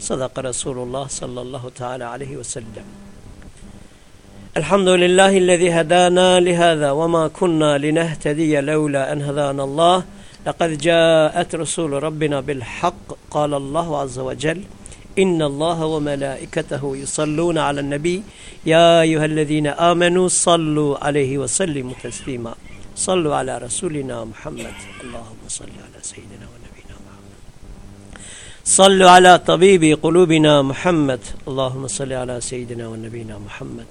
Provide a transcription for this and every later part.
صدق رسول الله صلى الله تعالى عليه وسلم. الحمد لله الذي هدانا لهذا وما كنا لنهتدي لولا أن هدانا الله. لقد جاءت رسول ربنا بالحق. قال الله عز وجل إن الله وملائكته يصلون على النبي. يا أيها الذين آمنوا صلوا عليه وسلموا تسليما. صلوا على رسولنا محمد. اللهم صل على سيدنا صلوا على طبيب قلوبنا محمد. اللهم صل على سيدنا ونبينا محمد.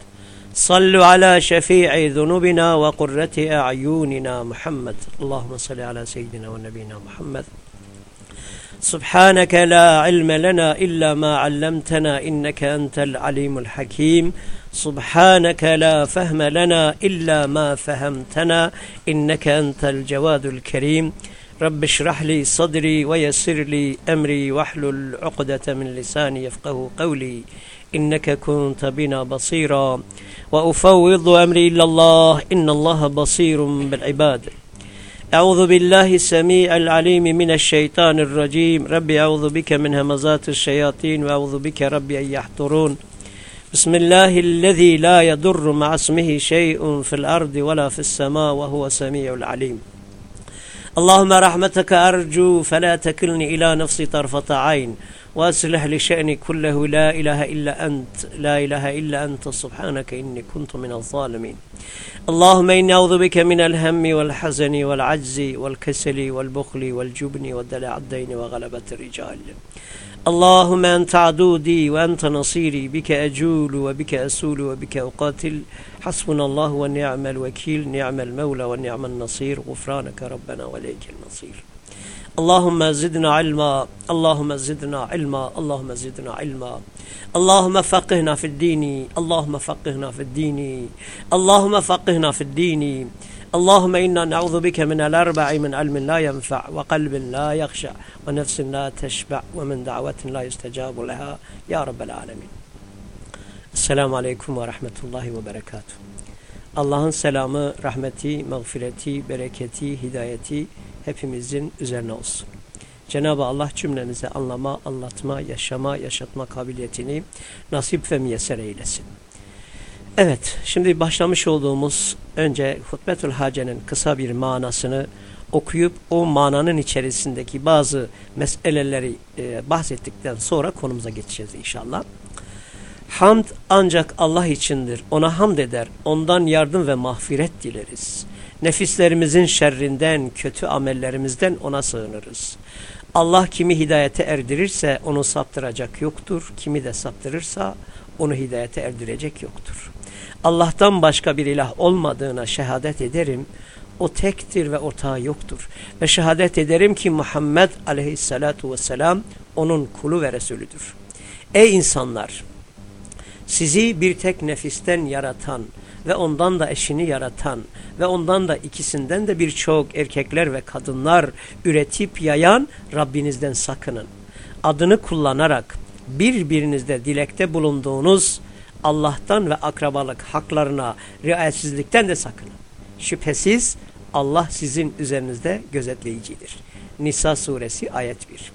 صلوا على شفيع ذنوبنا وقرة أعيننا محمد. اللهم صل على سيدنا ونبينا محمد. سبحانك لا علم لنا إلا ما علمتنا إنك أنت العليم الحكيم. سبحانك لا فهم لنا إلا ما فهمتنا إنك أنت الجواد الكريم. رب اشرح لي صدري ويسر لي أمري واحلل عقدة من لساني يفقه قولي. إنك كنت بنا بصيرا. وأفوض أمري إلى الله. إن الله بصير بالعباد. أعوذ بالله السميع العليم من الشيطان الرجيم. ربي أعوذ بك من همزات الشياطين. وأعوذ بك ربي أن يحضرون. بسم الله الذي لا يضر مع اسمه شيء في الأرض ولا في السماء وهو سميع العليم. اللهم رحمتك أرجو فلا تكلني إلى نفسي طرفة عين وأصلح لشأني كله. لا إله إلا أنت لا إله إلا أنت سبحانك إني كنت من الظالمين. اللهم إني أعوذ بك من الهم والحزن والعجز والكسل والبخل والجبن والدلع الدين وغلبة الرجال. اللهم أنت عدودي وأنت نصيري بك أجول وبك أسول وبك أقاتل. حسبنا الله ونعم الوكيل نعم المولى ونعم النصير. غفرانك ربنا وليك المصير. اللهم زدنا علما اللهم زدنا علما اللهم زدنا علما. اللهم فقهنا في الدين اللهم فقهنا في الدين. اللهم فقهنا في الدين. Allahümme inna ne'udhu bike minel erba'i min ilmin la yenfa' ve kalbin la yakşa' ve nefsin la teşbe' ve min da'vetin la yüstecabu leha ya rabbel alemin. Esselamu aleyküm ve rahmetullahi ve berekatuhu. Allah'ın selamı, rahmeti, mağfireti, bereketi, hidayeti hepimizin üzerine olsun. Cenab-ı Allah cümlemize anlama, anlatma, yaşama, yaşatma kabiliyetini nasip ve miyeser eylesin. Evet, şimdi başlamış olduğumuz önce Hutbetül Hace'nin kısa bir manasını okuyup o mananın içerisindeki bazı meseleleri e, bahsettikten sonra konumuza geçeceğiz inşallah. Hamd ancak Allah içindir. Ona hamd eder. Ondan yardım ve mağfiret dileriz. Nefislerimizin şerrinden, kötü amellerimizden ona sığınırız. Allah kimi hidayete erdirirse onu saptıracak yoktur. Kimi de saptırırsa onu hidayete erdirecek yoktur. Allah'tan başka bir ilah olmadığına şehadet ederim. O tektir ve ortağı yoktur. Ve şehadet ederim ki Muhammed aleyhissalatu vesselam onun kulu ve Resulüdür. Ey insanlar! Sizi bir tek nefisten yaratan ve ondan da eşini yaratan ve ondan da ikisinden de birçok erkekler ve kadınlar üretip yayan Rabbinizden sakının. Adını kullanarak birbirinizde dilekte bulunduğunuz Allah'tan ve akrabalık haklarına riayetsizlikten de sakının. Şüphesiz Allah sizin üzerinizde gözetleyicidir. Nisa suresi ayet 1.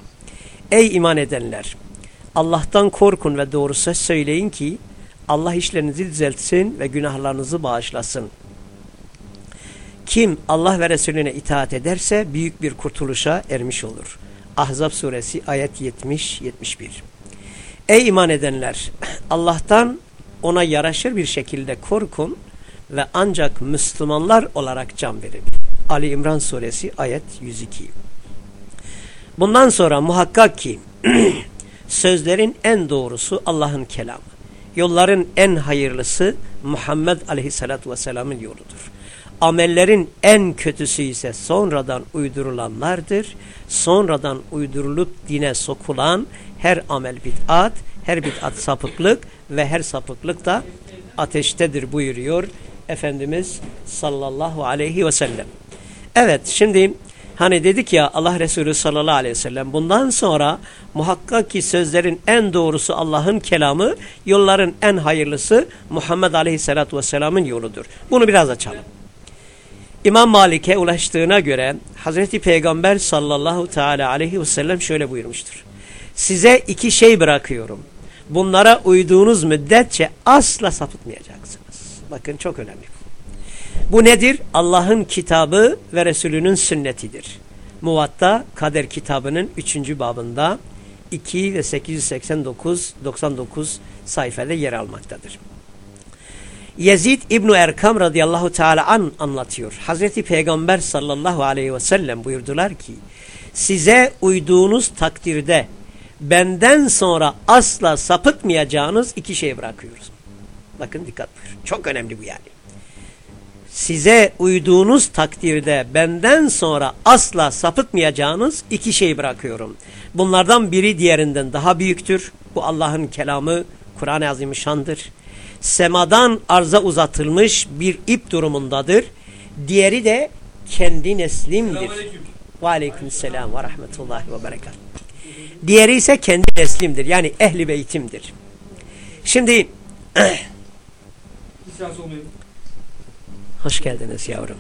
Ey iman edenler! Allah'tan korkun ve doğru söyleyin ki Allah işlerinizi düzeltsin ve günahlarınızı bağışlasın. Kim Allah ve Resulüne itaat ederse büyük bir kurtuluşa ermiş olur. Ahzab suresi ayet 70-71 Ey iman edenler! Allah'tan ona yaraşır bir şekilde korkun ve ancak Müslümanlar olarak can verin. Ali İmran suresi ayet 102 Bundan sonra muhakkak ki sözlerin en doğrusu Allah'ın kelamı. Yolların en hayırlısı Muhammed aleyhissalatü vesselamın yoludur. Amellerin en kötüsü ise sonradan uydurulanlardır. Sonradan uydurulup dine sokulan her amel bid'at, her bid'at sapıklık ve her sapıklık da ateştedir buyuruyor Efendimiz sallallahu aleyhi ve sellem. Evet şimdi hani dedik ya Allah Resulü sallallahu aleyhi ve sellem bundan sonra muhakkak ki sözlerin en doğrusu Allah'ın kelamı, yolların en hayırlısı Muhammed aleyhissalatu vesselamın yoludur. Bunu biraz açalım. İmam Malik'e ulaştığına göre Hazreti Peygamber sallallahu teala aleyhi ve sellem şöyle buyurmuştur. Size iki şey bırakıyorum. Bunlara uyduğunuz müddetçe asla sapıtmayacaksınız. Bakın çok önemli. Bu nedir? Allah'ın kitabı ve Resulünün sünnetidir. Muvatta Kader kitabının 3. babında 2 ve 889-99 sayfada yer almaktadır. Yezid İbn Erkam radıyallahu teala an anlatıyor. Hazreti Peygamber sallallahu aleyhi ve sellem buyurdular ki size uyduğunuz takdirde benden sonra asla sapıtmayacağınız iki şey bırakıyoruz. Bakın dikkat buyurun. Çok önemli bu yani. Size uyduğunuz takdirde benden sonra asla sapıtmayacağınız iki şey bırakıyorum. Bunlardan biri diğerinden daha büyüktür. Bu Allah'ın kelamı Kur'an-ı Azimüşşan'dır semadan arza uzatılmış bir ip durumundadır. Diğeri de kendi neslimdir. Ve aleyküm selam ve rahmetullahi ve berekat. Diğeri ise kendi neslimdir. Yani ehli beytimdir. Şimdi hoş geldiniz yavrum.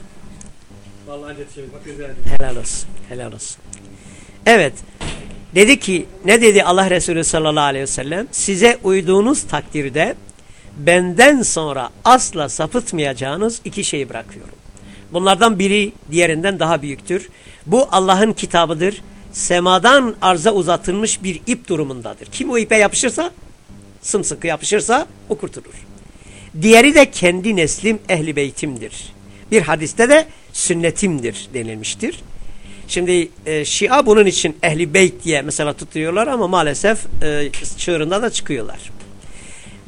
Helal olsun. Helal olsun. Evet. Dedi ki ne dedi Allah Resulü sallallahu aleyhi ve sellem? Size uyduğunuz takdirde benden sonra asla sapıtmayacağınız iki şeyi bırakıyorum. Bunlardan biri diğerinden daha büyüktür. Bu Allah'ın kitabıdır. Semadan arza uzatılmış bir ip durumundadır. Kim o ipe yapışırsa, sımsıkı yapışırsa o kurtulur. Diğeri de kendi neslim ehli beytimdir. Bir hadiste de sünnetimdir denilmiştir. Şimdi e, Şia bunun için ehli beyt diye mesela tutuyorlar ama maalesef e, çığırında da çıkıyorlar.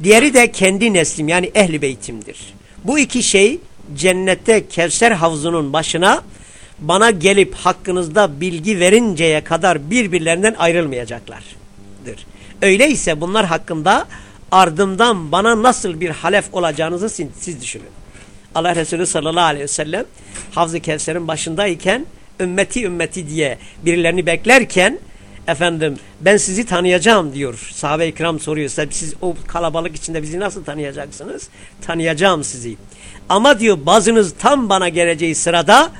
Diğeri de kendi neslim yani ehli beytimdir. Bu iki şey cennette Kevser havzunun başına bana gelip hakkınızda bilgi verinceye kadar birbirlerinden ayrılmayacaklardır. Öyleyse bunlar hakkında ardımdan bana nasıl bir halef olacağınızı siz düşünün. Allah Resulü sallallahu aleyhi ve sellem Havz-ı Kevser'in başındayken ümmeti ümmeti diye birilerini beklerken efendim ben sizi tanıyacağım diyor. Sahabe-i kiram soruyor. Siz o kalabalık içinde bizi nasıl tanıyacaksınız? Tanıyacağım sizi. Ama diyor bazınız tam bana geleceği sırada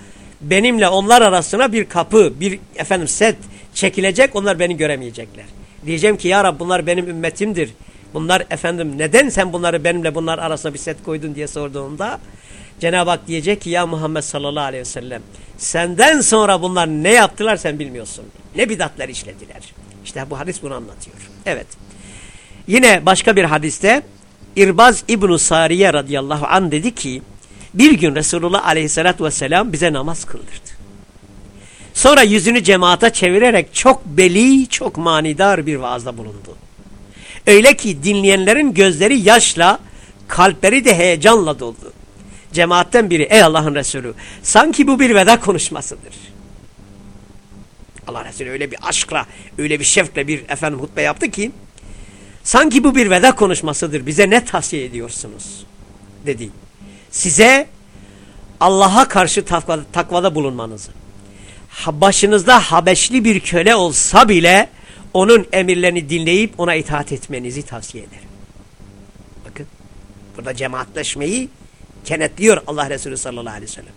benimle onlar arasına bir kapı, bir efendim set çekilecek. Onlar beni göremeyecekler. Diyeceğim ki ya Rab bunlar benim ümmetimdir. Bunlar efendim neden sen bunları benimle bunlar arasına bir set koydun diye sorduğunda Cenab-ı Hak diyecek ki ya Muhammed sallallahu aleyhi ve sellem senden sonra bunlar ne yaptılar sen bilmiyorsun. Ne bidatlar işlediler. İşte bu hadis bunu anlatıyor. Evet. Yine başka bir hadiste İrbaz İbn-i Sariye radıyallahu an dedi ki bir gün Resulullah aleyhissalatü vesselam bize namaz kıldırdı. Sonra yüzünü cemaata çevirerek çok beli, çok manidar bir vaazda bulundu. Öyle ki dinleyenlerin gözleri yaşla, kalpleri de heyecanla doldu. Cemaatten biri ey Allah'ın Resulü sanki bu bir veda konuşmasıdır. Allah Resulü öyle bir aşkla, öyle bir şevkle bir efendim hutbe yaptı ki sanki bu bir veda konuşmasıdır. Bize ne tavsiye ediyorsunuz? Dedi. Size Allah'a karşı takvada, takvada bulunmanızı. Başınızda Habeşli bir köle olsa bile onun emirlerini dinleyip ona itaat etmenizi tavsiye ederim. Bakın burada cemaatleşmeyi kenetliyor Allah Resulü sallallahu aleyhi ve sellem.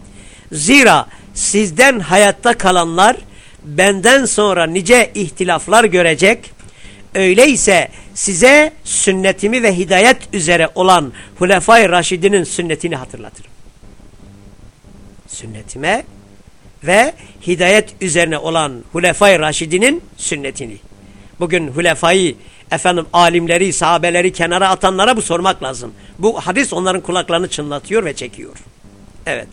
Zira sizden hayatta kalanlar benden sonra nice ihtilaflar görecek. Öyleyse size sünnetimi ve hidayet üzere olan Hulefai Raşidinin sünnetini hatırlatırım. Sünnetime ve hidayet üzerine olan Hulefai Raşidinin sünnetini. Bugün Hulefai efendim alimleri, sahabeleri kenara atanlara bu sormak lazım. Bu hadis onların kulaklarını çınlatıyor ve çekiyor. Evet.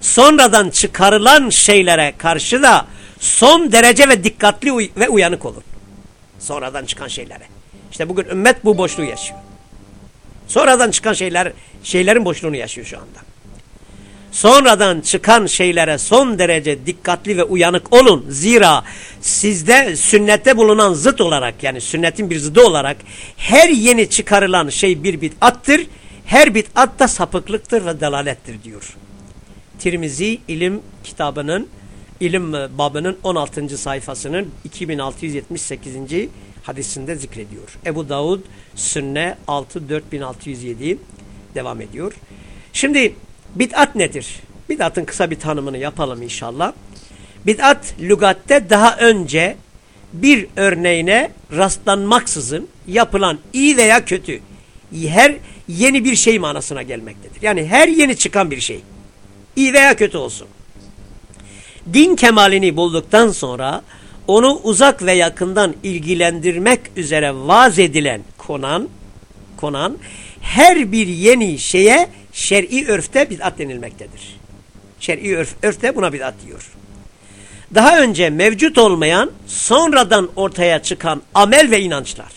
Sonradan çıkarılan şeylere karşı da son derece ve dikkatli ve uyanık olun. Sonradan çıkan şeylere. İşte bugün ümmet bu boşluğu yaşıyor. Sonradan çıkan şeyler şeylerin boşluğunu yaşıyor şu anda. Sonradan çıkan şeylere son derece dikkatli ve uyanık olun. Zira sizde sünnette bulunan zıt olarak yani sünnetin bir zıdı olarak her yeni çıkarılan şey bir bid'attır. Her bid'at da sapıklıktır ve dalalettir diyor. Tirmizi ilim kitabının ilim babının 16. sayfasının 2678. hadisinde zikrediyor. Ebu Davud Sünne 6 4607 devam ediyor. Şimdi bid'at nedir? Bid'atın kısa bir tanımını yapalım inşallah. Bid'at lügatte daha önce bir örneğine rastlanmaksızın yapılan iyi veya kötü her yeni bir şey manasına gelmektedir. Yani her yeni çıkan bir şey. İyi veya kötü olsun. Din kemalini bulduktan sonra onu uzak ve yakından ilgilendirmek üzere vaz edilen konan, konan her bir yeni şeye şer'i örfte bid'at denilmektedir. Şer'i örf, örfte buna bid'at diyor. Daha önce mevcut olmayan sonradan ortaya çıkan amel ve inançlar.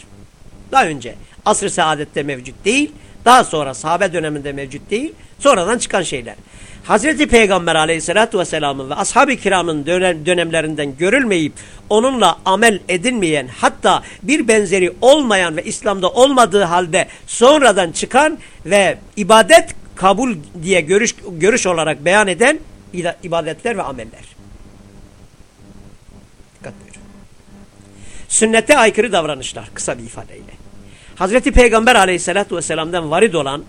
Daha önce asr-ı saadette mevcut değil, daha sonra sahabe döneminde mevcut değil, sonradan çıkan şeyler. Hazreti Peygamber aleyhissalatü vesselamın ve ashab-ı kiramın dönem, dönemlerinden görülmeyip onunla amel edilmeyen hatta bir benzeri olmayan ve İslam'da olmadığı halde sonradan çıkan ve ibadet kabul diye görüş, görüş olarak beyan eden ibadetler ve ameller. Dikkat buyurun. Sünnete aykırı davranışlar kısa bir ifadeyle. Hazreti Peygamber aleyhissalatü vesselam'dan varid olan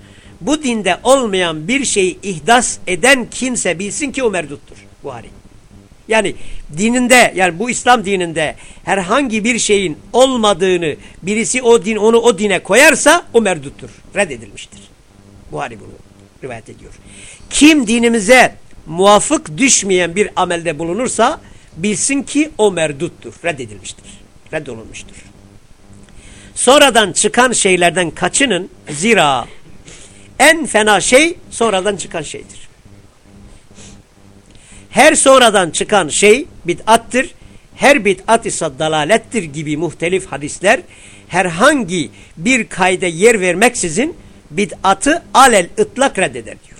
bu dinde olmayan bir şeyi ihdas eden kimse bilsin ki o merduttur. Buhari. Yani dininde yani bu İslam dininde herhangi bir şeyin olmadığını birisi o din onu o dine koyarsa o merduttur. Reddedilmiştir. Buhari bunu rivayet ediyor. Kim dinimize muvafık düşmeyen bir amelde bulunursa bilsin ki o merduttur. Reddedilmiştir. Reddolunmuştur. Sonradan çıkan şeylerden kaçının zira en fena şey sonradan çıkan şeydir. Her sonradan çıkan şey bid'attır. Her bid'at ise dalalettir gibi muhtelif hadisler herhangi bir kayda yer vermeksizin bid'atı alel ıtlak reddeder diyor.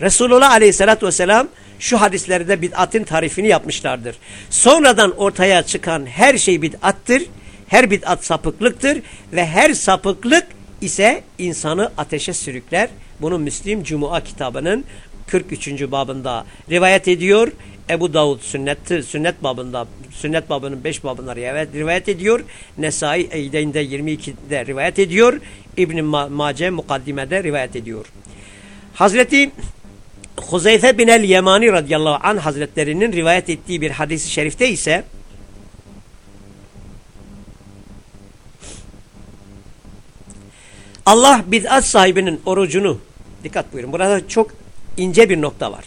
Resulullah aleyhissalatü vesselam şu hadislerde bid'atın tarifini yapmışlardır. Sonradan ortaya çıkan her şey bid'attır. Her bid'at sapıklıktır ve her sapıklık ise insanı ateşe sürükler. Bunu Müslim Cuma kitabının 43. babında rivayet ediyor. Ebu Davud sünnet, sünnet babında sünnet babının 5 babında rivayet, ediyor. Nesai Eydeyn'de 22'de rivayet ediyor. İbn-i Mace mukaddimede rivayet ediyor. Hazreti Huzeyfe bin el-Yemani radıyallahu anh hazretlerinin rivayet ettiği bir hadisi şerifte ise Allah bid'at sahibinin orucunu dikkat buyurun burada çok ince bir nokta var.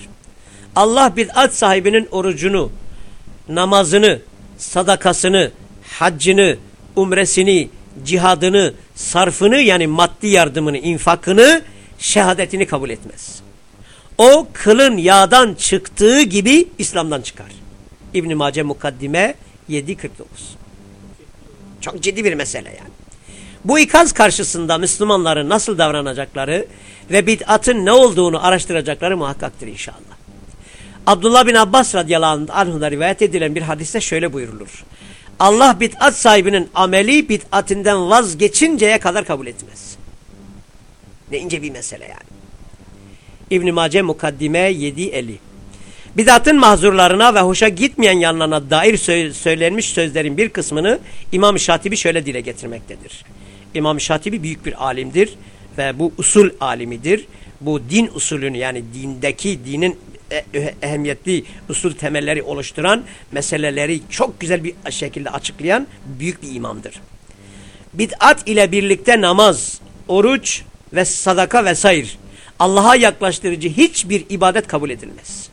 Allah bid'at sahibinin orucunu, namazını, sadakasını, haccını, umresini, cihadını, sarfını yani maddi yardımını, infakını, şehadetini kabul etmez. O kılın yağdan çıktığı gibi İslam'dan çıkar. İbn-i Mace Mukaddime 7.49 Çok ciddi bir mesele yani. Bu ikaz karşısında Müslümanların nasıl davranacakları ve bid'atın ne olduğunu araştıracakları muhakkaktır inşallah. Abdullah bin Abbas radıyallahu anh'da rivayet edilen bir hadiste şöyle buyurulur. Allah bid'at sahibinin ameli bid'atinden vazgeçinceye kadar kabul etmez. Ne ince bir mesele yani. İbn-i Mace Mukaddime 7.50 Bidatın mahzurlarına ve hoşa gitmeyen yanlarına dair söylenmiş sözlerin bir kısmını İmam Şatibi şöyle dile getirmektedir. İmam Şatibi büyük bir alimdir ve bu usul alimidir. Bu din usulünü yani dindeki dinin e, ehemmiyetli usul temelleri oluşturan meseleleri çok güzel bir şekilde açıklayan büyük bir imamdır. Bid'at ile birlikte namaz, oruç ve sadaka vesaire Allah'a yaklaştırıcı hiçbir ibadet kabul edilmez.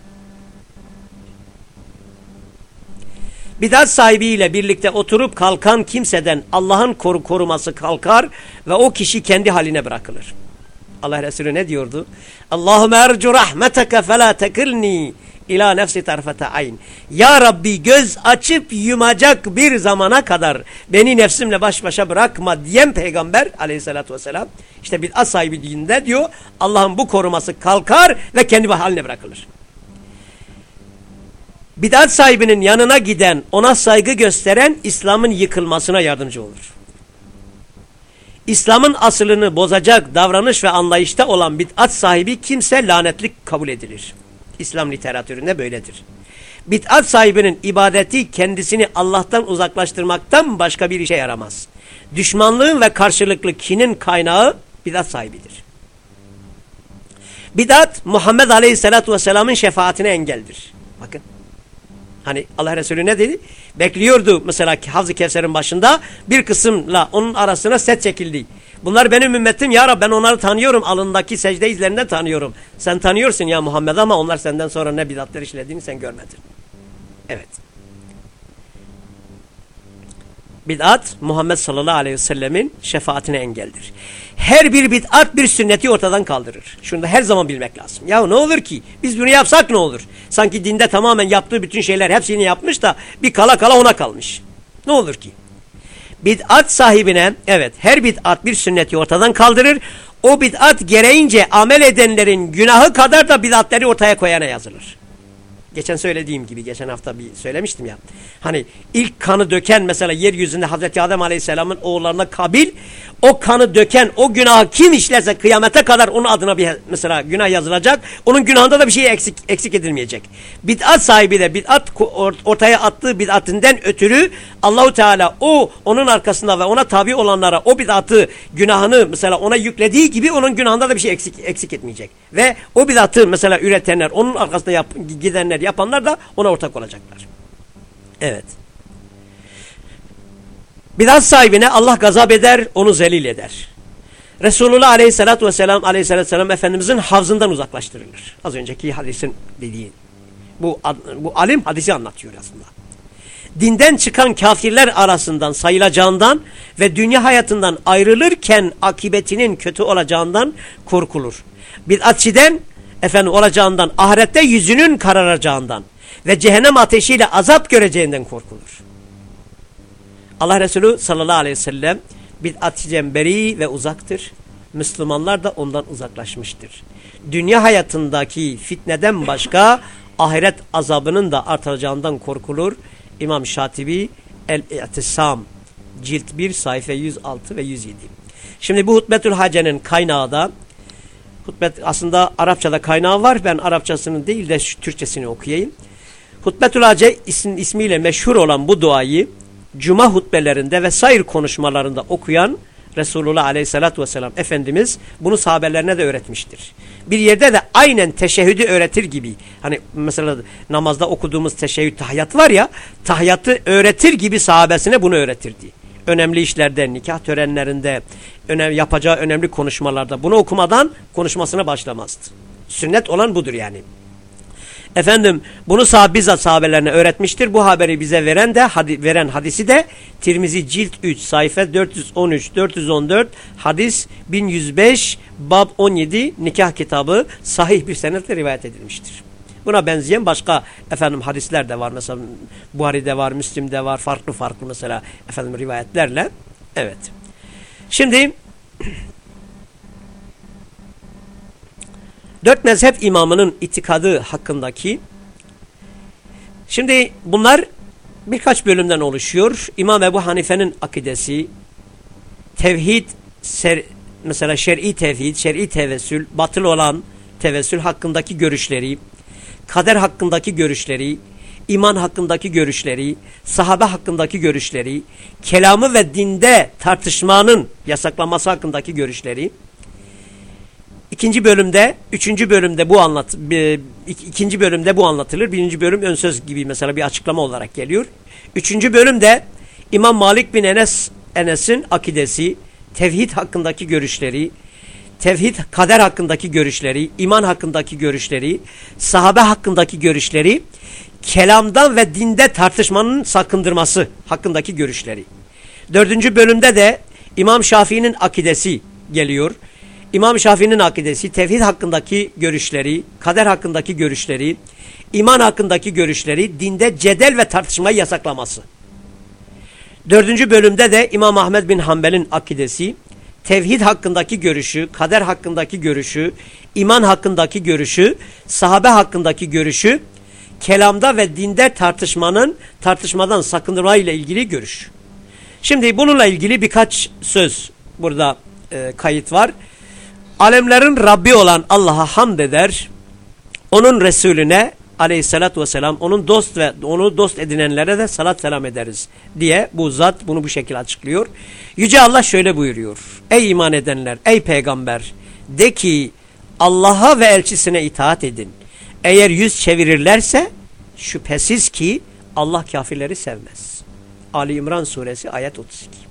Bidat sahibiyle birlikte oturup kalkan kimseden Allah'ın koru koruması kalkar ve o kişi kendi haline bırakılır. Allah Resulü ne diyordu? Allahümme ercu rahmeteke fe la tekilni ila nefsi tarfete ayn. Ya Rabbi göz açıp yumacak bir zamana kadar beni nefsimle baş başa bırakma diyen peygamber aleyhissalatü vesselam işte bir as sahibi dinde diyor Allah'ın bu koruması kalkar ve kendi haline bırakılır. Bidat sahibinin yanına giden, ona saygı gösteren İslam'ın yıkılmasına yardımcı olur. İslam'ın asılını bozacak davranış ve anlayışta olan bid'at sahibi kimse lanetlik kabul edilir. İslam literatüründe böyledir. Bid'at sahibinin ibadeti kendisini Allah'tan uzaklaştırmaktan başka bir işe yaramaz. Düşmanlığın ve karşılıklı kinin kaynağı bid'at sahibidir. Bid'at Muhammed Aleyhisselatü Vesselam'ın şefaatine engeldir. Bakın. Hani Allah Resulü ne dedi? Bekliyordu mesela Havz-ı Kevser'in başında bir kısımla onun arasına set çekildi. Bunlar benim ümmetim ya Rab ben onları tanıyorum. Alındaki secde izlerinden tanıyorum. Sen tanıyorsun ya Muhammed ama onlar senden sonra ne bidatlar işlediğini sen görmedin. Evet. Bid'at Muhammed sallallahu aleyhi ve sellemin şefaatine engeldir. Her bir bid'at bir sünneti ortadan kaldırır. Şunu da her zaman bilmek lazım. Ya ne olur ki biz bunu yapsak ne olur? Sanki dinde tamamen yaptığı bütün şeyler hepsini yapmış da bir kala kala ona kalmış. Ne olur ki? Bid'at sahibine evet her bid'at bir sünneti ortadan kaldırır. O bid'at gereğince amel edenlerin günahı kadar da bid'atleri ortaya koyana yazılır. Geçen söylediğim gibi geçen hafta bir söylemiştim ya. Hani ilk kanı döken mesela yeryüzünde Hazreti Adem Aleyhisselam'ın oğullarına Kabil o kanı döken o günahı kim işlerse kıyamete kadar onun adına bir mesela günah yazılacak. Onun günahında da bir şey eksik, eksik edilmeyecek. Bid'at sahibi de bid'at ortaya attığı bid'atinden ötürü Allahu Teala o onun arkasında ve ona tabi olanlara o bid'atı günahını mesela ona yüklediği gibi onun günahında da bir şey eksik, eksik etmeyecek. Ve o bid'atı mesela üretenler onun arkasında yap, gidenler yapanlar da ona ortak olacaklar. Evet. Bidat sahibine Allah gazap eder, onu zelil eder. Resulullah aleyhissalatü vesselam aleyhissalatü vesselam Efendimizin havzından uzaklaştırılır. Az önceki hadisin dediği. Bu, bu alim hadisi anlatıyor aslında. Dinden çıkan kafirler arasından sayılacağından ve dünya hayatından ayrılırken akibetinin kötü olacağından korkulur. Bid'atçiden efendim olacağından, ahirette yüzünün kararacağından ve cehennem ateşiyle azap göreceğinden korkulur. Allah Resulü sallallahu aleyhi ve sellem bid'atçiden beri ve uzaktır. Müslümanlar da ondan uzaklaşmıştır. Dünya hayatındaki fitneden başka ahiret azabının da artacağından korkulur. İmam Şatibi El-İ'tisam cilt 1 sayfa 106 ve 107. Şimdi bu Hutbetül Hace'nin kaynağı da Hutbet aslında Arapçada kaynağı var. Ben Arapçasını değil de Türkçesini okuyayım. Hutbetül Hace isim, ismiyle meşhur olan bu duayı cuma hutbelerinde ve sayır konuşmalarında okuyan Resulullah aleyhissalatü vesselam Efendimiz bunu sahabelerine de öğretmiştir. Bir yerde de aynen teşehhüdü öğretir gibi hani mesela namazda okuduğumuz teşehhüd tahiyyat var ya tahiyyatı öğretir gibi sahabesine bunu öğretirdi. Önemli işlerde, nikah törenlerinde, önem, yapacağı önemli konuşmalarda bunu okumadan konuşmasına başlamazdı. Sünnet olan budur yani. Efendim bunu sah bizzat sahabelerine öğretmiştir. Bu haberi bize veren de hadi, veren hadisi de Tirmizi cilt 3 sayfa 413 414 hadis 1105 bab 17 nikah kitabı sahih bir senetle rivayet edilmiştir. Buna benzeyen başka efendim hadisler de var. Mesela Buhari'de var, Müslim'de var. Farklı farklı mesela efendim rivayetlerle. Evet. Şimdi Dört mezhep imamının itikadı hakkındaki şimdi bunlar birkaç bölümden oluşuyor. İmam Ebu Hanife'nin akidesi, tevhid, ser, mesela şer'i tevhid, şer'i tevessül, batıl olan tevessül hakkındaki görüşleri, kader hakkındaki görüşleri, iman hakkındaki görüşleri, sahabe hakkındaki görüşleri, kelamı ve dinde tartışmanın yasaklanması hakkındaki görüşleri, İkinci bölümde, üçüncü bölümde bu anlat, ikinci bölümde bu anlatılır. Birinci bölüm ön söz gibi mesela bir açıklama olarak geliyor. Üçüncü bölümde İmam Malik bin Enes Enes'in akidesi, tevhid hakkındaki görüşleri, tevhid kader hakkındaki görüşleri, iman hakkındaki görüşleri, sahabe hakkındaki görüşleri, kelamdan ve dinde tartışmanın sakındırması hakkındaki görüşleri. Dördüncü bölümde de İmam Şafii'nin akidesi geliyor. İmam Şafii'nin akidesi, tevhid hakkındaki görüşleri, kader hakkındaki görüşleri, iman hakkındaki görüşleri, dinde cedel ve tartışmayı yasaklaması. Dördüncü bölümde de İmam Ahmed bin Hanbel'in akidesi, tevhid hakkındaki görüşü, kader hakkındaki görüşü, iman hakkındaki görüşü, sahabe hakkındaki görüşü, kelamda ve dinde tartışmanın tartışmadan sakındırma ile ilgili görüş. Şimdi bununla ilgili birkaç söz burada e, kayıt var. Alemlerin Rabbi olan Allah'a hamd eder. Onun Resulüne aleyhissalatü vesselam onun dost ve onu dost edinenlere de salat selam ederiz diye bu zat bunu bu şekilde açıklıyor. Yüce Allah şöyle buyuruyor. Ey iman edenler, ey peygamber de ki Allah'a ve elçisine itaat edin. Eğer yüz çevirirlerse şüphesiz ki Allah kafirleri sevmez. Ali İmran suresi ayet 32.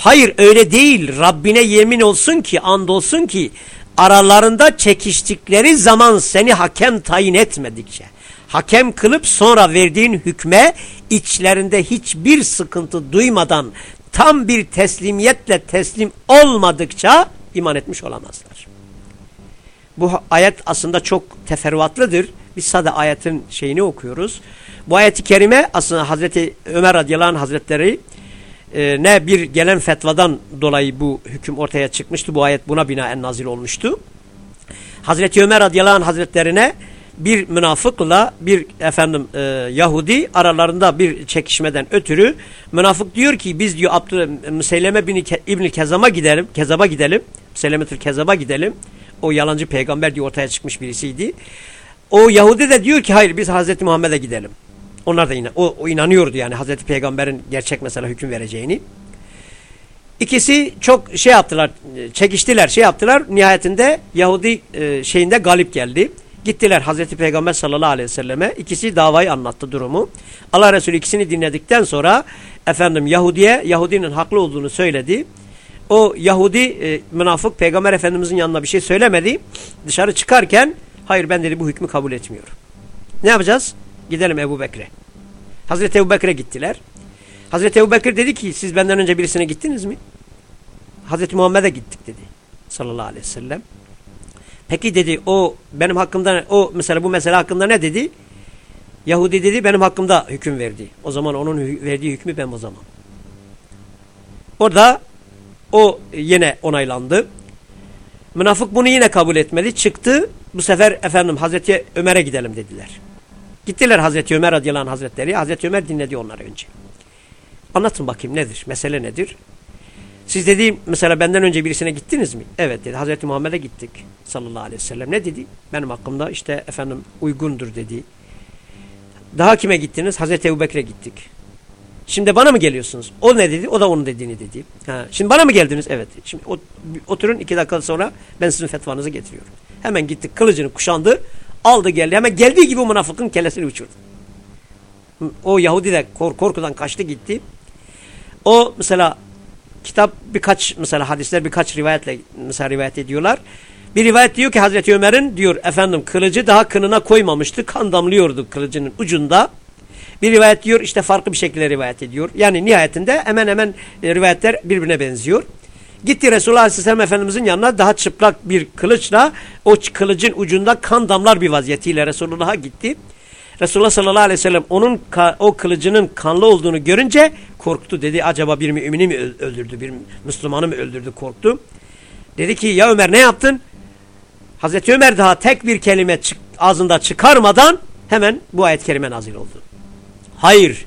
Hayır öyle değil. Rabbine yemin olsun ki, and olsun ki aralarında çekiştikleri zaman seni hakem tayin etmedikçe, hakem kılıp sonra verdiğin hükme içlerinde hiçbir sıkıntı duymadan tam bir teslimiyetle teslim olmadıkça iman etmiş olamazlar. Bu ayet aslında çok teferruatlıdır. Biz sadece ayetin şeyini okuyoruz. Bu ayeti kerime aslında Hazreti Ömer radıyallahu anh hazretleri e, ne bir gelen fetvadan dolayı bu hüküm ortaya çıkmıştı. Bu ayet buna binaen nazil olmuştu. Hazreti Ömer radıyallahu anh hazretlerine bir münafıkla bir efendim e, Yahudi aralarında bir çekişmeden ötürü münafık diyor ki biz diyor Abdülhamid Müseyleme bin İbn Kezam'a gidelim. Kezaba gidelim. Müseylemetül Kezaba gidelim. O yalancı peygamber diye ortaya çıkmış birisiydi. O Yahudi de diyor ki hayır biz Hazreti Muhammed'e gidelim. Onlar da yine o, o inanıyordu yani Hazreti Peygamber'in gerçek mesela hüküm vereceğini. İkisi çok şey yaptılar, çekiştiler, şey yaptılar. Nihayetinde Yahudi e, şeyinde galip geldi. Gittiler Hazreti Peygamber sallallahu aleyhi ve selleme. İkisi davayı anlattı durumu. Allah Resulü ikisini dinledikten sonra efendim Yahudi'ye Yahudinin haklı olduğunu söyledi. O Yahudi e, münafık Peygamber Efendimizin yanına bir şey söylemedi. Dışarı çıkarken hayır ben dedi bu hükmü kabul etmiyorum. Ne yapacağız? Gidelim Ebu Bekir'e. Hazreti Ebu Bekir'e gittiler. Hazreti Ebu Bekir dedi ki siz benden önce birisine gittiniz mi? Hazreti Muhammed'e gittik dedi. Sallallahu aleyhi ve sellem. Peki dedi o benim hakkımda o mesela bu mesele hakkında ne dedi? Yahudi dedi benim hakkımda hüküm verdi. O zaman onun verdiği hükmü ben o zaman. Orada o yine onaylandı. Münafık bunu yine kabul etmedi. Çıktı. Bu sefer efendim Hazreti Ömer'e gidelim dediler. Gittiler Hazreti Ömer radıyallahu anh hazretleri. Hazreti Ömer dinledi onları önce. Anlatın bakayım nedir? Mesele nedir? Siz dedi mesela benden önce birisine gittiniz mi? Evet dedi. Hazreti Muhammed'e gittik sallallahu aleyhi ve sellem. Ne dedi? Benim hakkımda işte efendim uygundur dedi. Daha kime gittiniz? Hazreti Ebu Bekir'e gittik. Şimdi bana mı geliyorsunuz? O ne dedi? O da onun dediğini dedi. Ha, şimdi bana mı geldiniz? Evet. Şimdi oturun iki dakika sonra ben sizin fetvanızı getiriyorum. Hemen gittik kılıcını kuşandı. Aldı geldi. Hemen geldiği gibi münafıkın kellesini uçurdu. O Yahudi de kork korkudan kaçtı gitti. O mesela kitap birkaç mesela hadisler birkaç rivayetle mesela rivayet ediyorlar. Bir rivayet diyor ki Hazreti Ömer'in diyor efendim kılıcı daha kınına koymamıştı. Kan damlıyordu kılıcının ucunda. Bir rivayet diyor işte farklı bir şekilde rivayet ediyor. Yani nihayetinde hemen hemen e, rivayetler birbirine benziyor. Gitti Resulullah Aleyhisselam Efendimizin yanına daha çıplak bir kılıçla o kılıcın ucunda kan damlar bir vaziyetiyle Resulullah'a gitti. Resulullah sallallahu aleyhi ve sellem onun o kılıcının kanlı olduğunu görünce korktu. Dedi acaba bir mümini mi öldürdü, bir Müslümanı mı öldürdü korktu. Dedi ki ya Ömer ne yaptın? Hazreti Ömer daha tek bir kelime çık ağzında çıkarmadan hemen bu ayet kerime nazil oldu. Hayır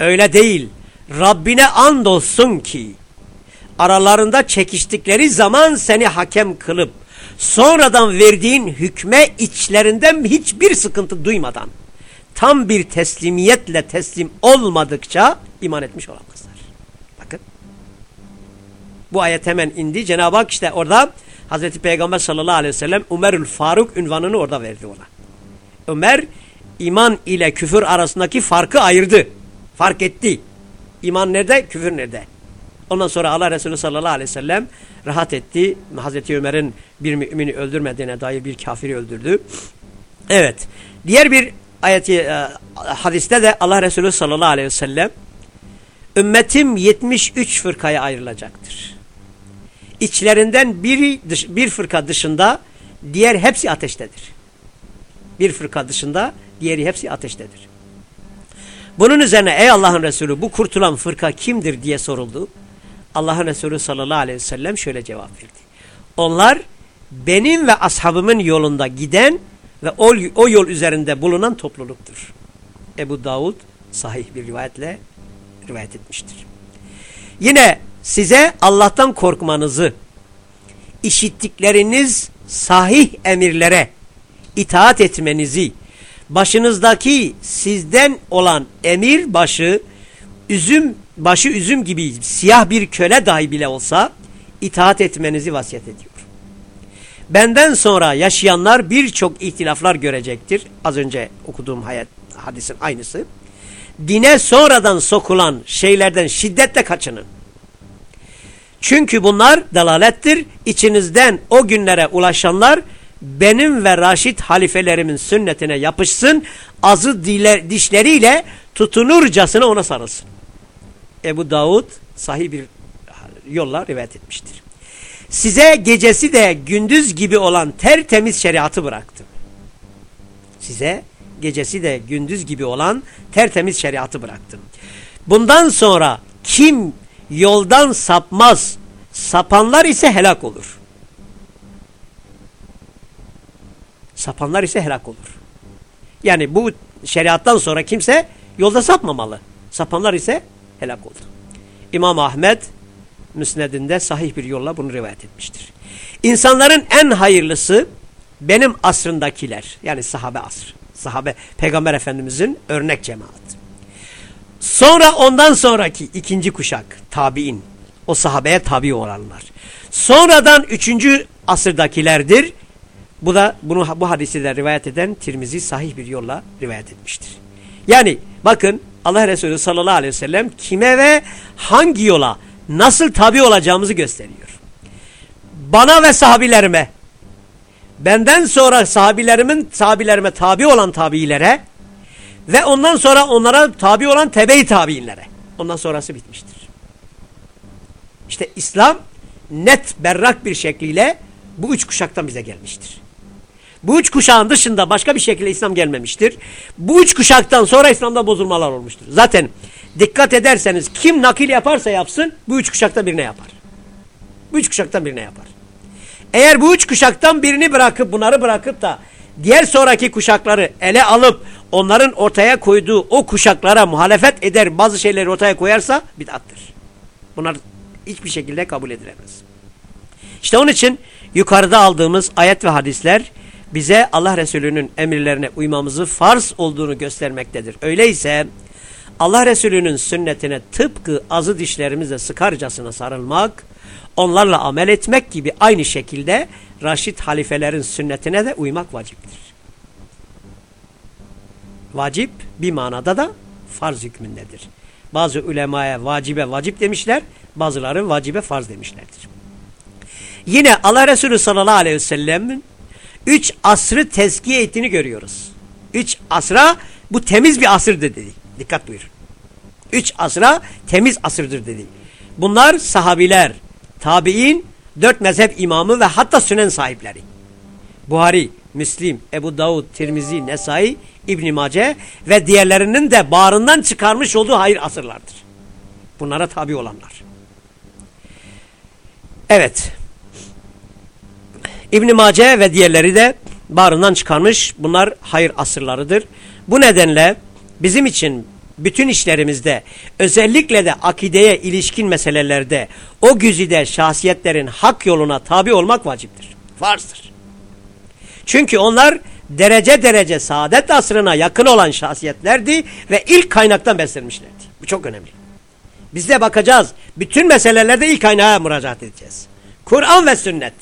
öyle değil. Rabbine andolsun ki aralarında çekiştikleri zaman seni hakem kılıp sonradan verdiğin hükme içlerinden hiçbir sıkıntı duymadan tam bir teslimiyetle teslim olmadıkça iman etmiş olamazlar. Bakın. Bu ayet hemen indi. Cenab-ı Hak işte orada Hazreti Peygamber sallallahu aleyhi ve sellem Ömerül Faruk ünvanını orada verdi ona. Ömer iman ile küfür arasındaki farkı ayırdı. Fark etti. İman nerede, küfür nerede? Ondan sonra Allah Resulü sallallahu aleyhi ve sellem rahat etti. Hazreti Ömer'in bir mümini öldürmediğine dair bir kafiri öldürdü. Evet. Diğer bir ayeti e, hadiste de Allah Resulü sallallahu aleyhi ve sellem ümmetim 73 fırkaya ayrılacaktır. İçlerinden biri bir fırka dışında diğer hepsi ateştedir. Bir fırka dışında diğeri hepsi ateştedir. Bunun üzerine ey Allah'ın Resulü bu kurtulan fırka kimdir diye soruldu. Allah'ın Resulü sallallahu aleyhi ve sellem şöyle cevap verdi. Onlar benim ve ashabımın yolunda giden ve o, o yol üzerinde bulunan topluluktur. Ebu Davud sahih bir rivayetle rivayet etmiştir. Yine size Allah'tan korkmanızı, işittikleriniz sahih emirlere itaat etmenizi, başınızdaki sizden olan emir başı, üzüm başı üzüm gibi siyah bir köle dahi bile olsa itaat etmenizi vasiyet ediyor. Benden sonra yaşayanlar birçok ihtilaflar görecektir. Az önce okuduğum hayat, hadisin aynısı. Dine sonradan sokulan şeylerden şiddetle kaçının. Çünkü bunlar dalalettir. İçinizden o günlere ulaşanlar benim ve Raşid halifelerimin sünnetine yapışsın. Azı dişleriyle tutunurcasına ona sarılsın. Ebu Davud sahih bir yolla rivayet etmiştir. Size gecesi de gündüz gibi olan tertemiz şeriatı bıraktım. Size gecesi de gündüz gibi olan tertemiz şeriatı bıraktım. Bundan sonra kim yoldan sapmaz, sapanlar ise helak olur. Sapanlar ise helak olur. Yani bu şeriattan sonra kimse yolda sapmamalı. Sapanlar ise helak oldu. İmam Ahmet müsnedinde sahih bir yolla bunu rivayet etmiştir. İnsanların en hayırlısı benim asrındakiler. Yani sahabe asrı. Sahabe peygamber efendimizin örnek cemaat. Sonra ondan sonraki ikinci kuşak tabi'in. O sahabeye tabi olanlar. Sonradan üçüncü asırdakilerdir. Bu da bunu bu hadisi de rivayet eden Tirmizi sahih bir yolla rivayet etmiştir. Yani bakın Allah Resulü sallallahu aleyhi ve sellem kime ve hangi yola nasıl tabi olacağımızı gösteriyor. Bana ve sahabilerime, benden sonra sahabilerimin sahabilerime tabi olan tabiilere ve ondan sonra onlara tabi olan tebe-i tabiinlere. Ondan sonrası bitmiştir. İşte İslam net berrak bir şekliyle bu üç kuşaktan bize gelmiştir. Bu üç kuşağın dışında başka bir şekilde İslam gelmemiştir. Bu üç kuşaktan sonra İslam'da bozulmalar olmuştur. Zaten dikkat ederseniz kim nakil yaparsa yapsın bu üç kuşakta birine yapar. Bu üç kuşaktan birine yapar. Eğer bu üç kuşaktan birini bırakıp bunları bırakıp da diğer sonraki kuşakları ele alıp onların ortaya koyduğu o kuşaklara muhalefet eder bazı şeyleri ortaya koyarsa bid'attır. Bunlar hiçbir şekilde kabul edilemez. İşte onun için yukarıda aldığımız ayet ve hadisler bize Allah Resulü'nün emirlerine uymamızı farz olduğunu göstermektedir. Öyleyse Allah Resulü'nün sünnetine tıpkı azı dişlerimizle sıkarcasına sarılmak, onlarla amel etmek gibi aynı şekilde Raşid halifelerin sünnetine de uymak vaciptir. Vacip bir manada da farz hükmündedir. Bazı ulemaya vacibe vacip demişler, bazıları vacibe farz demişlerdir. Yine Allah Resulü sallallahu aleyhi ve sellem'in üç asrı tezkiye ettiğini görüyoruz. Üç asra bu temiz bir asırdır dedi. Dikkat buyur. Üç asra temiz asırdır dedi. Bunlar sahabiler, tabi'in, dört mezhep imamı ve hatta sünen sahipleri. Buhari, Müslim, Ebu Davud, Tirmizi, Nesai, İbn Mace ve diğerlerinin de bağrından çıkarmış olduğu hayır asırlardır. Bunlara tabi olanlar. Evet. İbn Mace ve diğerleri de bağrından çıkarmış. Bunlar hayır asırlarıdır. Bu nedenle bizim için bütün işlerimizde özellikle de akideye ilişkin meselelerde o güzide şahsiyetlerin hak yoluna tabi olmak vaciptir. Farzdır. Çünkü onlar derece derece saadet asrına yakın olan şahsiyetlerdi ve ilk kaynaktan beslenmişlerdi. Bu çok önemli. Biz de bakacağız. Bütün meselelerde ilk kaynağa müracaat edeceğiz. Kur'an ve sünnet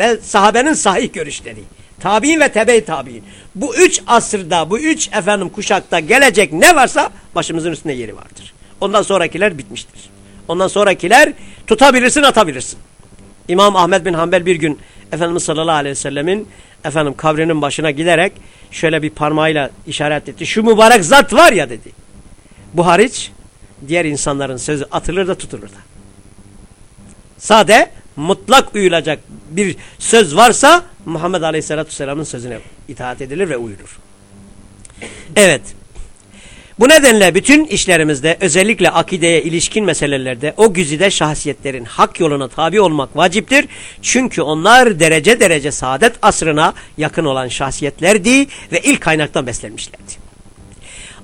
ve sahabenin sahih görüşleri. Tabi'in ve tebe-i tabi'in. Bu üç asırda, bu üç efendim kuşakta gelecek ne varsa başımızın üstünde yeri vardır. Ondan sonrakiler bitmiştir. Ondan sonrakiler tutabilirsin atabilirsin. İmam Ahmet bin Hanbel bir gün Efendimiz sallallahu aleyhi ve sellemin efendim kabrinin başına giderek şöyle bir parmağıyla işaret etti. Şu mübarek zat var ya dedi. Bu hariç diğer insanların sözü atılır da tutulur da. Sade mutlak uyulacak bir söz varsa Muhammed Aleyhisselatü Vesselam'ın sözüne itaat edilir ve uyulur. Evet. Bu nedenle bütün işlerimizde özellikle akideye ilişkin meselelerde o güzide şahsiyetlerin hak yoluna tabi olmak vaciptir. Çünkü onlar derece derece saadet asrına yakın olan şahsiyetlerdi ve ilk kaynaktan beslenmişlerdi.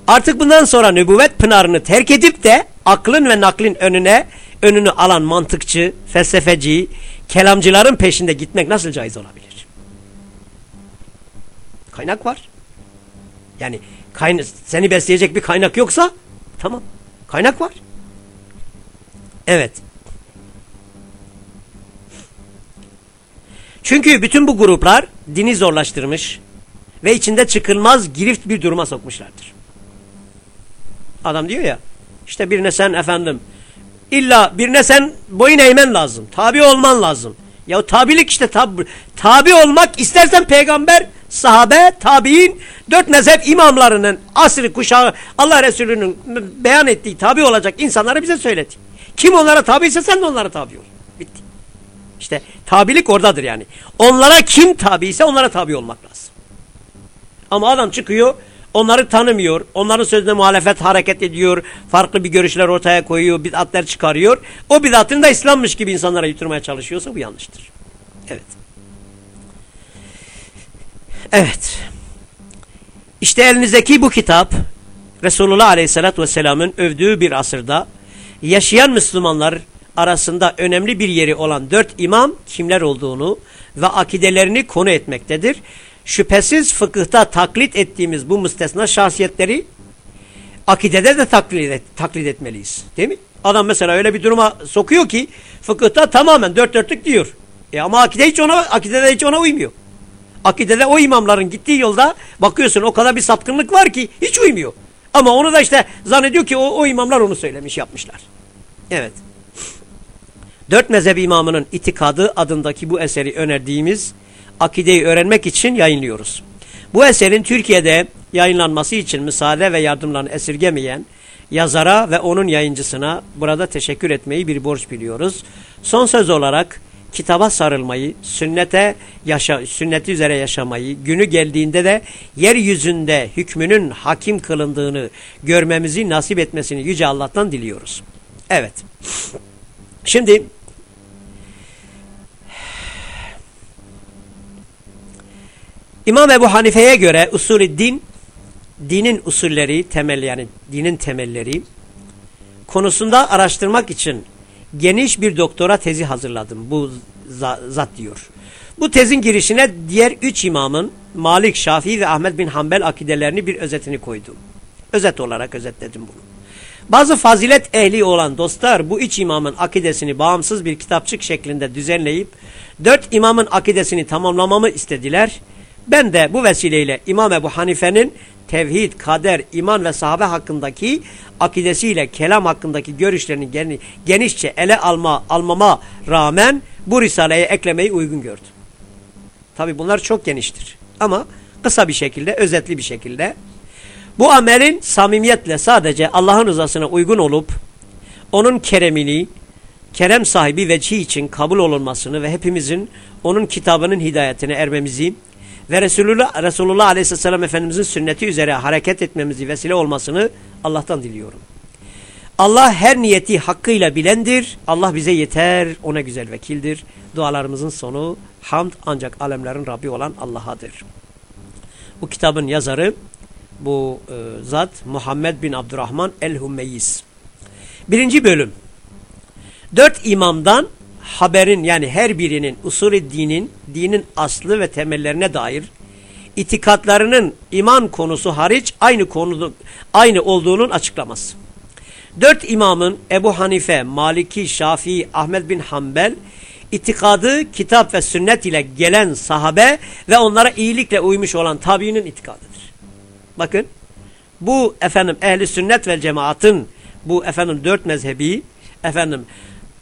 Artık bundan sonra nübüvvet pınarını terk edip de aklın ve naklin önüne önünü alan mantıkçı, felsefeci, kelamcıların peşinde gitmek nasıl caiz olabilir? Kaynak var. Yani kayna seni besleyecek bir kaynak yoksa tamam. Kaynak var. Evet. Çünkü bütün bu gruplar dini zorlaştırmış ve içinde çıkılmaz girift bir duruma sokmuşlardır. Adam diyor ya işte birine sen efendim illa birine sen boyun eğmen lazım. Tabi olman lazım. Ya tabilik işte tabi, tabi olmak istersen peygamber, sahabe, tabi'in, dört mezhep imamlarının asrı kuşağı Allah Resulü'nün beyan ettiği tabi olacak insanları bize söyledi. Kim onlara tabi ise sen de onlara tabi ol. Bitti. İşte tabilik oradadır yani. Onlara kim tabi ise onlara tabi olmak lazım. Ama adam çıkıyor Onları tanımıyor. Onların sözüne muhalefet hareket ediyor. Farklı bir görüşler ortaya koyuyor. Bid'atler çıkarıyor. O bid'atını da İslam'mış gibi insanlara yuturmaya çalışıyorsa bu yanlıştır. Evet. Evet. İşte elinizdeki bu kitap Resulullah Aleyhisselatü Vesselam'ın övdüğü bir asırda yaşayan Müslümanlar arasında önemli bir yeri olan dört imam kimler olduğunu ve akidelerini konu etmektedir şüphesiz fıkıhta taklit ettiğimiz bu müstesna şahsiyetleri akidede de taklit, et, taklit etmeliyiz. Değil mi? Adam mesela öyle bir duruma sokuyor ki fıkıhta tamamen dört dörtlük diyor. E ama akide hiç ona, akidede hiç ona uymuyor. Akidede o imamların gittiği yolda bakıyorsun o kadar bir sapkınlık var ki hiç uymuyor. Ama onu da işte zannediyor ki o, o imamlar onu söylemiş yapmışlar. Evet. Dört mezhep imamının itikadı adındaki bu eseri önerdiğimiz akideyi öğrenmek için yayınlıyoruz. Bu eserin Türkiye'de yayınlanması için müsaade ve yardımlarını esirgemeyen yazara ve onun yayıncısına burada teşekkür etmeyi bir borç biliyoruz. Son söz olarak kitaba sarılmayı, sünnete yaşa, sünneti üzere yaşamayı, günü geldiğinde de yeryüzünde hükmünün hakim kılındığını görmemizi nasip etmesini Yüce Allah'tan diliyoruz. Evet. Şimdi İmam Ebu Hanife'ye göre usulü din, dinin usulleri, temel yani dinin temelleri konusunda araştırmak için geniş bir doktora tezi hazırladım. Bu zat diyor. Bu tezin girişine diğer üç imamın Malik, Şafii ve Ahmet bin Hanbel akidelerini bir özetini koydum. Özet olarak özetledim bunu. Bazı fazilet ehli olan dostlar bu üç imamın akidesini bağımsız bir kitapçık şeklinde düzenleyip dört imamın akidesini tamamlamamı istediler. Ben de bu vesileyle İmam Ebu Hanife'nin tevhid, kader, iman ve sahabe hakkındaki akidesiyle kelam hakkındaki görüşlerini genişçe ele alma, almama rağmen bu risaleye eklemeyi uygun gördüm. Tabi bunlar çok geniştir. Ama kısa bir şekilde, özetli bir şekilde bu amelin samimiyetle sadece Allah'ın rızasına uygun olup onun keremini, kerem sahibi vecihi için kabul olunmasını ve hepimizin onun kitabının hidayetine ermemizi ve Resulullah, Resulullah Aleyhisselam Efendimizin sünneti üzere hareket etmemizi vesile olmasını Allah'tan diliyorum. Allah her niyeti hakkıyla bilendir. Allah bize yeter, ona güzel vekildir. Dualarımızın sonu hamd ancak alemlerin Rabbi olan Allah'adır. Bu kitabın yazarı bu e, zat Muhammed bin Abdurrahman el-Hummeyiz. Birinci bölüm. Dört imamdan haberin yani her birinin usulü dinin, dinin aslı ve temellerine dair itikatlarının iman konusu hariç aynı konu aynı olduğunun açıklaması. Dört imamın Ebu Hanife, Maliki, Şafii, Ahmet bin Hanbel itikadı kitap ve sünnet ile gelen sahabe ve onlara iyilikle uymuş olan tabiinin itikadıdır. Bakın bu efendim ehli sünnet ve cemaatın bu efendim dört mezhebi efendim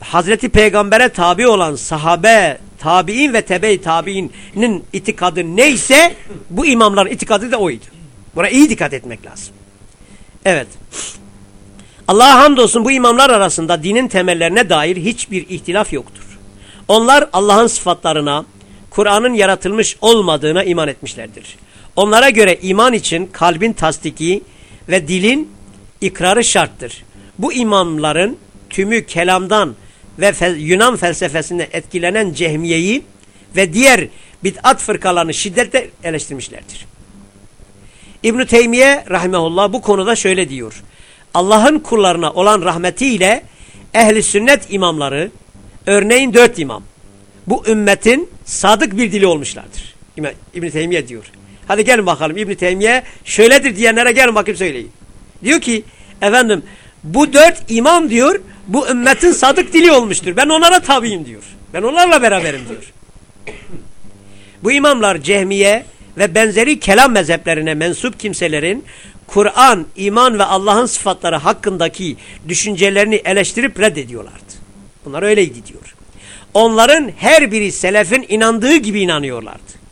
Hazreti Peygamber'e tabi olan sahabe, tabi'in ve tebe-i tabi'inin itikadı neyse bu imamların itikadı da oydu. Buna iyi dikkat etmek lazım. Evet. Allah'a hamdolsun bu imamlar arasında dinin temellerine dair hiçbir ihtilaf yoktur. Onlar Allah'ın sıfatlarına, Kur'an'ın yaratılmış olmadığına iman etmişlerdir. Onlara göre iman için kalbin tasdiki ve dilin ikrarı şarttır. Bu imamların tümü kelamdan ve fel Yunan felsefesinde etkilenen cehmiyeyi ve diğer bid'at fırkalarını şiddetle eleştirmişlerdir. İbn-i Teymiye rahimahullah bu konuda şöyle diyor. Allah'ın kullarına olan rahmetiyle ehli sünnet imamları örneğin dört imam bu ümmetin sadık bir dili olmuşlardır. İbn-i Teymiye diyor. Hadi gelin bakalım İbn-i Teymiye şöyledir diyenlere gelin bakayım söyleyin. Diyor ki efendim bu dört imam diyor bu ümmetin sadık dili olmuştur. Ben onlara tabiyim diyor. Ben onlarla beraberim diyor. Bu imamlar cehmiye ve benzeri kelam mezheplerine mensup kimselerin Kur'an, iman ve Allah'ın sıfatları hakkındaki düşüncelerini eleştirip reddediyorlardı. Bunlar öyleydi diyor. Onların her biri selefin inandığı gibi inanıyorlardı.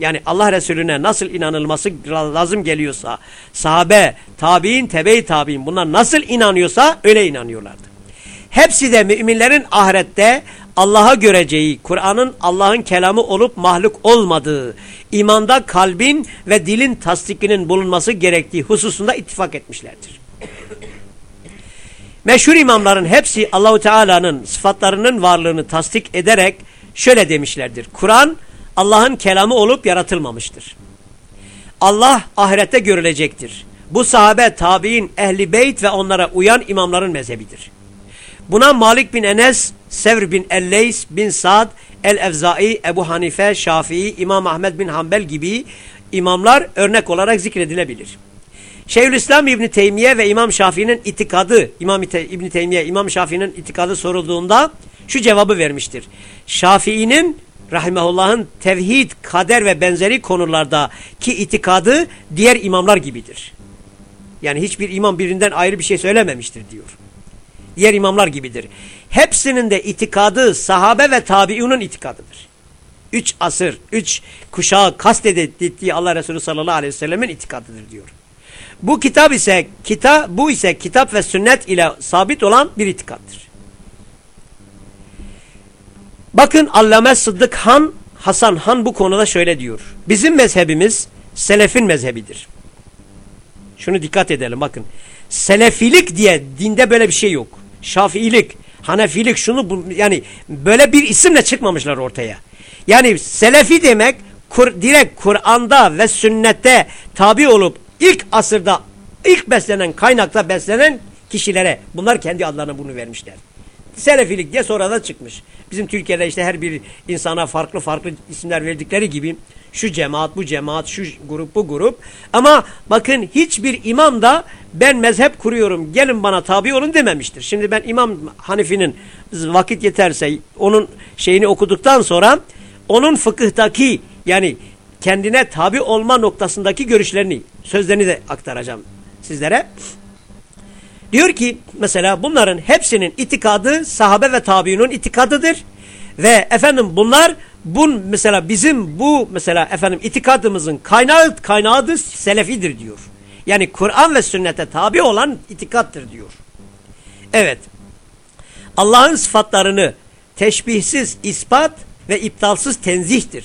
Yani Allah Resulüne nasıl inanılması lazım geliyorsa, sahabe, tabi'in, tebe-i tabi'in bunlar nasıl inanıyorsa öyle inanıyorlardı. Hepsi de müminlerin ahirette Allah'a göreceği, Kur'an'ın Allah'ın kelamı olup mahluk olmadığı, imanda kalbin ve dilin tasdikinin bulunması gerektiği hususunda ittifak etmişlerdir. Meşhur imamların hepsi Allahu Teala'nın sıfatlarının varlığını tasdik ederek şöyle demişlerdir. Kur'an Allah'ın kelamı olup yaratılmamıştır. Allah ahirette görülecektir. Bu sahabe, tabi'in, ehli beyt ve onlara uyan imamların mezhebidir. Buna Malik bin Enes, Sevr bin Elleys bin Sad, El-Evzai, Ebu Hanife, Şafii, İmam Ahmed bin Hanbel gibi imamlar örnek olarak zikredilebilir. Şeyhülislam İbni Teymiye ve İmam Şafii'nin itikadı, İmam İbni Teymiye, İmam Şafii'nin itikadı sorulduğunda şu cevabı vermiştir. Şafii'nin rahimehullah'ın tevhid, kader ve benzeri konularda ki itikadı diğer imamlar gibidir. Yani hiçbir imam birinden ayrı bir şey söylememiştir diyor. Diğer imamlar gibidir. Hepsinin de itikadı sahabe ve tabiunun itikadıdır. Üç asır, üç kuşağı kastedildiği Allah Resulü sallallahu aleyhi ve sellemin itikadıdır diyor. Bu kitap ise kita, bu ise kitap ve sünnet ile sabit olan bir itikattır. Bakın Allame Sıddık Han, Hasan Han bu konuda şöyle diyor. Bizim mezhebimiz selefin mezhebidir. Şunu dikkat edelim bakın. Selefilik diye dinde böyle bir şey yok. Şafiilik, Hanefilik şunu bu, yani böyle bir isimle çıkmamışlar ortaya. Yani selefi demek kur, direkt Kur'an'da ve sünnette tabi olup ilk asırda ilk beslenen kaynakta beslenen kişilere bunlar kendi adlarına bunu vermişler. Selefilik diye sonradan çıkmış. Bizim Türkiye'de işte her bir insana farklı farklı isimler verdikleri gibi şu cemaat, bu cemaat, şu grup, bu grup. Ama bakın hiçbir imam da ben mezhep kuruyorum gelin bana tabi olun dememiştir. Şimdi ben İmam Hanifi'nin vakit yeterse onun şeyini okuduktan sonra onun fıkıhtaki yani kendine tabi olma noktasındaki görüşlerini, sözlerini de aktaracağım sizlere. Diyor ki mesela bunların hepsinin itikadı sahabe ve tabiunun itikadıdır. Ve efendim bunlar bun mesela bizim bu mesela efendim itikadımızın kaynağı kaynağıdır selefidir diyor. Yani Kur'an ve sünnete tabi olan itikattır diyor. Evet. Allah'ın sıfatlarını teşbihsiz ispat ve iptalsız tenzihtir.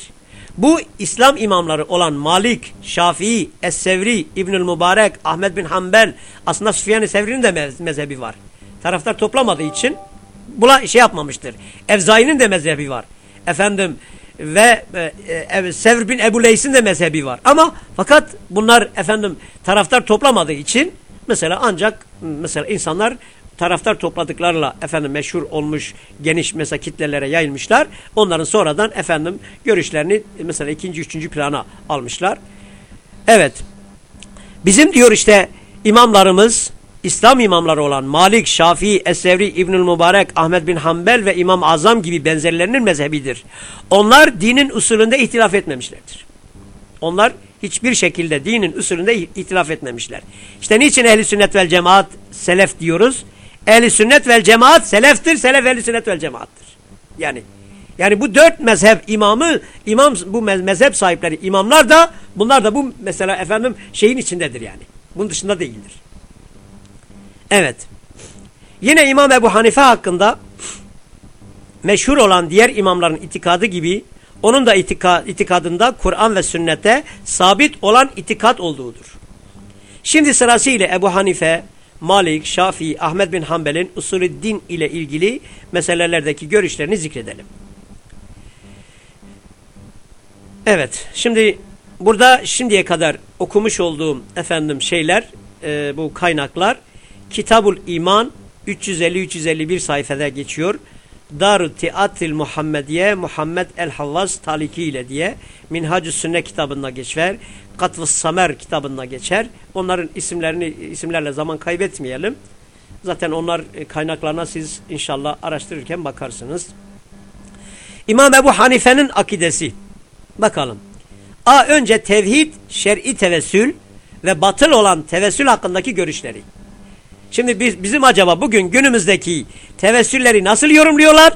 Bu İslam imamları olan Malik, Şafii, Es-Sevri, İbnül Mübarek, Ahmet bin Hanbel aslında Süfyan-ı Sevri'nin de mezhebi var. Taraftar toplamadığı için buna şey yapmamıştır. Evzai'nin de mezhebi var. Efendim ve e, e, Sevr bin Ebu Leys'in de mezhebi var. Ama fakat bunlar efendim taraftar toplamadığı için mesela ancak mesela insanlar taraftar topladıklarla efendim meşhur olmuş geniş mesela kitlelere yayılmışlar. Onların sonradan efendim görüşlerini mesela ikinci, üçüncü plana almışlar. Evet. Bizim diyor işte imamlarımız İslam imamları olan Malik, Şafii, Esevri, İbnül Mübarek, Ahmet bin Hanbel ve İmam Azam gibi benzerlerinin mezhebidir. Onlar dinin usulünde ihtilaf etmemişlerdir. Onlar hiçbir şekilde dinin usulünde ihtilaf etmemişler. İşte niçin ehli sünnet vel cemaat selef diyoruz? Ehli sünnet vel cemaat seleftir, selef ehli sünnet vel cemaattır. Yani yani bu dört mezhep imamı, imam bu mezhep sahipleri imamlar da bunlar da bu mesela efendim şeyin içindedir yani. Bunun dışında değildir. Evet. Yine İmam Ebu Hanife hakkında meşhur olan diğer imamların itikadı gibi onun da itika, itikadında Kur'an ve sünnete sabit olan itikat olduğudur. Şimdi sırasıyla Ebu Hanife, Malik, Şafii, Ahmet bin Hanbel'in usulü din ile ilgili meselelerdeki görüşlerini zikredelim. Evet, şimdi burada şimdiye kadar okumuş olduğum efendim şeyler, e, bu kaynaklar Kitabul İman 350-351 sayfada geçiyor. Darü Tiatil Muhammediye Muhammed El Havvaz Taliki ile diye Minhacü Sünne kitabında geçer. Katv Samer kitabında geçer. Onların isimlerini isimlerle zaman kaybetmeyelim. Zaten onlar e, kaynaklarına siz inşallah araştırırken bakarsınız. İmam Ebu Hanife'nin akidesi. Bakalım. A önce tevhid, şer'i tevessül ve batıl olan tevessül hakkındaki görüşleri. Şimdi biz, bizim acaba bugün günümüzdeki tevessülleri nasıl yorumluyorlar?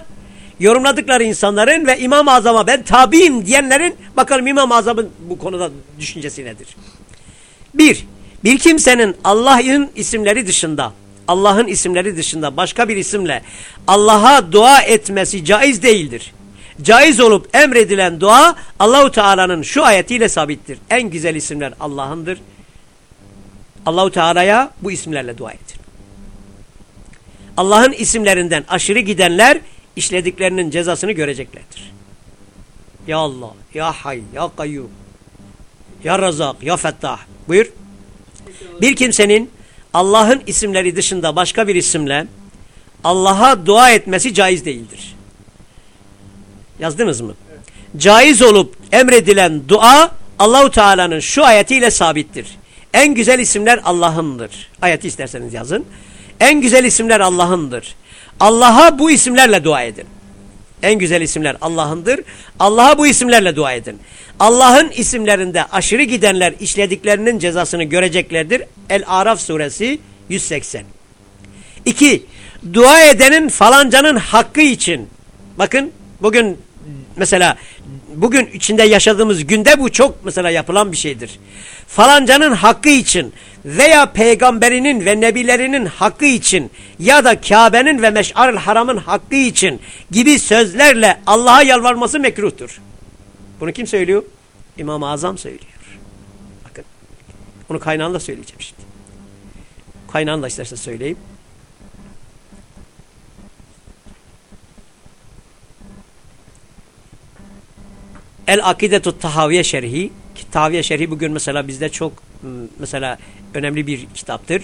Yorumladıkları insanların ve İmam-ı Azam'a ben tabiyim diyenlerin bakalım İmam-ı Azam'ın bu konuda düşüncesi nedir? Bir, bir kimsenin Allah'ın isimleri dışında, Allah'ın isimleri dışında başka bir isimle Allah'a dua etmesi caiz değildir. Caiz olup emredilen dua Allahu Teala'nın şu ayetiyle sabittir. En güzel isimler Allah'ındır. Allahu Teala'ya bu isimlerle dua edin. Allah'ın isimlerinden aşırı gidenler işlediklerinin cezasını göreceklerdir. Ya Allah, Ya Hay, Ya Kayyum, Ya Razak, Ya Fettah. Buyur. Bir kimsenin Allah'ın isimleri dışında başka bir isimle Allah'a dua etmesi caiz değildir. Yazdınız mı? Evet. Caiz olup emredilen dua Allahu Teala'nın şu ayetiyle sabittir. En güzel isimler Allah'ındır. Ayeti isterseniz yazın. En güzel isimler Allah'ındır. Allah'a bu isimlerle dua edin. En güzel isimler Allah'ındır. Allah'a bu isimlerle dua edin. Allah'ın isimlerinde aşırı gidenler işlediklerinin cezasını göreceklerdir. El-Araf suresi 180. 2. Dua edenin falancanın hakkı için. Bakın bugün mesela bugün içinde yaşadığımız günde bu çok mesela yapılan bir şeydir. Falancanın hakkı için veya peygamberinin ve nebilerinin hakkı için ya da Kabe'nin ve Meş'arül Haram'ın hakkı için gibi sözlerle Allah'a yalvarması mekruhtur. Bunu kim söylüyor? İmam-ı Azam söylüyor. Bakın. Bunu kaynağında söyleyeceğim şimdi. Kaynağını da istersen söyleyeyim. El Akidetu Tahaviye Şerhi Tahaviye Şerhi bugün mesela bizde çok mesela önemli bir kitaptır.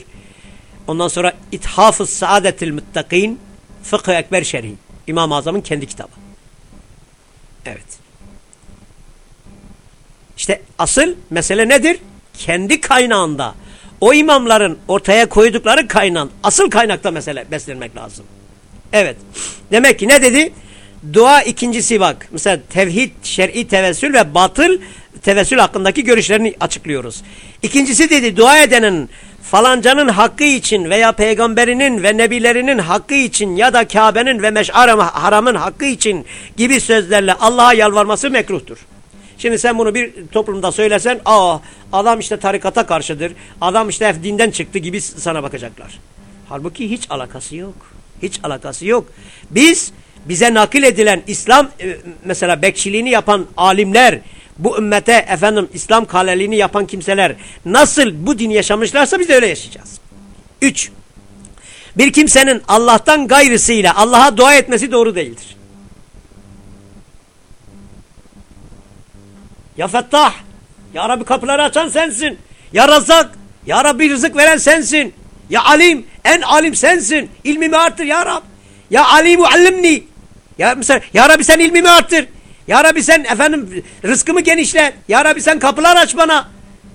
Ondan sonra İthaf-ı Saadetil Muttakin Fıkıh Ekber Şerhi. İmam-ı Azam'ın kendi kitabı. Evet. İşte asıl mesele nedir? Kendi kaynağında o imamların ortaya koydukları kaynağın asıl kaynakta mesele beslenmek lazım. Evet. Demek ki ne dedi? Dua ikincisi bak. Mesela tevhid, şer'i tevessül ve batıl tevessül hakkındaki görüşlerini açıklıyoruz. İkincisi dedi dua edenin falancanın hakkı için veya peygamberinin ve nebilerinin hakkı için ya da Kabe'nin ve meş'ar haramın hakkı için gibi sözlerle Allah'a yalvarması mekruhtur. Şimdi sen bunu bir toplumda söylesen aa adam işte tarikata karşıdır, adam işte dinden çıktı gibi sana bakacaklar. Halbuki hiç alakası yok. Hiç alakası yok. Biz bize nakil edilen İslam e, mesela bekçiliğini yapan alimler, bu ümmete efendim İslam kaleliğini yapan kimseler nasıl bu din yaşamışlarsa biz de öyle yaşayacağız. Üç, bir kimsenin Allah'tan gayrısıyla Allah'a dua etmesi doğru değildir. Ya Fettah, Ya Rabbi kapıları açan sensin. Ya Razak, Ya Rabbi rızık veren sensin. Ya Alim, en alim sensin. İlmimi artır Ya Rab. Ya Alimu allimni. Ya mesela Ya Rabbi sen ilmimi artır. Ya Rabbi sen efendim rızkımı genişle. Ya Rabbi sen kapılar aç bana.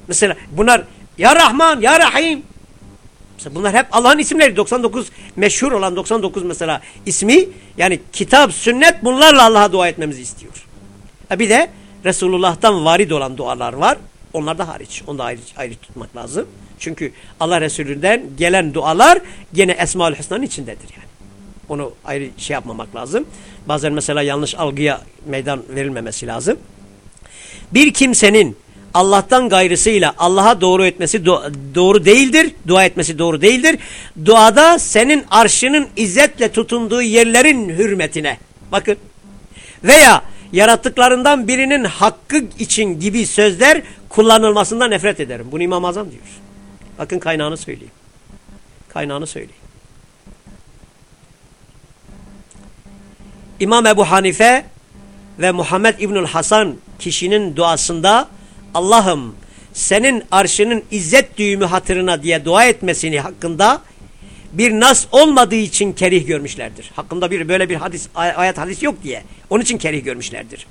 Mesela bunlar Ya Rahman, Ya Rahim. Mesela bunlar hep Allah'ın isimleri. 99 meşhur olan 99 mesela ismi yani kitap, sünnet bunlarla Allah'a dua etmemizi istiyor. E bir de Resulullah'tan varid olan dualar var. Onlar da hariç. Onu da ayrı, ayrı tutmak lazım. Çünkü Allah Resulü'nden gelen dualar gene Esma-ül Hüsna'nın içindedir yani. Onu ayrı şey yapmamak lazım. Bazen mesela yanlış algıya meydan verilmemesi lazım. Bir kimsenin Allah'tan gayrısıyla Allah'a doğru etmesi doğru değildir. Dua etmesi doğru değildir. Duada senin arşının izzetle tutunduğu yerlerin hürmetine. Bakın. Veya yarattıklarından birinin hakkı için gibi sözler kullanılmasından nefret ederim. Bunu İmam Azam diyor. Bakın kaynağını söyleyeyim. Kaynağını söyleyeyim. İmam Ebu Hanife ve Muhammed İbnül Hasan kişinin duasında Allah'ım senin arşının izzet düğümü hatırına diye dua etmesini hakkında bir nas olmadığı için kerih görmüşlerdir. Hakkında bir böyle bir hadis ayet hadis yok diye. Onun için kerih görmüşlerdir.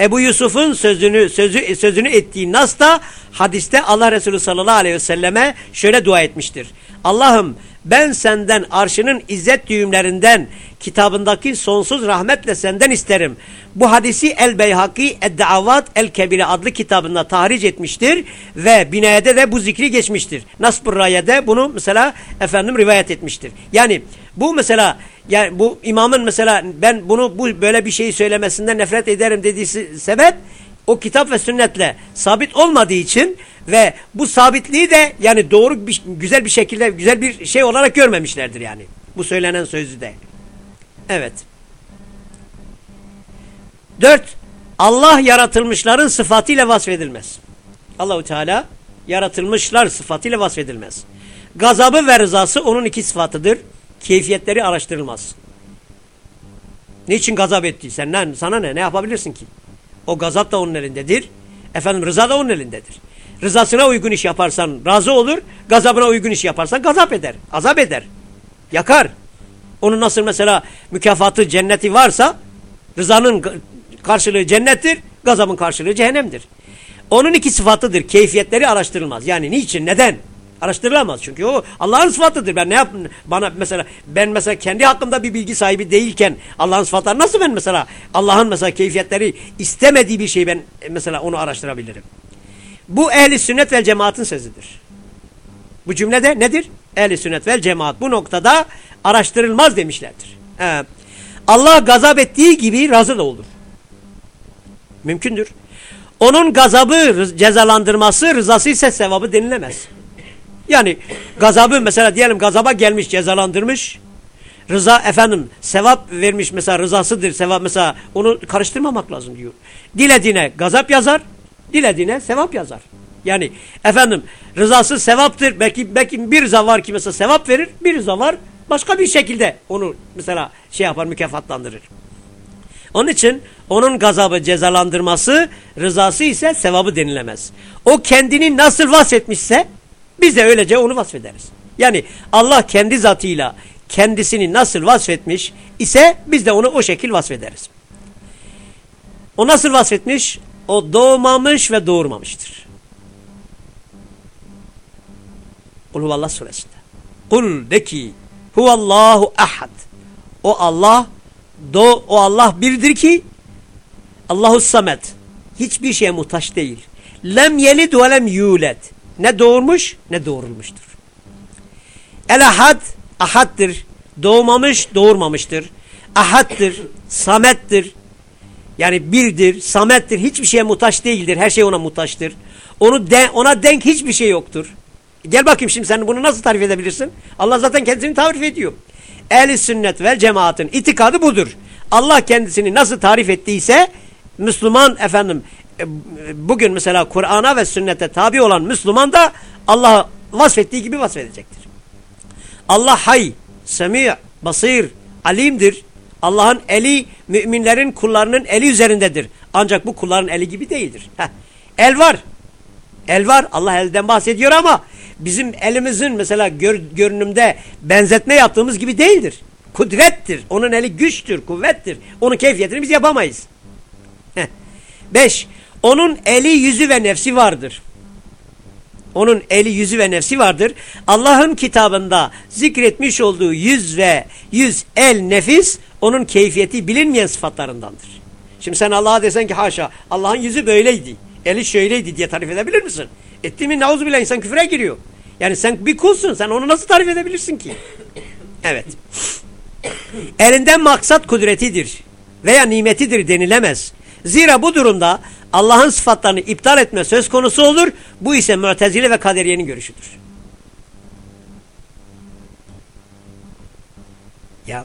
Ebu Yusuf'un sözünü sözü sözünü ettiği nas da hadiste Allah Resulü sallallahu aleyhi ve selleme şöyle dua etmiştir. Allah'ım ben senden arşının izzet düğümlerinden kitabındaki sonsuz rahmetle senden isterim. Bu hadisi El Beyhaki Eddavat El Kebire adlı kitabında tahric etmiştir ve binayede de bu zikri geçmiştir. Nasbur Raye'de bunu mesela efendim rivayet etmiştir. Yani bu mesela yani bu imamın mesela ben bunu bu böyle bir şeyi söylemesinden nefret ederim dediği sebep o kitap ve sünnetle sabit olmadığı için ve bu sabitliği de yani doğru bir, güzel bir şekilde güzel bir şey olarak görmemişlerdir yani. Bu söylenen sözü de. Evet. Dört, Allah yaratılmışların sıfatıyla vasfedilmez. Allahu Teala yaratılmışlar sıfatıyla vasfedilmez. Gazabı ve rızası onun iki sıfatıdır. Keyfiyetleri araştırılmaz. Niçin gazap ettiysen sana ne ne yapabilirsin ki? O gazap da onun elindedir. Efendim rıza da onun elindedir. Rızasına uygun iş yaparsan razı olur. Gazabına uygun iş yaparsan gazap eder. Azap eder. Yakar. Onun nasıl mesela mükafatı cenneti varsa rızanın karşılığı cennettir. Gazabın karşılığı cehennemdir. Onun iki sıfatıdır. Keyfiyetleri araştırılmaz. Yani niçin? Neden? Araştırılamaz. Çünkü o Allah'ın sıfatıdır. Ben ne yap bana mesela ben mesela kendi hakkımda bir bilgi sahibi değilken Allah'ın sıfatları nasıl ben mesela Allah'ın mesela keyfiyetleri istemediği bir şey ben mesela onu araştırabilirim. Bu ehli sünnet vel cemaatin sözüdür. Bu cümlede nedir? Ehli sünnet vel cemaat bu noktada araştırılmaz demişlerdir. Ee, Allah gazap ettiği gibi razı da olur. Mümkündür. Onun gazabı cezalandırması rızası ise sevabı denilemez. Yani gazabı mesela diyelim gazaba gelmiş cezalandırmış. Rıza efendim sevap vermiş mesela rızasıdır sevap mesela onu karıştırmamak lazım diyor. Dilediğine gazap yazar dilediğine sevap yazar. Yani efendim rızası sevaptır. Belki belki bir rıza var ki mesela sevap verir. Bir rıza var başka bir şekilde onu mesela şey yapar mükafatlandırır. Onun için onun gazabı cezalandırması rızası ise sevabı denilemez. O kendini nasıl vasfetmişse biz de öylece onu vasfederiz. Yani Allah kendi zatıyla kendisini nasıl vasfetmiş ise biz de onu o şekil vasfederiz. O nasıl vasfetmiş? O doğmamış ve doğurmamıştır. Kul suresinde. Kul de ki huvallahu ahad. O Allah do o Allah birdir ki Allahu samet. Hiçbir şeye muhtaç değil. Lem yelid ve lem yulet. Ne doğurmuş ne doğurulmuştur. El ahad ahaddır. Doğmamış doğurmamıştır. Ahattır. Samettir. Yani birdir, samettir, hiçbir şeye muhtaç değildir. Her şey ona muhtaçtır. Onu de, ona denk hiçbir şey yoktur. Gel bakayım şimdi sen bunu nasıl tarif edebilirsin? Allah zaten kendisini tarif ediyor. Ehli sünnet ve cemaatin itikadı budur. Allah kendisini nasıl tarif ettiyse Müslüman efendim bugün mesela Kur'an'a ve sünnete tabi olan Müslüman da Allah'ı vasfettiği gibi vasfedecektir. Allah hay, semi, basir, alimdir. Allah'ın eli müminlerin kullarının eli üzerindedir. Ancak bu kulların eli gibi değildir. Heh. El var. El var. Allah elden bahsediyor ama bizim elimizin mesela gör, görünümde benzetme yaptığımız gibi değildir. Kudrettir. Onun eli güçtür, kuvvettir. Onun keyfiyetini biz yapamayız. Heh. Beş. Onun eli, yüzü ve nefsi vardır. Onun eli, yüzü ve nefsi vardır. Allah'ın kitabında zikretmiş olduğu yüz ve yüz, el, nefis onun keyfiyeti bilinmeyen sıfatlarındandır. Şimdi sen Allah'a desen ki haşa Allah'ın yüzü böyleydi, eli şöyleydi diye tarif edebilir misin? Etti mi nauzu bile insan küfre giriyor. Yani sen bir kulsun sen onu nasıl tarif edebilirsin ki? Evet. Elinden maksat kudretidir veya nimetidir denilemez. Zira bu durumda Allah'ın sıfatlarını iptal etme söz konusu olur. Bu ise Mu'tezile ve Kaderiye'nin görüşüdür. Ya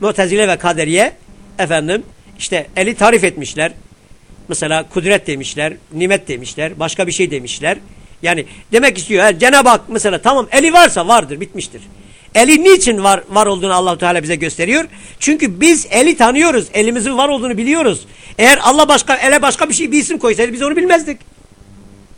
Mu'tezile ve Kaderiye efendim işte eli tarif etmişler. Mesela kudret demişler, nimet demişler, başka bir şey demişler. Yani demek istiyor Cenab-ı Hak mesela tamam eli varsa vardır bitmiştir. Eli niçin var, var olduğunu allah Teala bize gösteriyor? Çünkü biz eli tanıyoruz. Elimizin var olduğunu biliyoruz. Eğer Allah başka ele başka bir şey bir isim koysaydı biz onu bilmezdik.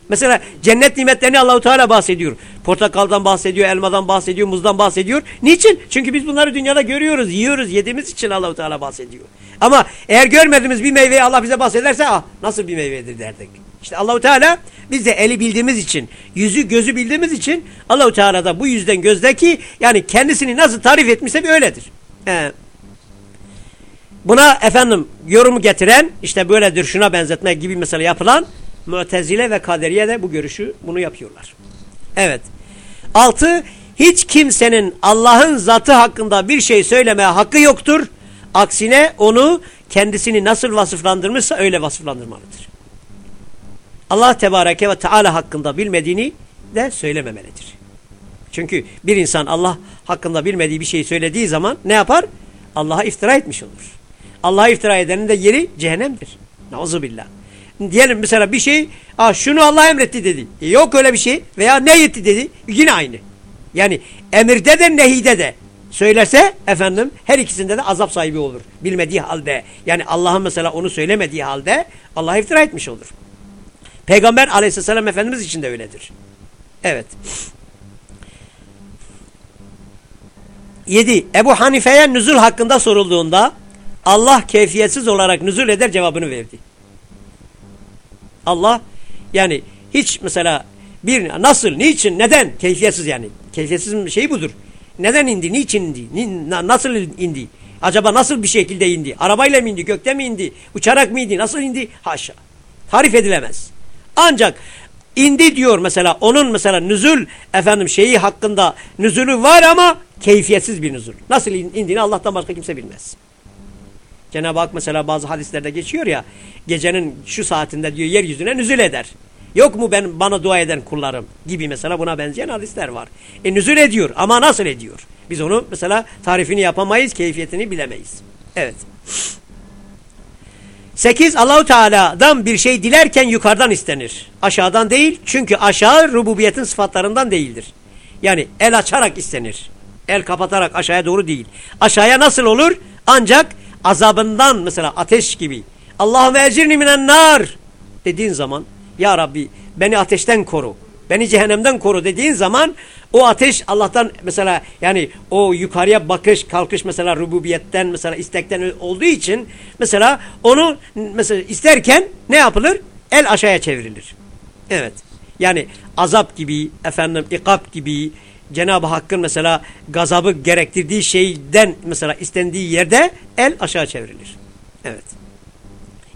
Mesela cennet nimetlerini Allahu Teala bahsediyor. Portakaldan bahsediyor, elmadan bahsediyor, muzdan bahsediyor. Niçin? Çünkü biz bunları dünyada görüyoruz, yiyoruz, yediğimiz için Allahu Teala bahsediyor. Ama eğer görmediğimiz bir meyveyi Allah bize bahsederse ah nasıl bir meyvedir derdik. İşte Allahu Teala biz de eli bildiğimiz için, yüzü gözü bildiğimiz için Allahu Teala da bu yüzden gözdeki yani kendisini nasıl tarif etmişse bir öyledir. He. Buna efendim yorumu getiren işte böyledir şuna benzetme gibi mesela yapılan Mu'tezile ve Kaderiye de bu görüşü bunu yapıyorlar. Evet. Altı, hiç kimsenin Allah'ın zatı hakkında bir şey söylemeye hakkı yoktur. Aksine onu kendisini nasıl vasıflandırmışsa öyle vasıflandırmalıdır. Allah Tebareke ve Teala hakkında bilmediğini de söylememelidir. Çünkü bir insan Allah hakkında bilmediği bir şeyi söylediği zaman ne yapar? Allah'a iftira etmiş olur. Allah'a iftira edenin de yeri cehennemdir. Nauzubillah. Diyelim mesela bir şey, ah şunu Allah emretti dedi. E yok öyle bir şey veya ne etti dedi. Yine aynı. Yani emirde de nehide de söylerse efendim her ikisinde de azap sahibi olur. Bilmediği halde yani Allah'ın mesela onu söylemediği halde Allah'a iftira etmiş olur. Peygamber aleyhisselam efendimiz için de öyledir. Evet. 7. Ebu Hanife'ye nüzul hakkında sorulduğunda Allah keyfiyetsiz olarak nüzul eder cevabını verdi. Allah yani hiç mesela bir nasıl, niçin, neden keyfiyetsiz yani. Keyfiyetsiz şey budur. Neden indi, niçin indi, nasıl indi, acaba nasıl bir şekilde indi, arabayla mı indi, gökte mi indi, uçarak mı indi, nasıl indi, haşa. Tarif edilemez. Ancak indi diyor mesela onun mesela nüzül efendim şeyi hakkında nüzülü var ama keyfiyetsiz bir nüzül. Nasıl indiğini Allah'tan başka kimse bilmez. Cenab-ı Hak mesela bazı hadislerde geçiyor ya gecenin şu saatinde diyor yeryüzüne nüzül eder. Yok mu ben bana dua eden kullarım gibi mesela buna benzeyen hadisler var. E nüzül ediyor ama nasıl ediyor? Biz onu mesela tarifini yapamayız, keyfiyetini bilemeyiz. Evet. 8. Allahu Teala'dan bir şey dilerken yukarıdan istenir. Aşağıdan değil. Çünkü aşağı rububiyetin sıfatlarından değildir. Yani el açarak istenir. El kapatarak aşağıya doğru değil. Aşağıya nasıl olur? Ancak azabından mesela ateş gibi. Allahümme ecirni minen nar dediğin zaman ya Rabbi beni ateşten koru. Beni cehennemden koru dediğin zaman o ateş Allah'tan mesela yani o yukarıya bakış kalkış mesela rububiyetten mesela istekten olduğu için mesela onu mesela isterken ne yapılır? El aşağıya çevrilir. Evet. Yani azap gibi efendim ikab gibi Cenab-ı Hakk'ın mesela gazabı gerektirdiği şeyden mesela istendiği yerde el aşağı çevrilir. Evet.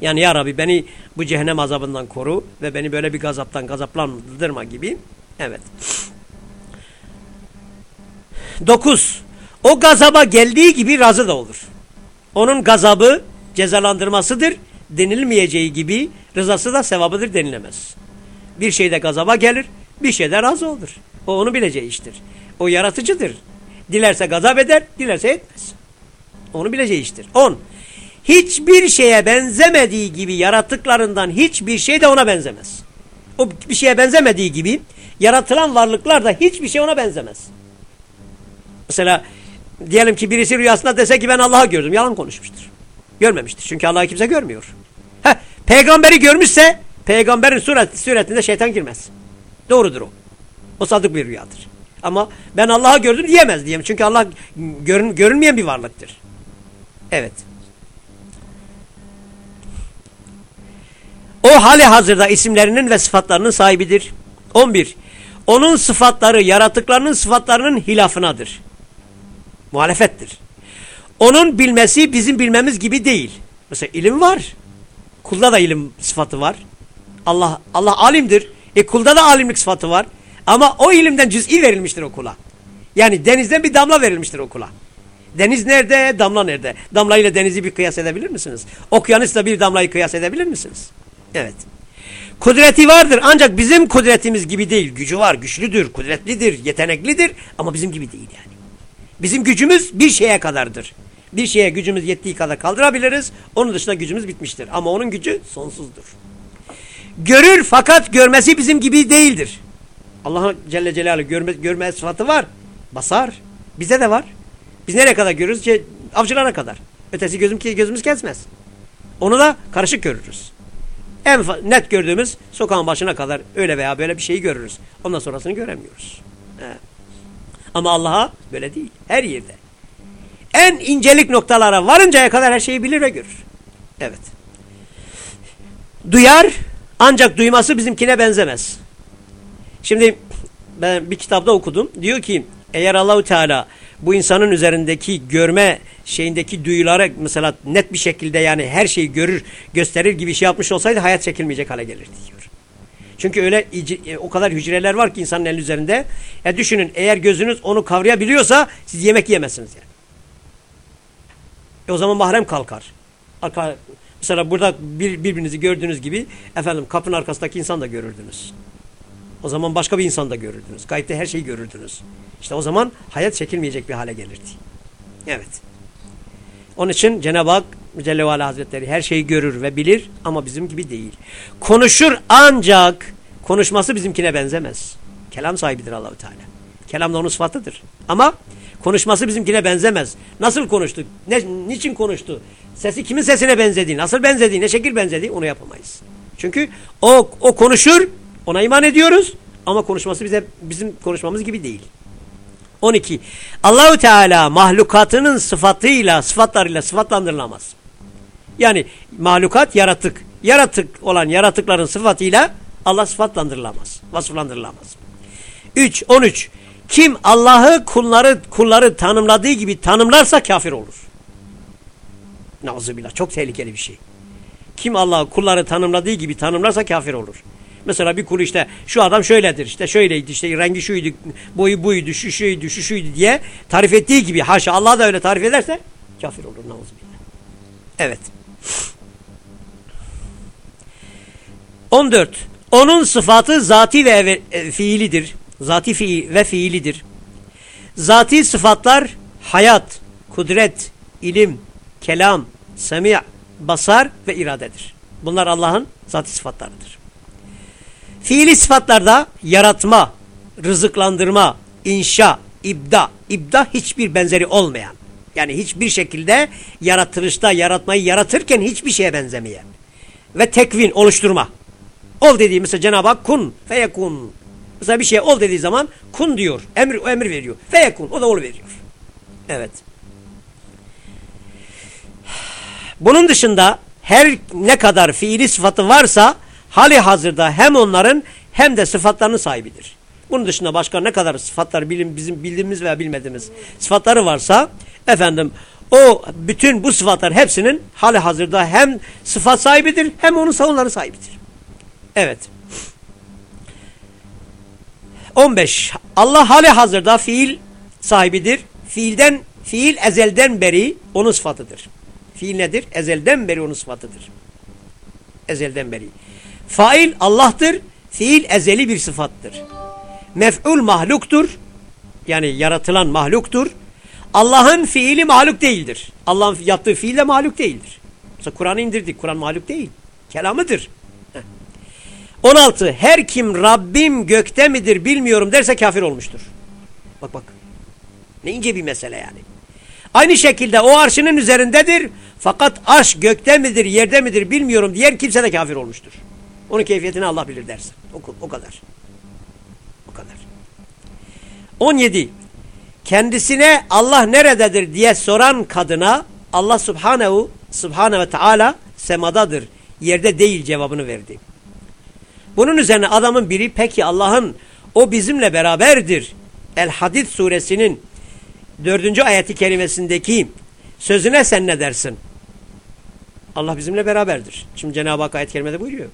Yani ya Rabbi beni bu cehennem azabından koru ve beni böyle bir gazaptan gazaplandırma gibi. Evet. Dokuz. O gazaba geldiği gibi razı da olur. Onun gazabı cezalandırmasıdır denilmeyeceği gibi rızası da sevabıdır denilemez. Bir şeyde gazaba gelir, bir şeyde razı olur. O onu bileceği iştir. O yaratıcıdır. Dilerse gazap eder, dilerse etmez. Onu bileceği iştir. On hiçbir şeye benzemediği gibi yarattıklarından hiçbir şey de ona benzemez. O bir şeye benzemediği gibi yaratılan varlıklar da hiçbir şey ona benzemez. Mesela diyelim ki birisi rüyasında dese ki ben Allah'ı gördüm. Yalan konuşmuştur. Görmemiştir. Çünkü Allah'ı kimse görmüyor. Heh, peygamberi görmüşse peygamberin suret, suretinde şeytan girmez. Doğrudur o. O sadık bir rüyadır. Ama ben Allah'ı gördüm diyemez diyeyim. Çünkü Allah görün, görünmeyen bir varlıktır. Evet. O hali hazırda isimlerinin ve sıfatlarının sahibidir. 11. Onun sıfatları yaratıklarının sıfatlarının hilafınadır. Muhalefettir. Onun bilmesi bizim bilmemiz gibi değil. Mesela ilim var. Kulda da ilim sıfatı var. Allah Allah alimdir. E kulda da alimlik sıfatı var. Ama o ilimden cüz'i verilmiştir o kula. Yani denizden bir damla verilmiştir o kula. Deniz nerede? Damla nerede? Damla ile denizi bir kıyas edebilir misiniz? Okyanusla bir damlayı kıyas edebilir misiniz? Evet. Kudreti vardır ancak bizim kudretimiz gibi değil. Gücü var, güçlüdür, kudretlidir, yeteneklidir ama bizim gibi değil yani. Bizim gücümüz bir şeye kadardır. Bir şeye gücümüz yettiği kadar kaldırabiliriz. Onun dışında gücümüz bitmiştir. Ama onun gücü sonsuzdur. Görür fakat görmesi bizim gibi değildir. Allah Celle Celaluhu görme, görme sıfatı var. Basar. Bize de var. Biz nereye kadar görürüz? Şey, avcılara kadar. Ötesi gözüm, gözümüz kesmez. Onu da karışık görürüz. En net gördüğümüz sokağın başına kadar öyle veya böyle bir şeyi görürüz. Ondan sonrasını göremiyoruz. He. Ama Allah'a böyle değil. Her yerde. En incelik noktalara varıncaya kadar her şeyi bilir ve görür. Evet. Duyar ancak duyması bizimkine benzemez. Şimdi ben bir kitapta okudum. Diyor ki eğer Allahu Teala bu insanın üzerindeki görme şeyindeki duyuları mesela net bir şekilde yani her şeyi görür, gösterir gibi şey yapmış olsaydı hayat çekilmeyecek hale gelirdi diyor. Çünkü öyle e, o kadar hücreler var ki insanın el üzerinde. Ya düşünün eğer gözünüz onu kavrayabiliyorsa siz yemek yemezsiniz yani. E o zaman mahrem kalkar. Arka, mesela burada bir, birbirinizi gördüğünüz gibi efendim kapının arkasındaki insan da görürdünüz. O zaman başka bir insan da görürdünüz. Gayette her şeyi görürdünüz. İşte o zaman hayat çekilmeyecek bir hale gelirdi. Evet. Onun için Cenab-ı Hak Celle ve Hazretleri her şeyi görür ve bilir ama bizim gibi değil. Konuşur ancak konuşması bizimkine benzemez. Kelam sahibidir Allahu Teala. Kelam da onun sıfatıdır. Ama konuşması bizimkine benzemez. Nasıl konuştu? Ne, niçin konuştu? Sesi kimin sesine benzedi? Nasıl benzedi? Ne şekil benzedi? Onu yapamayız. Çünkü o, o konuşur, ona iman ediyoruz ama konuşması bize bizim konuşmamız gibi değil. 12. Allahu Teala mahlukatının sıfatıyla, sıfatlarıyla sıfatlandırılamaz. Yani mahlukat yaratık. Yaratık olan yaratıkların sıfatıyla Allah sıfatlandırılamaz. Vasıflandırılamaz. 3. 13. Kim Allah'ı kulları kulları tanımladığı gibi tanımlarsa kafir olur. Nauzubillah. Çok tehlikeli bir şey. Kim Allah'ı kulları tanımladığı gibi tanımlarsa kafir olur. Mesela bir kul işte şu adam şöyledir işte şöyleydi işte rengi şuydu boyu buydu şu şuydu şu şuydu diye tarif ettiği gibi haşa Allah da öyle tarif ederse kafir olur nauzubillah. Evet. 14. Onun sıfatı zati ve e, fiilidir. Zati fiil ve fiilidir. Zati sıfatlar hayat, kudret, ilim, kelam, semi' basar ve iradedir. Bunlar Allah'ın zati sıfatlarıdır. Fiili sıfatlarda yaratma, rızıklandırma, inşa, ibda, ibda hiçbir benzeri olmayan. Yani hiçbir şekilde yaratılışta yaratmayı yaratırken hiçbir şeye benzemeyen. Ve tekvin, oluşturma. Ol dediği mesela Cenab-ı Hak kun, feyekun. Mesela bir şey ol dediği zaman kun diyor. Emir, emir veriyor. Feyekun, o da ol veriyor. Evet. Bunun dışında her ne kadar fiili sıfatı varsa hali hazırda hem onların hem de sıfatlarının sahibidir. Bunun dışında başka ne kadar sıfatlar bilim, bizim bildiğimiz veya bilmediğimiz sıfatları varsa efendim o bütün bu sıfatlar hepsinin hali hazırda hem sıfat sahibidir hem onun savunları sahibidir. Evet. 15. Allah hali hazırda fiil sahibidir. Fiilden fiil ezelden beri onun sıfatıdır. Fiil nedir? Ezelden beri onun sıfatıdır. Ezelden beri. Fail Allah'tır. Fiil ezeli bir sıfattır. Mef'ul mahluktur. Yani yaratılan mahluktur. Allah'ın fiili mahluk değildir. Allah'ın yaptığı fiil de mahluk değildir. Mesela Kur'an'ı indirdik. Kur'an mahluk değil. Kelamıdır. 16. Her kim Rabbim gökte midir bilmiyorum derse kafir olmuştur. Bak bak. Ne ince bir mesele yani. Aynı şekilde o arşının üzerindedir. Fakat arş gökte midir yerde midir bilmiyorum diğer kimse de kafir olmuştur. Onun keyfiyetini Allah bilir dersin. O, o kadar. O kadar. 17. Kendisine Allah nerededir diye soran kadına Allah subhanehu subhane ve teala semadadır. Yerde değil cevabını verdi. Bunun üzerine adamın biri peki Allah'ın o bizimle beraberdir. El Hadid suresinin dördüncü ayeti kelimesindeki sözüne sen ne dersin? Allah bizimle beraberdir. Şimdi Cenab-ı Hak ayet kerimede buyuruyor.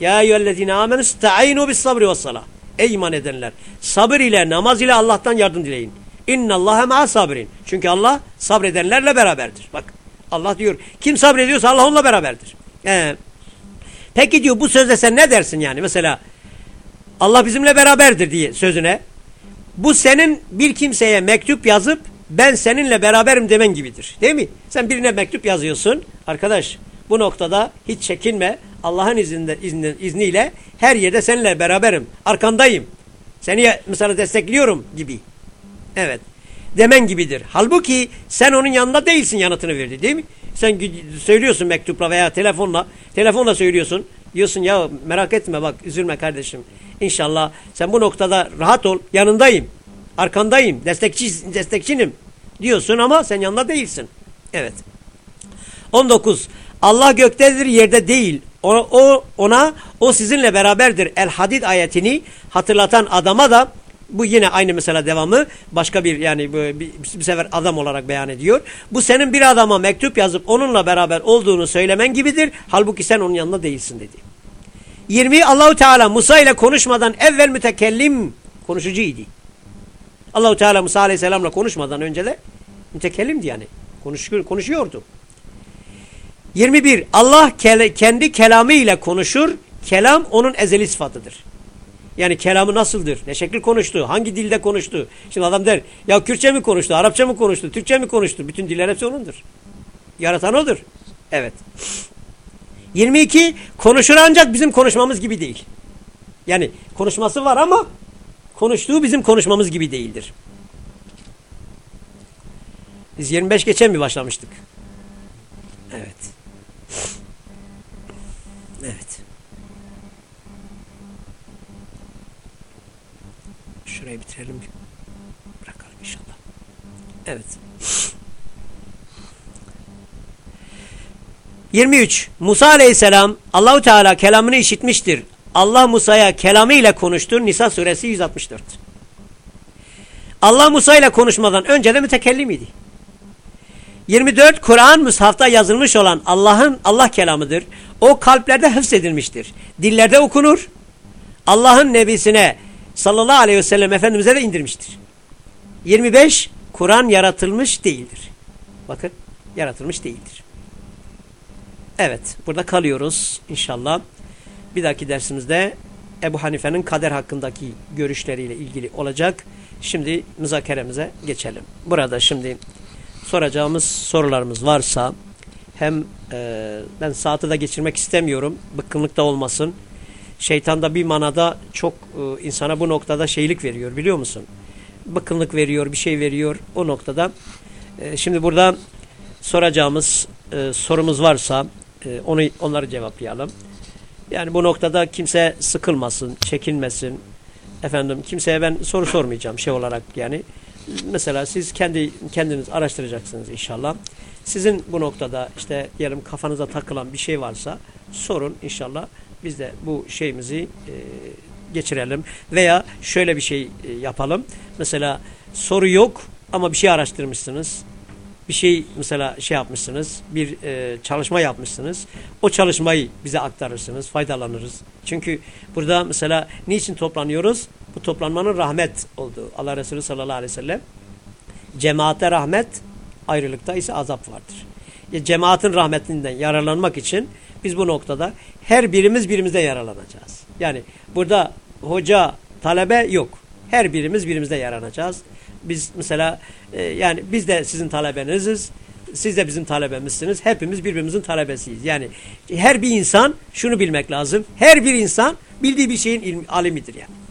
Ya eyyühellezine amenü sta'inu bis sabri ve salah. Ey iman edenler. Sabır ile namaz ile Allah'tan yardım dileyin. İnna Allahe ma'a sabirin. Çünkü Allah sabredenlerle beraberdir. Bak Allah diyor kim sabrediyorsa Allah onunla beraberdir. Ee, peki diyor bu sözde sen ne dersin yani? Mesela Allah bizimle beraberdir diye sözüne. Bu senin bir kimseye mektup yazıp ben seninle beraberim demen gibidir. Değil mi? Sen birine mektup yazıyorsun. Arkadaş bu noktada hiç çekinme. Allah'ın izniyle, izni, izniyle her yerde seninle beraberim. Arkandayım. Seni mesela destekliyorum gibi. Evet. Demen gibidir. Halbuki sen onun yanında değilsin yanıtını verdi değil mi? Sen söylüyorsun mektupla veya telefonla. Telefonla söylüyorsun. Diyorsun ya merak etme bak üzülme kardeşim. İnşallah sen bu noktada rahat ol. Yanındayım. Arkandayım. Destekçi, destekçinim. Diyorsun ama sen yanında değilsin. Evet. 19. Allah göktedir yerde değil. O, o ona o sizinle beraberdir. El Hadid ayetini hatırlatan adama da bu yine aynı mesela devamı başka bir yani bir, bir sefer adam olarak beyan ediyor. Bu senin bir adama mektup yazıp onunla beraber olduğunu söylemen gibidir. Halbuki sen onun yanında değilsin dedi. 20 Allahu Teala Musa ile konuşmadan evvel mütekellim konuşucuydu. Allahu Teala Musa Aleyhisselam'la konuşmadan önce de mütekellimdi yani. Konuşuyor, konuşuyordu. 21. Allah ke kendi kelamı ile konuşur. Kelam onun ezeli sıfatıdır. Yani kelamı nasıldır? Ne şekil konuştu? Hangi dilde konuştu? Şimdi adam der ya Kürtçe mi konuştu? Arapça mı konuştu? Türkçe mi konuştu? Bütün diller hepsi onundur. Yaratan odur. Evet. 22. Konuşur ancak bizim konuşmamız gibi değil. Yani konuşması var ama konuştuğu bizim konuşmamız gibi değildir. Biz 25 geçen mi başlamıştık? Evet. Evet. Şurayı bitirelim. Bırakalım inşallah. Evet. 23. Musa aleyhisselam Allahu Teala kelamını işitmiştir. Allah Musa'ya kelamı ile konuştu. Nisa suresi 164. Allah Musa ile konuşmadan önce de mütekellim idi. 24 Kur'an mushafta yazılmış olan Allah'ın Allah kelamıdır. O kalplerde hıfzedilmiştir. Dillerde okunur. Allah'ın nebisine sallallahu aleyhi ve sellem Efendimiz'e de indirmiştir. 25 Kur'an yaratılmış değildir. Bakın yaratılmış değildir. Evet burada kalıyoruz inşallah. Bir dahaki dersimizde Ebu Hanife'nin kader hakkındaki görüşleriyle ilgili olacak. Şimdi müzakeremize geçelim. Burada şimdi soracağımız sorularımız varsa hem e, ben saati de geçirmek istemiyorum. Bıkkınlık da olmasın. Şeytan da bir manada çok e, insana bu noktada şeylik veriyor biliyor musun? Bıkkınlık veriyor, bir şey veriyor o noktada. E, şimdi burada soracağımız e, sorumuz varsa e, onu onları cevaplayalım. Yani bu noktada kimse sıkılmasın, çekinmesin. Efendim kimseye ben soru sormayacağım şey olarak yani. Mesela siz kendi kendiniz araştıracaksınız inşallah. Sizin bu noktada işte diyelim kafanıza takılan bir şey varsa sorun inşallah. Biz de bu şeyimizi e, geçirelim. Veya şöyle bir şey e, yapalım. Mesela soru yok ama bir şey araştırmışsınız bir şey mesela şey yapmışsınız, bir e, çalışma yapmışsınız. O çalışmayı bize aktarırsınız, faydalanırız. Çünkü burada mesela niçin toplanıyoruz? Bu toplanmanın rahmet olduğu. Allah Resulü sallallahu aleyhi ve sellem cemaate rahmet, ayrılıkta ise azap vardır. Cemaatin rahmetinden yararlanmak için biz bu noktada her birimiz birimizde yararlanacağız. Yani burada hoca, talebe yok. Her birimiz birimizde yaranacağız. Biz mesela e, yani biz de sizin talebeniziz. Siz de bizim talebemizsiniz. Hepimiz birbirimizin talebesiyiz. Yani her bir insan şunu bilmek lazım. Her bir insan bildiği bir şeyin ilmi, alimidir yani.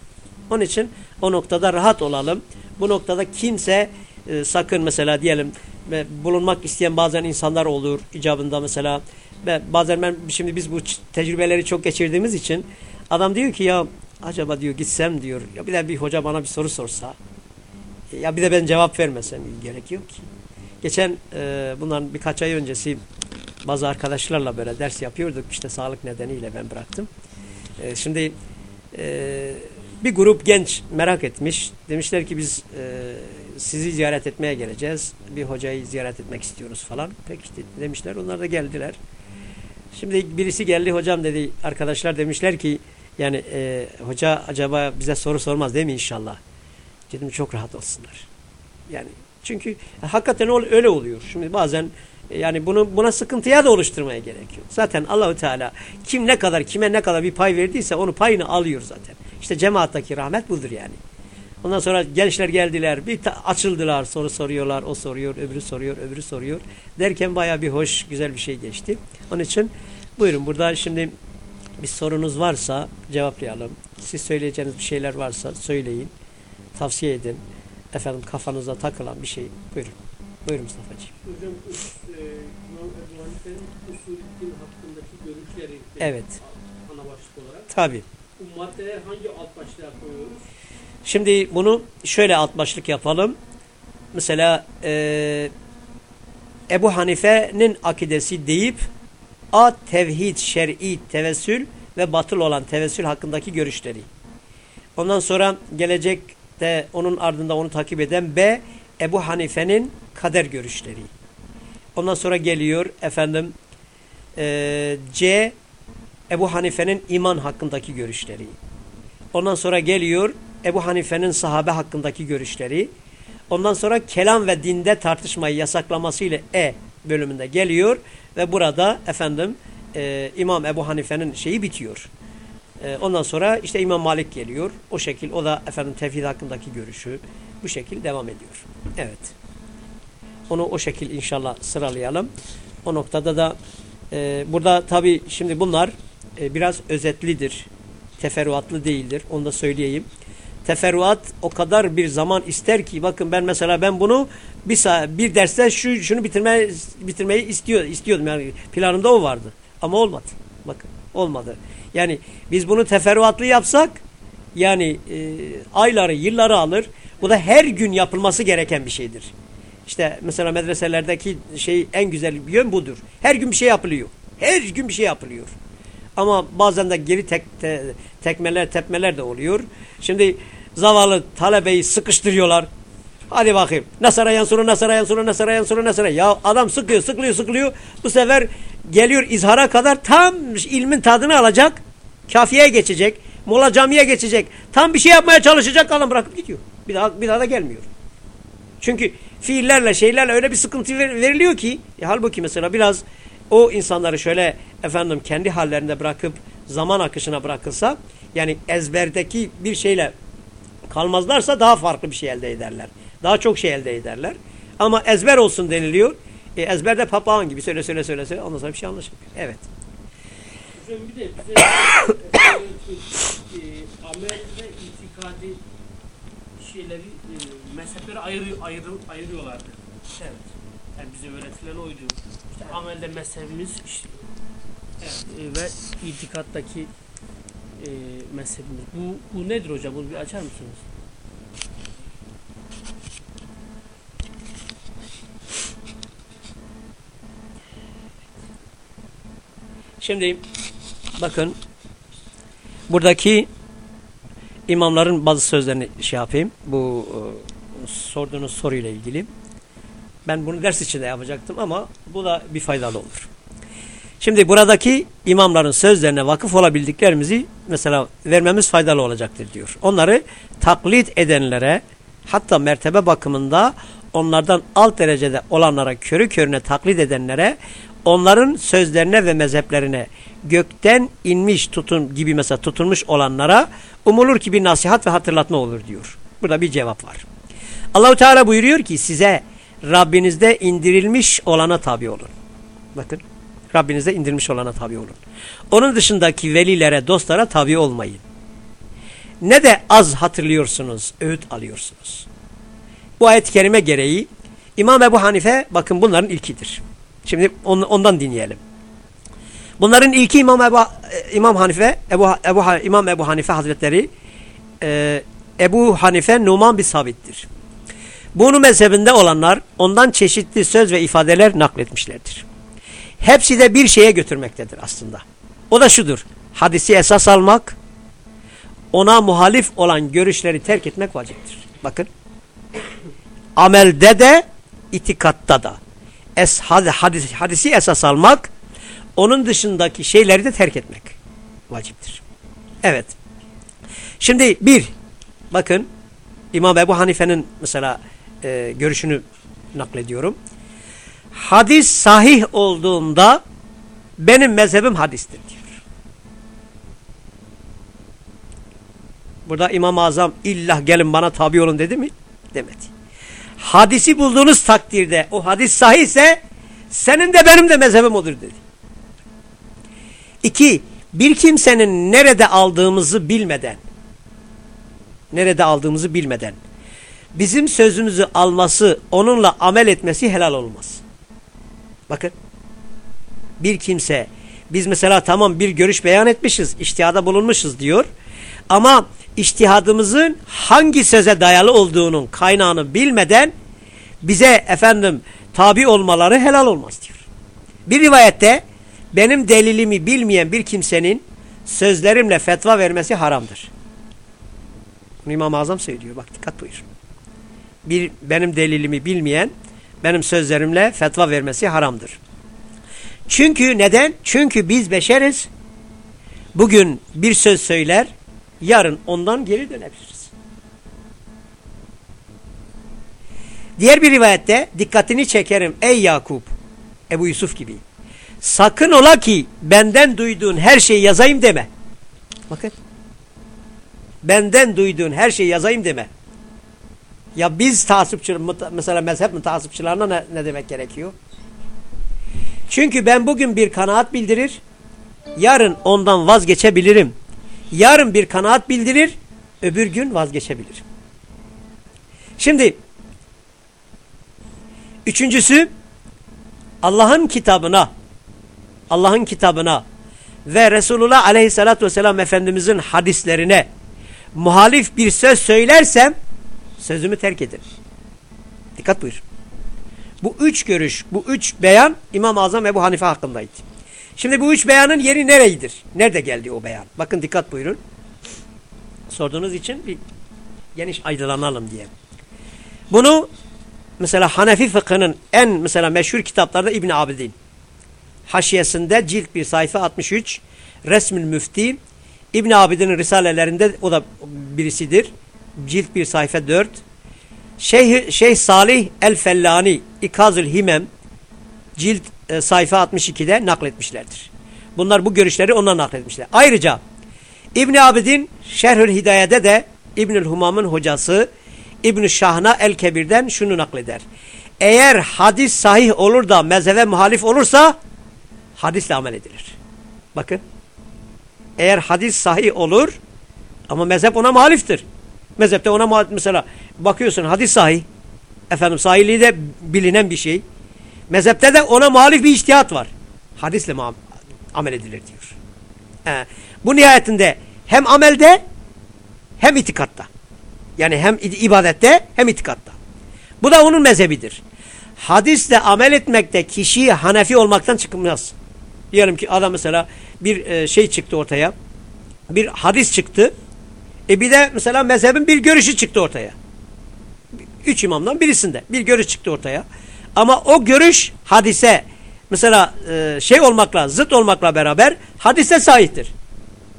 Onun için o noktada rahat olalım. Bu noktada kimse e, sakın mesela diyelim e, bulunmak isteyen bazen insanlar olur icabında mesela ve bazen ben şimdi biz bu tecrübeleri çok geçirdiğimiz için adam diyor ki ya acaba diyor gitsem diyor ya bir de bir hoca bana bir soru sorsa ya bir de ben cevap vermesem gerek yok ki. Geçen e, bundan birkaç ay öncesi bazı arkadaşlarla böyle ders yapıyorduk. İşte sağlık nedeniyle ben bıraktım. E, şimdi e, bir grup genç merak etmiş. Demişler ki biz e, sizi ziyaret etmeye geleceğiz. Bir hocayı ziyaret etmek istiyoruz falan. Peki demişler. Onlar da geldiler. Şimdi birisi geldi hocam dedi. Arkadaşlar demişler ki yani e, hoca acaba bize soru sormaz değil mi inşallah? Dedim çok rahat olsunlar. Yani çünkü hakikaten öyle oluyor. Şimdi bazen yani bunu buna sıkıntıya da oluşturmaya gerek yok. Zaten Allahu Teala kim ne kadar kime ne kadar bir pay verdiyse onu payını alıyor zaten. İşte cemaattaki rahmet budur yani. Ondan sonra gençler geldiler, bir açıldılar, soru soruyorlar, o soruyor, öbürü soruyor, öbürü soruyor. Derken baya bir hoş, güzel bir şey geçti. Onun için buyurun burada şimdi bir sorunuz varsa cevaplayalım. Siz söyleyeceğiniz bir şeyler varsa söyleyin, tavsiye edin. Efendim kafanıza takılan bir şey. Buyurun. Buyurun Mustafa'cığım. Hocam e, İmam Ebu Hanife'nin usulü hakkındaki görüşleri evet. ana başlık olarak. Tabi. Maddeler hangi alt başlığa koyuyoruz? Şimdi bunu şöyle alt başlık yapalım. Mesela e, Ebu Hanife'nin akidesi deyip A. Tevhid, şer'i, tevessül ve batıl olan tevessül hakkındaki görüşleri. Ondan sonra gelecekte onun ardında onu takip eden B. Ebu Hanife'nin kader görüşleri. Ondan sonra geliyor efendim e, C. Ebu Hanife'nin iman hakkındaki görüşleri. Ondan sonra geliyor Ebu Hanife'nin sahabe hakkındaki görüşleri. Ondan sonra kelam ve dinde tartışmayı yasaklaması ile E bölümünde geliyor ve burada efendim e, İmam Ebu Hanife'nin şeyi bitiyor. E, ondan sonra işte İmam Malik geliyor. O şekil o da efendim tevhid hakkındaki görüşü bu şekil devam ediyor. Evet. Onu o şekil inşallah sıralayalım. O noktada da e, burada tabi şimdi bunlar e, biraz özetlidir. Teferruatlı değildir. Onu da söyleyeyim. Teferruat o kadar bir zaman ister ki bakın ben mesela ben bunu bir bir derste şu şunu bitirme bitirmeyi istiyor istiyordum yani planımda o vardı. Ama olmadı. Bakın olmadı. Yani biz bunu teferruatlı yapsak yani e, ayları, yılları alır. Bu da her gün yapılması gereken bir şeydir. İşte mesela medreselerdeki şey en güzel bir yön budur. Her gün bir şey yapılıyor. Her gün bir şey yapılıyor. Ama bazen de geri tek, te, tekmeler, tepmeler de oluyor. Şimdi zavallı talebeyi sıkıştırıyorlar. Hadi bakayım. Nasara yansuru, nasara yansuru, nasara yansuru, nasara. Ya adam sıkıyor, sıkılıyor, sıkılıyor. Bu sefer geliyor izhara kadar tam ilmin tadını alacak. Kafiye geçecek. Mola camiye geçecek. Tam bir şey yapmaya çalışacak adam bırakıp gidiyor. Bir daha, bir daha da gelmiyor. Çünkü fiillerle şeylerle öyle bir sıkıntı veriliyor ki e, halbuki mesela biraz o insanları şöyle efendim kendi hallerinde bırakıp zaman akışına bırakılsa yani ezberdeki bir şeyle kalmazlarsa daha farklı bir şey elde ederler. Daha çok şey elde ederler. Ama ezber olsun deniliyor. E, ezberde papağan gibi söyle söyle söyle söyle ondan sonra bir şey anlaşılmıyor. Evet. Hocam bir de bize e, amel ve itikadi şeyleri e, mezheplere ayırı, ayırı, ayırıyorlardı. Evet. Yani bize öğretilen oydu. İşte amelde mezhebimiz işte, evet. e, ve itikattaki e, mezhebimiz. Bu, bu nedir hocam? Bunu bir açar mısınız? Şimdi bakın buradaki imamların bazı sözlerini şey yapayım. Bu e, sorduğunuz soruyla ilgili. Ben bunu ders içinde yapacaktım ama bu da bir faydalı olur. Şimdi buradaki imamların sözlerine vakıf olabildiklerimizi mesela vermemiz faydalı olacaktır diyor. Onları taklit edenlere hatta mertebe bakımında onlardan alt derecede olanlara körü körüne taklit edenlere onların sözlerine ve mezheplerine gökten inmiş tutun gibi mesela tutulmuş olanlara umulur ki bir nasihat ve hatırlatma olur diyor. Burada bir cevap var. Allahu Teala buyuruyor ki size Rabbinizde indirilmiş olana tabi olun. Bakın Rabbinizde indirilmiş olana tabi olun. Onun dışındaki velilere, dostlara tabi olmayın. Ne de az hatırlıyorsunuz, öğüt alıyorsunuz. Bu ayet-i kerime gereği İmam Ebu Hanife bakın bunların ilkidir. Şimdi on, ondan dinleyelim. Bunların ilki İmam Ebu, İmam Hanife, Ebu, Ebu, İmam Ebu Hanife Hazretleri e, Ebu Hanife Numan bir sabittir. Bunu mezhebinde olanlar ondan çeşitli söz ve ifadeler nakletmişlerdir. Hepsi de bir şeye götürmektedir aslında. O da şudur. Hadisi esas almak, ona muhalif olan görüşleri terk etmek vaciptir. Bakın. Amelde de itikatta da. Es, hadis, hadisi esas almak onun dışındaki şeyleri de terk etmek vaciptir. Evet. Şimdi bir bakın İmam Ebu Hanife'nin mesela e, görüşünü naklediyorum. Hadis sahih olduğunda benim mezhebim hadistir diyor. Burada İmam-ı Azam illah gelin bana tabi olun dedi mi? Demedi. Hadisi bulduğunuz takdirde o hadis sahih ise senin de benim de mezhebim odur dedi. İki, bir kimsenin nerede aldığımızı bilmeden nerede aldığımızı bilmeden bizim sözümüzü alması, onunla amel etmesi helal olmaz. Bakın bir kimse biz mesela tamam bir görüş beyan etmişiz, iştihada bulunmuşuz diyor. Ama iştihadımızın hangi söze dayalı olduğunun kaynağını bilmeden bize efendim tabi olmaları helal olmaz diyor. Bir rivayette benim delilimi bilmeyen bir kimsenin sözlerimle fetva vermesi haramdır. İmam-ı Azam söylüyor. Bak dikkat buyur. Bir, benim delilimi bilmeyen benim sözlerimle fetva vermesi haramdır. Çünkü neden? Çünkü biz beşeriz. Bugün bir söz söyler, yarın ondan geri dönebiliriz. Diğer bir rivayette dikkatini çekerim ey Yakup, Ebu Yusuf gibi. Sakın ola ki benden duyduğun her şeyi yazayım deme. Bakın. Benden duyduğun her şeyi yazayım deme. Ya biz tasipçi, mesela mezhep mutasipçilerine ne, ne demek gerekiyor? Çünkü ben bugün bir kanaat bildirir, yarın ondan vazgeçebilirim. Yarın bir kanaat bildirir, öbür gün vazgeçebilirim. Şimdi, üçüncüsü, Allah'ın kitabına, Allah'ın kitabına ve Resulullah aleyhissalatü vesselam Efendimizin hadislerine muhalif bir söz söylersem sözümü terk ederim. Dikkat buyur. Bu üç görüş, bu üç beyan İmam-ı Azam Ebu Hanife hakkındaydı. Şimdi bu üç beyanın yeri nereyidir? Nerede geldi o beyan? Bakın dikkat buyurun. Sorduğunuz için bir geniş aydınlanalım diye. Bunu mesela Hanefi fıkhının en mesela meşhur kitaplarda İbn Abidin. Haşiyesinde cilt bir sayfa 63 Resmül Müfti İbn Abidin'in risalelerinde o da birisidir. Cilt bir sayfa 4 Şeyh, Şeyh Salih El-Fellani İkazül Himem cilt e, sayfa 62'de nakletmişlerdir. Bunlar bu görüşleri ondan nakletmişler. Ayrıca İbn Abidin Şerhül Hidaye'de de İbnül Humam'ın hocası İbn Şahna El-Kebir'den şunu nakleder. Eğer hadis sahih olur da mezhebe muhalif olursa hadisle amel edilir. Bakın. Eğer hadis sahih olur ama mezhep ona muhaliftir. Mezhepte ona muhalif mesela bakıyorsun hadis sahih. Efendim sahihliği de bilinen bir şey. Mezhepte de ona muhalif bir iştihat var. Hadisle amel edilir diyor. Ee, bu nihayetinde hem amelde hem itikatta. Yani hem ibadette hem itikatta. Bu da onun mezhebidir. Hadisle amel etmekte kişi Hanefi olmaktan çıkmaz. Diyelim ki adam mesela bir e, şey çıktı ortaya. Bir hadis çıktı. E bir de mesela mezhebin bir görüşü çıktı ortaya. Üç imamdan birisinde bir görüş çıktı ortaya. Ama o görüş hadise mesela e, şey olmakla zıt olmakla beraber hadise sahiptir.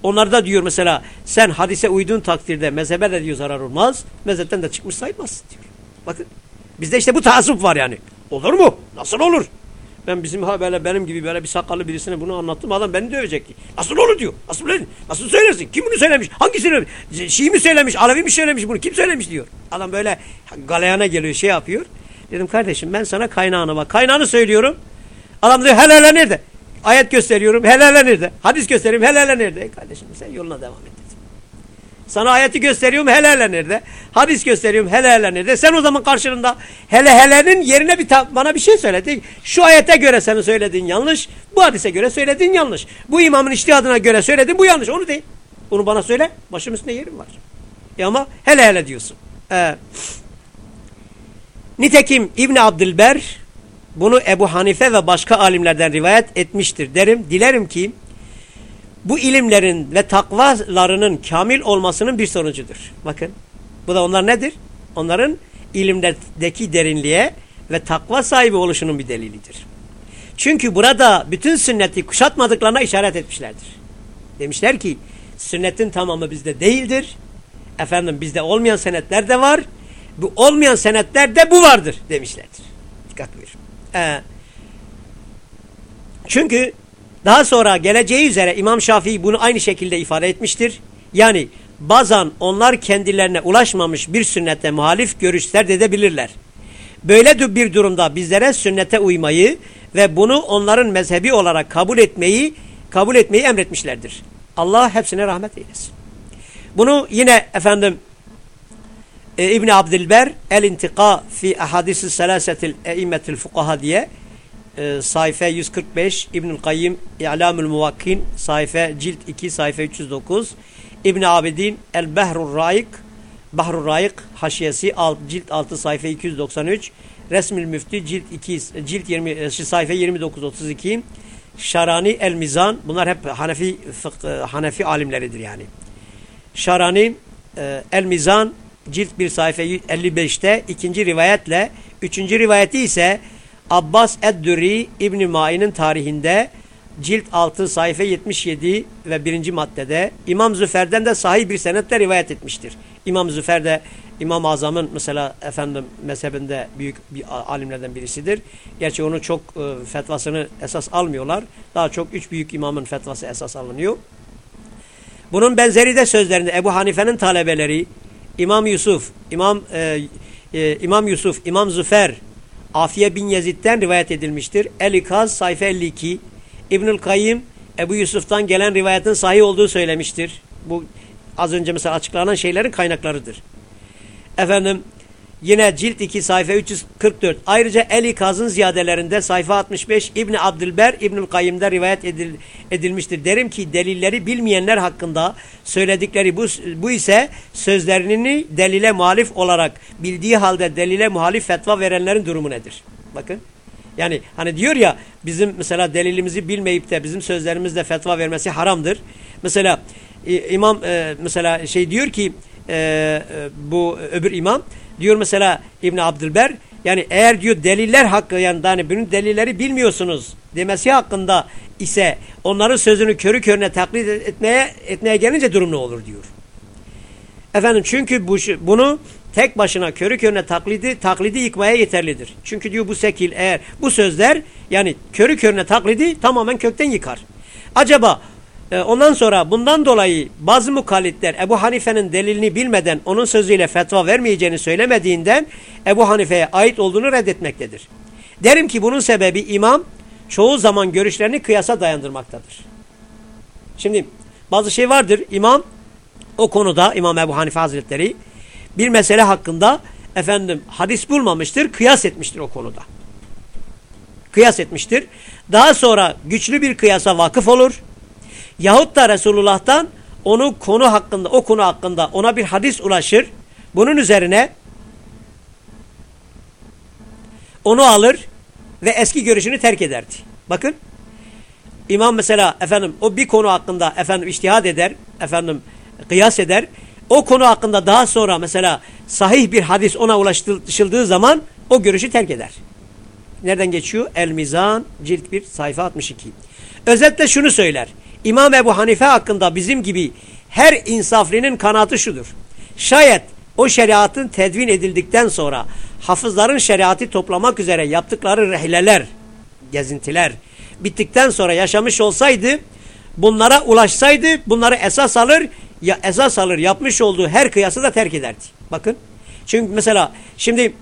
Onlar da diyor mesela sen hadise uyduğun takdirde mezhebe de diyor zarar olmaz. Mezhepten de çıkmış sayılmazsın diyor. Bakın bizde işte bu taassup var yani. Olur mu? Nasıl olur? Ben bizim ha böyle benim gibi böyle bir sakallı birisine bunu anlattım. Adam beni dövecekti. Nasıl olur diyor. Nasıl? Nasıl söylersin? Kim bunu söylemiş? Hangi söylemiş? Şii mi söylemiş? Alevi mi söylemiş bunu? Kim söylemiş diyor. Adam böyle galeyana geliyor şey yapıyor. Dedim kardeşim ben sana kaynağını bak. Kaynağını söylüyorum. Adam diyor helale nerede? Ayet gösteriyorum. Helale nerede? Hadis gösteriyorum. Helale nerede? E kardeşim sen yoluna devam et. Sana ayeti gösteriyorum hele nerede? Hadis gösteriyorum hele nerede? Sen o zaman karşılığında hele helenin yerine bir bana bir şey söyledi. Şu ayete göre senin söylediğin yanlış. Bu hadise göre söylediğin yanlış. Bu imamın iştihadına göre söylediğin bu yanlış. Onu değil. Onu bana söyle. Başım üstünde yerim var. E ama hele hele diyorsun. Ee, nitekim İbn Abdülber bunu Ebu Hanife ve başka alimlerden rivayet etmiştir derim. Dilerim ki bu ilimlerin ve takvalarının kamil olmasının bir sonucudur. Bakın bu da onlar nedir? Onların ilimdeki derinliğe ve takva sahibi oluşunun bir delilidir. Çünkü burada bütün sünneti kuşatmadıklarına işaret etmişlerdir. Demişler ki sünnetin tamamı bizde değildir. Efendim bizde olmayan senetler de var. Bu olmayan senetlerde bu vardır demişlerdir. Dikkat buyurun. Ee, çünkü daha sonra geleceği üzere İmam Şafii bunu aynı şekilde ifade etmiştir. Yani bazen onlar kendilerine ulaşmamış bir sünnete muhalif görüş serdedebilirler. Böyle bir durumda bizlere sünnete uymayı ve bunu onların mezhebi olarak kabul etmeyi kabul etmeyi emretmişlerdir. Allah hepsine rahmet eylesin. Bunu yine efendim e, İbn Abdilber El İntika fi Ahadis-i Selasetil Eimmetil Fukaha diye e, sayfa 145 İbnül Kayyim İ'lamül Muvakkin sayfa cilt 2 sayfa 309 İbn Abidin El Behrur Raik Bahrur Raik haşiyesi alt, cilt 6 sayfa 293 Resmül Müftü cilt 2 cilt 20 e, sayfa 29 32 Şarani El Mizan bunlar hep Hanefi fıkh, e, Hanefi alimleridir yani. Şarani e, El Mizan cilt 1 sayfa 55'te ikinci rivayetle üçüncü rivayeti ise Abbas Eddüri İbn-i Ma'in'in tarihinde cilt 6 sayfa 77 ve birinci maddede İmam Züfer'den de sahih bir senetle rivayet etmiştir. İmam Züfer de İmam-ı Azam'ın mesela efendim mezhebinde büyük bir alimlerden birisidir. Gerçi onu çok e, fetvasını esas almıyorlar. Daha çok üç büyük imamın fetvası esas alınıyor. Bunun benzeri de sözlerinde Ebu Hanife'nin talebeleri İmam Yusuf, İmam e, e, İmam Yusuf, İmam Züfer, Afiye bin Yezid'den rivayet edilmiştir. El-İkaz sayfa 52. İbnül Kayyim Ebu Yusuf'tan gelen rivayetin sahih olduğu söylemiştir. Bu az önce mesela açıklanan şeylerin kaynaklarıdır. Efendim yine cilt 2 sayfa 344. Ayrıca El-İkaz'ın ziyadelerinde sayfa 65 İbni Abdülber İbnül Kayyim'de rivayet edil, edilmiştir. Derim ki delilleri bilmeyenler hakkında söyledikleri bu, bu ise sözlerini delile muhalif olarak bildiği halde delile muhalif fetva verenlerin durumu nedir? Bakın. Yani hani diyor ya bizim mesela delilimizi bilmeyip de bizim sözlerimizle fetva vermesi haramdır. Mesela imam e, mesela şey diyor ki e, e, bu öbür imam diyor mesela İbn Abdülber yani eğer diyor deliller hakkı yani hani bunun delilleri bilmiyorsunuz demesi hakkında ise onların sözünü körü körüne taklit etmeye etmeye gelince durum ne olur diyor. Efendim çünkü bu bunu tek başına körü körüne taklidi taklidi yıkmaya yeterlidir. Çünkü diyor bu sekil eğer bu sözler yani körü körüne taklidi tamamen kökten yıkar. Acaba e, ondan sonra bundan dolayı bazı mukallitler Ebu Hanife'nin delilini bilmeden onun sözüyle fetva vermeyeceğini söylemediğinden Ebu Hanife'ye ait olduğunu reddetmektedir. Derim ki bunun sebebi imam çoğu zaman görüşlerini kıyasa dayandırmaktadır. Şimdi bazı şey vardır imam o konuda İmam Ebu Hanife Hazretleri bir mesele hakkında efendim hadis bulmamıştır, kıyas etmiştir o konuda. Kıyas etmiştir. Daha sonra güçlü bir kıyasa vakıf olur. Yahut da Resulullah'tan onu konu hakkında, o konu hakkında ona bir hadis ulaşır. Bunun üzerine onu alır ve eski görüşünü terk ederdi. Bakın İmam mesela efendim o bir konu hakkında efendim iştihad eder, efendim kıyas eder. O konu hakkında daha sonra mesela sahih bir hadis ona ulaştırıldığı zaman o görüşü terk eder. Nereden geçiyor? El Mizan cilt 1 sayfa 62. Özetle şunu söyler. İmam Ebu Hanife hakkında bizim gibi her insaflinin kanaatı şudur. Şayet o şeriatın tedvin edildikten sonra hafızların şeriatı toplamak üzere yaptıkları rehleler, gezintiler bittikten sonra yaşamış olsaydı bunlara ulaşsaydı bunları esas alır ya esas alır yapmış olduğu her kıyası da terk ederdi. Bakın. Çünkü mesela şimdi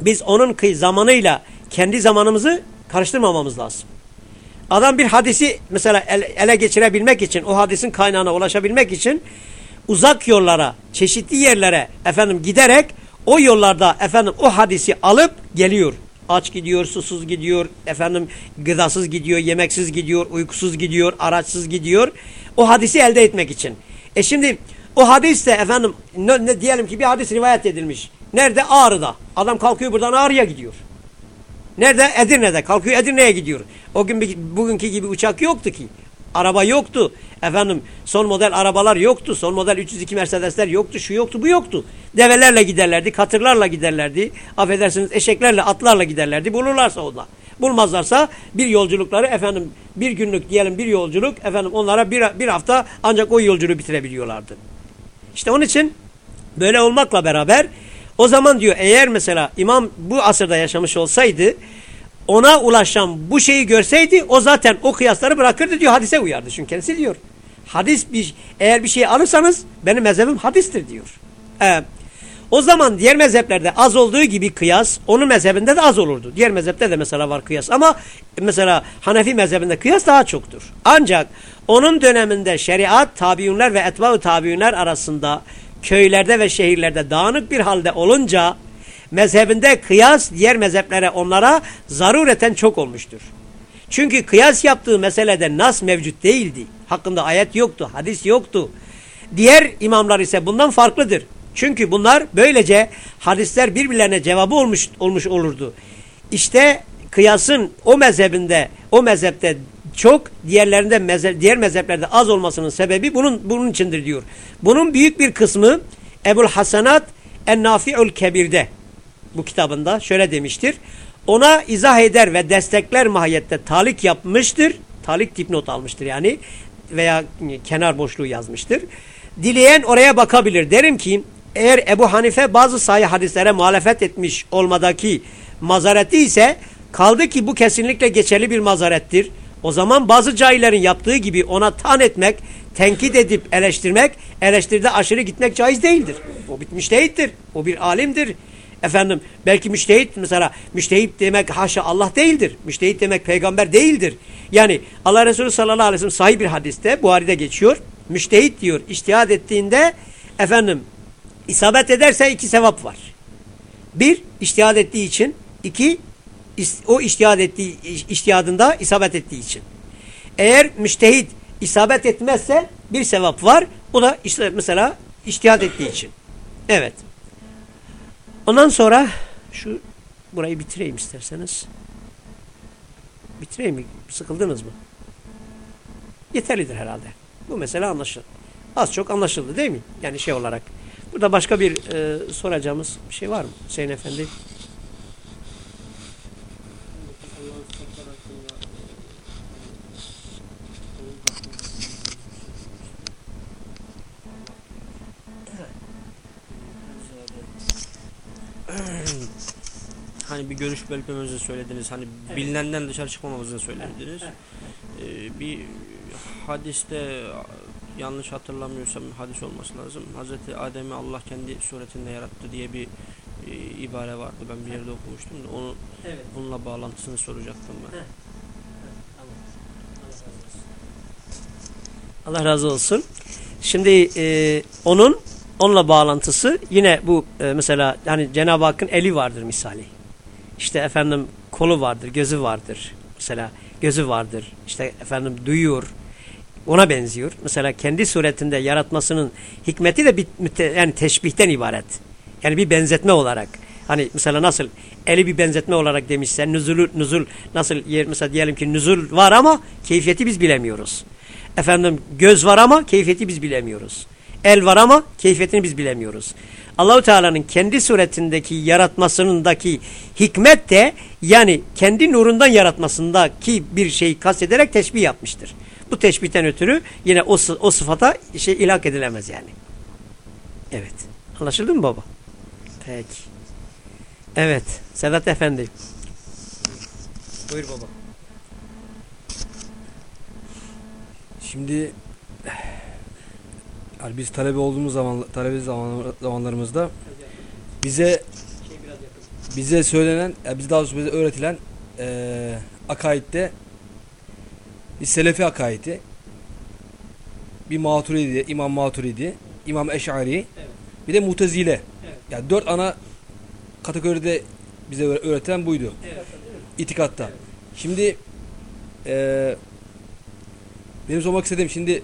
biz onun zamanıyla kendi zamanımızı karıştırmamamız lazım. Adam bir hadisi mesela ele geçirebilmek için, o hadisin kaynağına ulaşabilmek için uzak yollara, çeşitli yerlere efendim giderek o yollarda efendim o hadisi alıp geliyor. Aç gidiyor, susuz gidiyor, efendim gıdasız gidiyor, yemeksiz gidiyor, uykusuz gidiyor, araçsız gidiyor. O hadisi elde etmek için. E şimdi o hadis de efendim ne, ne diyelim ki bir hadis rivayet edilmiş. Nerede? Ağrı'da. Adam kalkıyor buradan Ağrı'ya gidiyor. Nerede? Edirne'de. Kalkıyor Edirne'ye gidiyor. O gün bugünkü gibi uçak yoktu ki. Araba yoktu. Efendim son model arabalar yoktu. Son model 302 Mercedesler yoktu. Şu yoktu bu yoktu. Develerle giderlerdi. Katırlarla giderlerdi. Affedersiniz eşeklerle atlarla giderlerdi. Bulurlarsa onlar. Bulmazlarsa bir yolculukları efendim bir günlük diyelim bir yolculuk efendim onlara bir, bir hafta ancak o yolculuğu bitirebiliyorlardı. İşte onun için böyle olmakla beraber o zaman diyor eğer mesela imam bu asırda yaşamış olsaydı ona ulaşan bu şeyi görseydi o zaten o kıyasları bırakırdı diyor hadise uyardı. Çünkü kendisi diyor hadis bir eğer bir şey alırsanız benim mezhebim hadistir diyor. Ee, o zaman diğer mezheplerde az olduğu gibi kıyas onun mezhebinde de az olurdu. Diğer mezhepte de mesela var kıyas ama mesela Hanefi mezhebinde kıyas daha çoktur. Ancak onun döneminde şeriat tabiunlar ve etba'u tabiunlar arasında köylerde ve şehirlerde dağınık bir halde olunca mezhebinde kıyas diğer mezheplere onlara zarureten çok olmuştur. Çünkü kıyas yaptığı meselede nas mevcut değildi. Hakkında ayet yoktu, hadis yoktu. Diğer imamlar ise bundan farklıdır. Çünkü bunlar böylece hadisler birbirlerine cevabı olmuş, olmuş olurdu. İşte kıyasın o mezhebinde, o mezhepte çok, diğerlerinde mezhep, diğer mezheplerde az olmasının sebebi bunun bunun içindir diyor. Bunun büyük bir kısmı Ebul Hasanat En-Nafi'ul Kebir'de bu kitabında şöyle demiştir. Ona izah eder ve destekler mahiyette talik yapmıştır. Talik dipnot almıştır yani veya kenar boşluğu yazmıştır. Dileyen oraya bakabilir. Derim ki eğer Ebu Hanife bazı sayı hadislere muhalefet etmiş olmadaki mazareti ise kaldı ki bu kesinlikle geçerli bir mazarettir. O zaman bazı cahillerin yaptığı gibi ona tan etmek, tenkit edip eleştirmek, eleştiride aşırı gitmek caiz değildir. O bitmiş değildir. O bir alimdir. Efendim belki müştehit mesela müştehit demek haşa Allah değildir. Müştehit demek peygamber değildir. Yani Allah Resulü sallallahu aleyhi ve sellem sahih bir hadiste Buhari'de geçiyor. Müştehit diyor iştihad ettiğinde efendim isabet ederse iki sevap var. Bir iştihad ettiği için. iki o iştihad ettiği iştihadında isabet ettiği için. Eğer müştehit isabet etmezse bir sevap var. O da işte mesela iştihad ettiği için. Evet. Ondan sonra şu burayı bitireyim isterseniz. Bitireyim mi? Sıkıldınız mı? Yeterlidir herhalde. Bu mesele anlaşıldı. Az çok anlaşıldı değil mi? Yani şey olarak. Burada başka bir e, soracağımız bir şey var mı Hüseyin Efendi? Hani bir görüş belirtmemizi söylediniz. Hani evet. bilinenden dışarı çıkmamamızı söylediniz. Ee, bir hadiste yanlış hatırlamıyorsam hadis olması lazım. Hazreti Adem'i Allah kendi suretinde yarattı diye bir e, ibare vardı. Ben bir yerde okumuştum da onu evet. bununla bağlantısını soracaktım ben. Evet. Allah razı olsun. Şimdi e, onun onunla bağlantısı yine bu e, mesela yani Cenab-ı Hakk'ın eli vardır misali. İşte efendim kolu vardır, gözü vardır. Mesela gözü vardır. İşte efendim duyuyor. Ona benziyor. Mesela kendi suretinde yaratmasının hikmeti de bir yani teşbihten ibaret. Yani bir benzetme olarak. Hani mesela nasıl eli bir benzetme olarak demişsen nüzul nüzul nasıl yer mesela diyelim ki nüzul var ama keyfiyeti biz bilemiyoruz. Efendim göz var ama keyfiyeti biz bilemiyoruz. El var ama keyfiyetini biz bilemiyoruz. Allahu Teala'nın kendi suretindeki yaratmasındaki hikmet de yani kendi nurundan yaratmasındaki bir şeyi kastederek teşbih yapmıştır. Bu teşbihten ötürü yine o, o sıfata şey ilhak edilemez yani. Evet. Anlaşıldı mı baba? Peki. Evet. Sedat Efendi. Buyur baba. Şimdi yani biz talebe olduğumuz zaman talebe zaman, zamanlarımızda bize bize söylenen, yani biz daha doğrusu bize öğretilen e, akaidde bir Selefi akaidi bir Maturidi, İmam Maturidi, İmam Eş'ari evet. bir de Mutezile. Evet. Yani dört ana kategoride bize öğretilen buydu. Evet. İtikatta. Evet. Şimdi e, benim sormak istediğim şimdi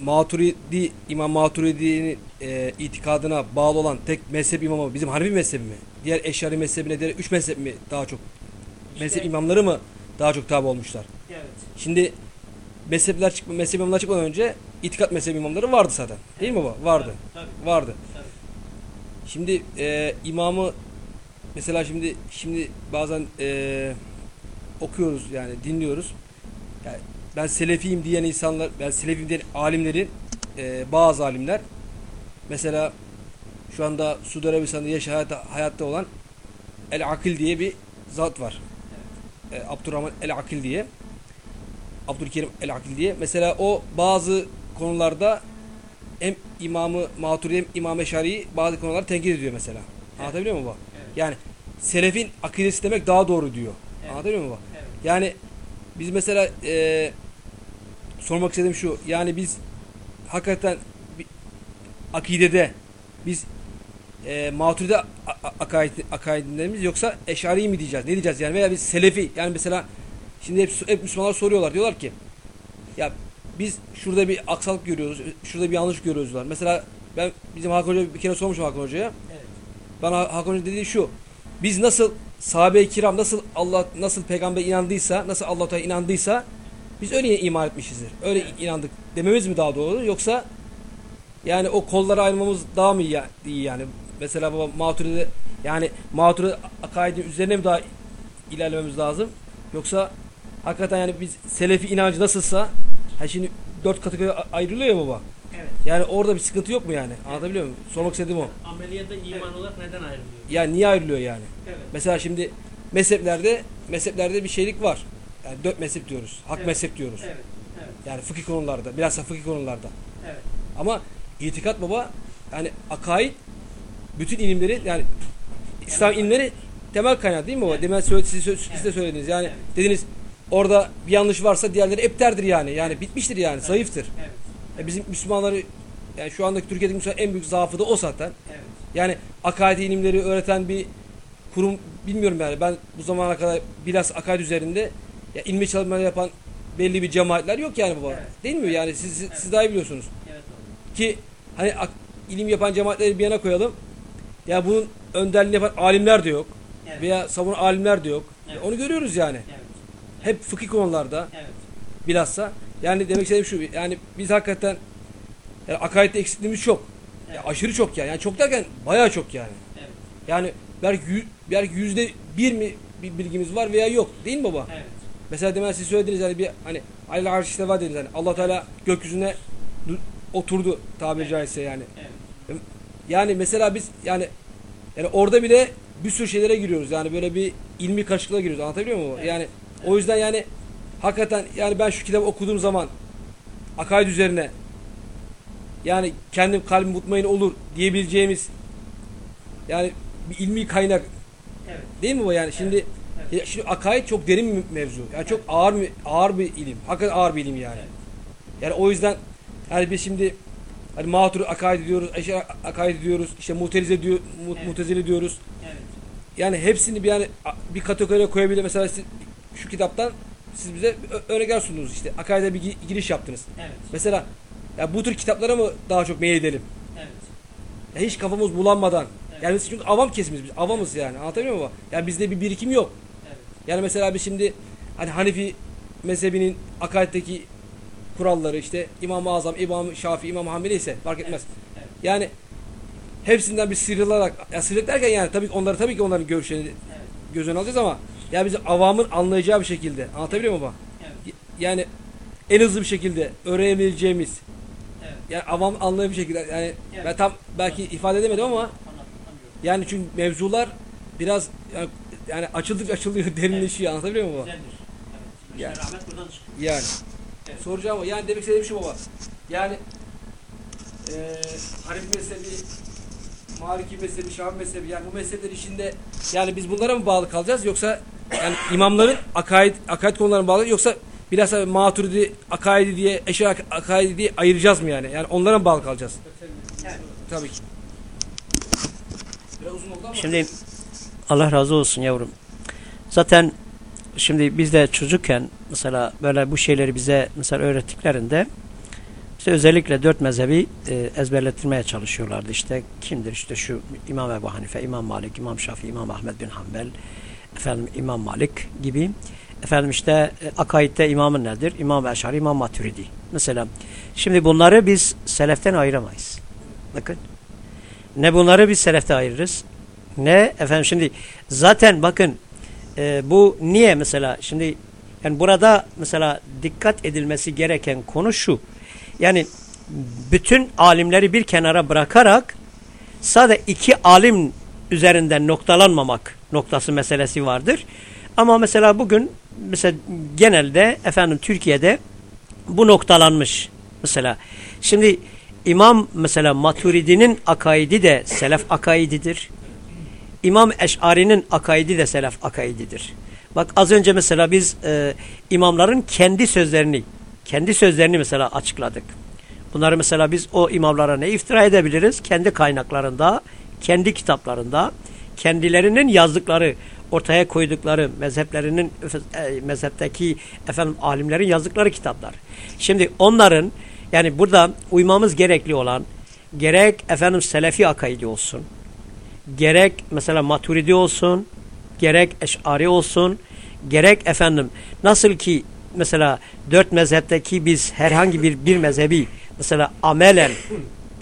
Maturidi, İmam Maturidi'nin e, itikadına bağlı olan tek mezhep imamı bizim Hanefi mezhebi mi? Diğer Eşari mezhebine diğer üç mezhep mi daha çok? İşte, mezhep imamları mı daha çok tabi olmuşlar? Evet. Şimdi mezhepler çıkma, mezhep imamlar çıkmadan önce itikat mezhep imamları vardı zaten. Değil mi baba? Vardı. Tabii. Vardı. Tabii. Şimdi e, imamı mesela şimdi şimdi bazen e, okuyoruz yani dinliyoruz. Yani ben selefiyim diyen insanlar, ben selefiyim diyen alimlerin e, bazı alimler mesela şu anda Suudi Arabistan'da yaşa hayatta, hayatta olan El Akil diye bir zat var. E, Abdurrahman El Akil diye. Abdülkerim El Akil diye. Mesela o bazı konularda hem imamı Maturidi hem İmam Eşari'yi bazı konularda tenkit ediyor mesela. Anlatabiliyor muyum baba? Evet. Yani selefin akidesi demek daha doğru diyor. Evet. Anlatabiliyor muyum baba? Evet. Yani biz mesela e, sormak istediğim şu. Yani biz hakikaten bir akidede biz e, akaid, akaidinde miyiz yoksa Eşari mi diyeceğiz? Ne diyeceğiz yani? Veya biz Selefi yani mesela şimdi hep, hep Müslümanlar soruyorlar. Diyorlar ki ya biz şurada bir aksalık görüyoruz. Şurada bir yanlış görüyoruz diyorlar. Mesela ben bizim Hakan Hoca bir kere sormuşum Hakan Hoca'ya. Evet. Bana Hakan Hoca dediği şu. Biz nasıl sahabe-i kiram nasıl Allah nasıl peygamber inandıysa, nasıl Allah Teala inandıysa biz öyle iman etmişizdir. Öyle inandık dememiz mi daha doğru yoksa yani o kolları ayırmamız daha mı iyi, yani? Mesela baba Maturidi yani Maturidi akaidin üzerine mi daha ilerlememiz lazım? Yoksa hakikaten yani biz Selefi inancı nasılsa ha şimdi dört kategori ayrılıyor ya baba. Evet. Yani orada bir sıkıntı yok mu yani? Anlatabiliyor muyum? Sormak istediğim o. Ameliyata iman olarak neden ayrılıyor? Yani niye ayrılıyor yani? Evet. Mesela şimdi mezheplerde mezheplerde bir şeylik var. Yani dört mezhep diyoruz. Hak Evet. mezhep diyoruz. Evet. Evet. Yani fıkıh konularda, bilhassa fıkıh konularda. Evet. Ama itikat baba yani akaid bütün ilimleri yani İslam ilimleri temel kaynağı değil mi baba? Evet. Demin söyle, siz, siz de Evet. söylediniz. Yani Evet. dediniz orada bir yanlış varsa diğerleri epterdir yani. Yani bitmiştir yani. Zayıftır. Evet. E bizim Müslümanları yani şu andaki Türkiye'deki Müslüman en büyük zaafı da o zaten. Evet. Yani akaid ilimleri öğreten bir kurum bilmiyorum yani. Ben bu zamana kadar biraz akaid üzerinde ya ilmi çalışmalar yapan belli bir cemaatler yok yani baba. Evet. Değil mi? Yani siz, siz, siz daha iyi biliyorsunuz. Evet. Ki hani ilim yapan cemaatleri bir yana koyalım. Ya bunun önderliğini yapan alimler de yok. Evet. Veya savunan alimler de yok. Evet. Onu görüyoruz yani. Evet. Hep fıkıh konularda Evet. bilhassa. Yani demek istediğim şu. Yani biz hakikaten yani akaidde eksikliğimiz çok. Ya Evet. aşırı çok yani. yani. Çok derken bayağı çok yani. Evet. Yani belki, belki yüzde bir mi bir bilgimiz var veya yok. Değil mi baba? Evet. Mesela demin siz söylediniz hani bir hani Alel arş işte var dediniz hani Allah Teala gökyüzüne du- oturdu tabiri Evet. caizse yani. Evet. Yani mesela biz yani yani orada bile bir sürü şeylere giriyoruz. Yani böyle bir ilmi karışıklığa giriyoruz. Anlatabiliyor muyum? Evet. Yani o yüzden yani hakikaten yani ben şu kitabı okuduğum zaman akaid üzerine yani kendim kalbim mutmain olur diyebileceğimiz yani bir ilmi kaynak Evet. değil mi bu yani şimdi Evet. Ya şimdi akaid çok derin bir mevzu. Yani çok ağır ağır bir ilim. Hakikaten ağır bir ilim yani. Yani o yüzden yani biz şimdi hani Matur akaid diyoruz, Eşer akaid diyoruz, işte Mutezile diyor, Mu- Evet. Mutezile diyoruz. Evet. Yani hepsini bir yani bir kategoriye koyabilir. Mesela siz, şu kitaptan siz bize örnekler sundunuz işte. Akaide bir gi- giriş yaptınız. Evet. Mesela ya bu tür kitaplara mı daha çok meyil edelim? Evet. Ya hiç kafamız bulanmadan. Evet. Yani biz çünkü avam kesimiz biz. Avamız yani. Anlatabiliyor muyum? Yani bizde bir birikim yok. Evet. Yani mesela biz şimdi hani Hanefi mezhebinin akaiddeki kuralları işte İmam-ı Azam, İmam Şafii, İmam Hanbeli ise fark etmez. Evet. Yani hepsinden bir sıyrılarak ya sıyrılık derken yani tabii onları tabii ki onların görüşlerini Evet. göz önüne alacağız ama ya bizim avamın anlayacağı bir şekilde anlatabiliyor muyum baba? Evet. Yani en hızlı bir şekilde öğrenebileceğimiz Evet. yani avam anlayan bir şekilde yani Evet. ben tam belki ifade edemedim ama yani çünkü mevzular biraz yani, yani açıldıkça açılıyor, derinleşiyor anlatabiliyor muyum baba? Güzeldir. Evet. Yani. Rahmet buradan çıkıyor. Yani. Evet. Soracağım ama yani demek istediğim şu baba. Yani eee Hanefi mezhebi, Maliki mezhebi, Şafii mezhebi yani bu mezhepler içinde yani biz bunlara mı bağlı kalacağız yoksa yani imamların akaid, akaid konularına bağlı yoksa bilhassa Maturidi akaidi diye, Eşer ak- akaidi diye ayıracağız mı yani? Yani onlara mı bağlı kalacağız? Evet. Tabii ki. Biraz uzun oldu ama. Şimdi Allah razı olsun yavrum. Zaten şimdi biz de çocukken mesela böyle bu şeyleri bize mesela öğrettiklerinde işte özellikle dört mezhebi e, ezberlettirmeye çalışıyorlardı. İşte kimdir işte şu İmam Ebu Hanife, İmam Malik, İmam Şafii, İmam Ahmed bin Hanbel, efendim İmam Malik gibi efendim işte e, akaidde imamın nedir? İmam Eşari, İmam Maturidi. Mesela şimdi bunları biz seleften ayıramayız. Bakın. Ne bunları biz selefte ayırırız ne efendim şimdi zaten bakın e, bu niye mesela şimdi yani burada mesela dikkat edilmesi gereken konu şu. Yani bütün alimleri bir kenara bırakarak sadece iki alim üzerinden noktalanmamak noktası meselesi vardır. Ama mesela bugün mesela genelde efendim Türkiye'de bu noktalanmış mesela. Şimdi İmam mesela Maturidi'nin akaidi de selef akaididir. İmam Eş'ari'nin akaidi de selef akaididir. Bak az önce mesela biz e, imamların kendi sözlerini, kendi sözlerini mesela açıkladık. Bunları mesela biz o imamlara ne iftira edebiliriz? Kendi kaynaklarında, kendi kitaplarında, kendilerinin yazdıkları, ortaya koydukları mezheplerinin, e, mezhepteki efendim alimlerin yazdıkları kitaplar. Şimdi onların yani burada uymamız gerekli olan gerek efendim selefi akaidi olsun, gerek mesela maturidi olsun, gerek eşari olsun, gerek efendim nasıl ki mesela dört mezhepteki biz herhangi bir bir mezhebi mesela amelen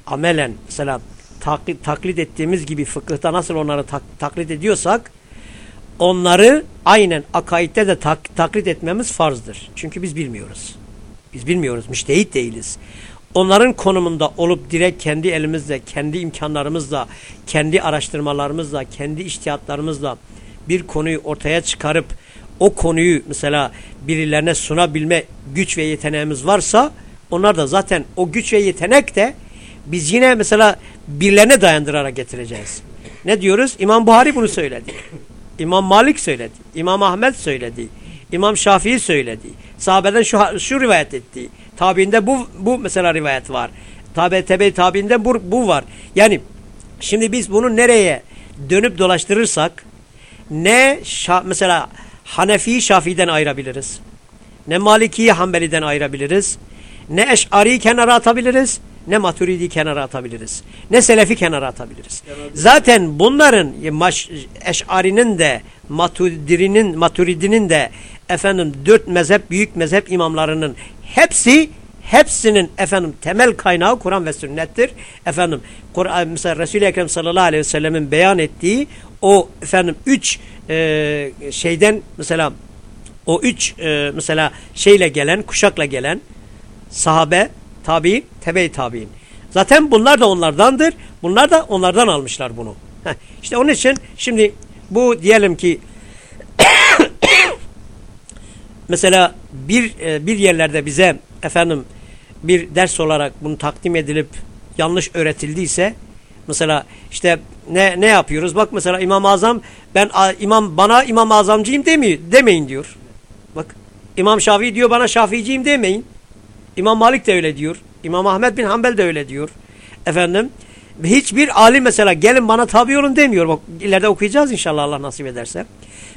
amelen mesela taklit, taklit ettiğimiz gibi fıkıhta nasıl onları tak, taklit ediyorsak onları aynen akaidde de tak, taklit etmemiz farzdır. Çünkü biz bilmiyoruz. Biz bilmiyoruz. Müştehit değiliz onların konumunda olup direkt kendi elimizle, kendi imkanlarımızla, kendi araştırmalarımızla, kendi iştihatlarımızla bir konuyu ortaya çıkarıp o konuyu mesela birilerine sunabilme güç ve yeteneğimiz varsa onlar da zaten o güç ve yetenek de biz yine mesela birilerine dayandırarak getireceğiz. Ne diyoruz? İmam Buhari bunu söyledi. İmam Malik söyledi. İmam Ahmet söyledi. İmam Şafii söyledi. Sahabeden şu, şu rivayet etti. Tabiinde bu, bu mesela rivayet var. Tabi tebe tabiinde bu, bu var. Yani şimdi biz bunu nereye dönüp dolaştırırsak ne şa, mesela Hanefi'yi Şafii'den ayırabiliriz. Ne Maliki'yi Hanbeli'den ayırabiliriz. Ne Eş'ari'yi kenara atabiliriz. Ne Maturidi kenara atabiliriz. Ne Selefi kenara atabiliriz. Zaten bunların Eş'ari'nin de Maturidi'nin Maturidi'nin de efendim dört mezhep büyük mezhep imamlarının hepsi hepsinin efendim temel kaynağı Kur'an ve sünnettir. Efendim Kur'an mesela Resul-i Ekrem sallallahu aleyhi ve sellemin beyan ettiği o efendim üç e, şeyden mesela o üç e, mesela şeyle gelen kuşakla gelen sahabe, tabi, tebe-i tabi'in. Zaten bunlar da onlardandır. Bunlar da onlardan almışlar bunu. Heh, işte onun için şimdi bu diyelim ki mesela bir e, bir yerlerde bize efendim bir ders olarak bunu takdim edilip yanlış öğretildiyse mesela işte ne ne yapıyoruz? Bak mesela İmam Azam ben imam bana İmam Azamcıyım demiyor demeyin diyor. Bak İmam Şafii diyor bana Şafiiciyim demeyin. İmam Malik de öyle diyor. İmam Ahmet bin Hanbel de öyle diyor. Efendim hiçbir alim mesela gelin bana tabi olun demiyor. Bak ileride okuyacağız inşallah Allah nasip ederse.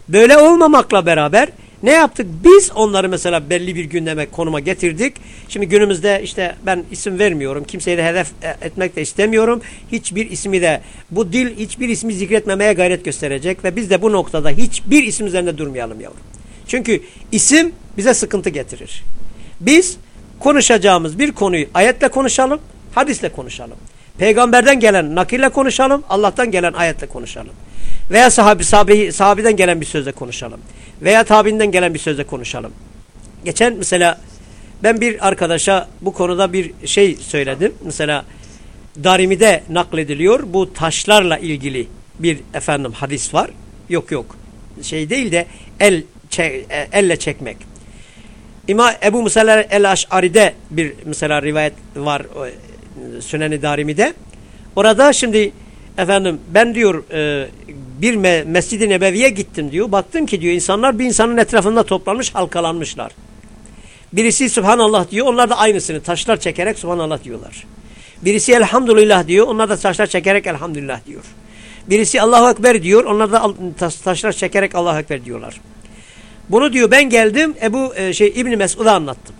Böyle olmamakla beraber ne yaptık? Biz onları mesela belli bir gündeme konuma getirdik. Şimdi günümüzde işte ben isim vermiyorum. Kimseyi de hedef e, etmek de istemiyorum. Hiçbir ismi de bu dil hiçbir ismi zikretmemeye gayret gösterecek ve biz de bu noktada hiçbir isim üzerinde durmayalım yavrum. Çünkü isim bize sıkıntı getirir. Biz konuşacağımız bir konuyu ayetle konuşalım, hadisle konuşalım. Peygamberden gelen nakille konuşalım, Allah'tan gelen ayetle konuşalım. Veya sahabi, sahabi, sahabiden gelen bir sözle konuşalım. Veya tabinden gelen bir sözle konuşalım. Geçen mesela ben bir arkadaşa bu konuda bir şey söyledim. Mesela Darimi'de naklediliyor. Bu taşlarla ilgili bir efendim hadis var. Yok yok. Şey değil de el çe, elle çekmek. İma Ebu Musa el-Aş'ari'de bir mesela rivayet var Sünen-i Darimi'de. Orada şimdi efendim ben diyor e, bir me Mescid-i Nebevi'ye gittim diyor. Baktım ki diyor insanlar bir insanın etrafında toplanmış halkalanmışlar. Birisi Subhanallah diyor. Onlar da aynısını taşlar çekerek Subhanallah diyorlar. Birisi Elhamdülillah diyor. Onlar da taşlar çekerek Elhamdülillah diyor. Birisi Allahu Ekber diyor. Onlar da taşlar çekerek Allahu Ekber diyorlar. Bunu diyor ben geldim Ebu e, şey İbn Mesud'a anlattım.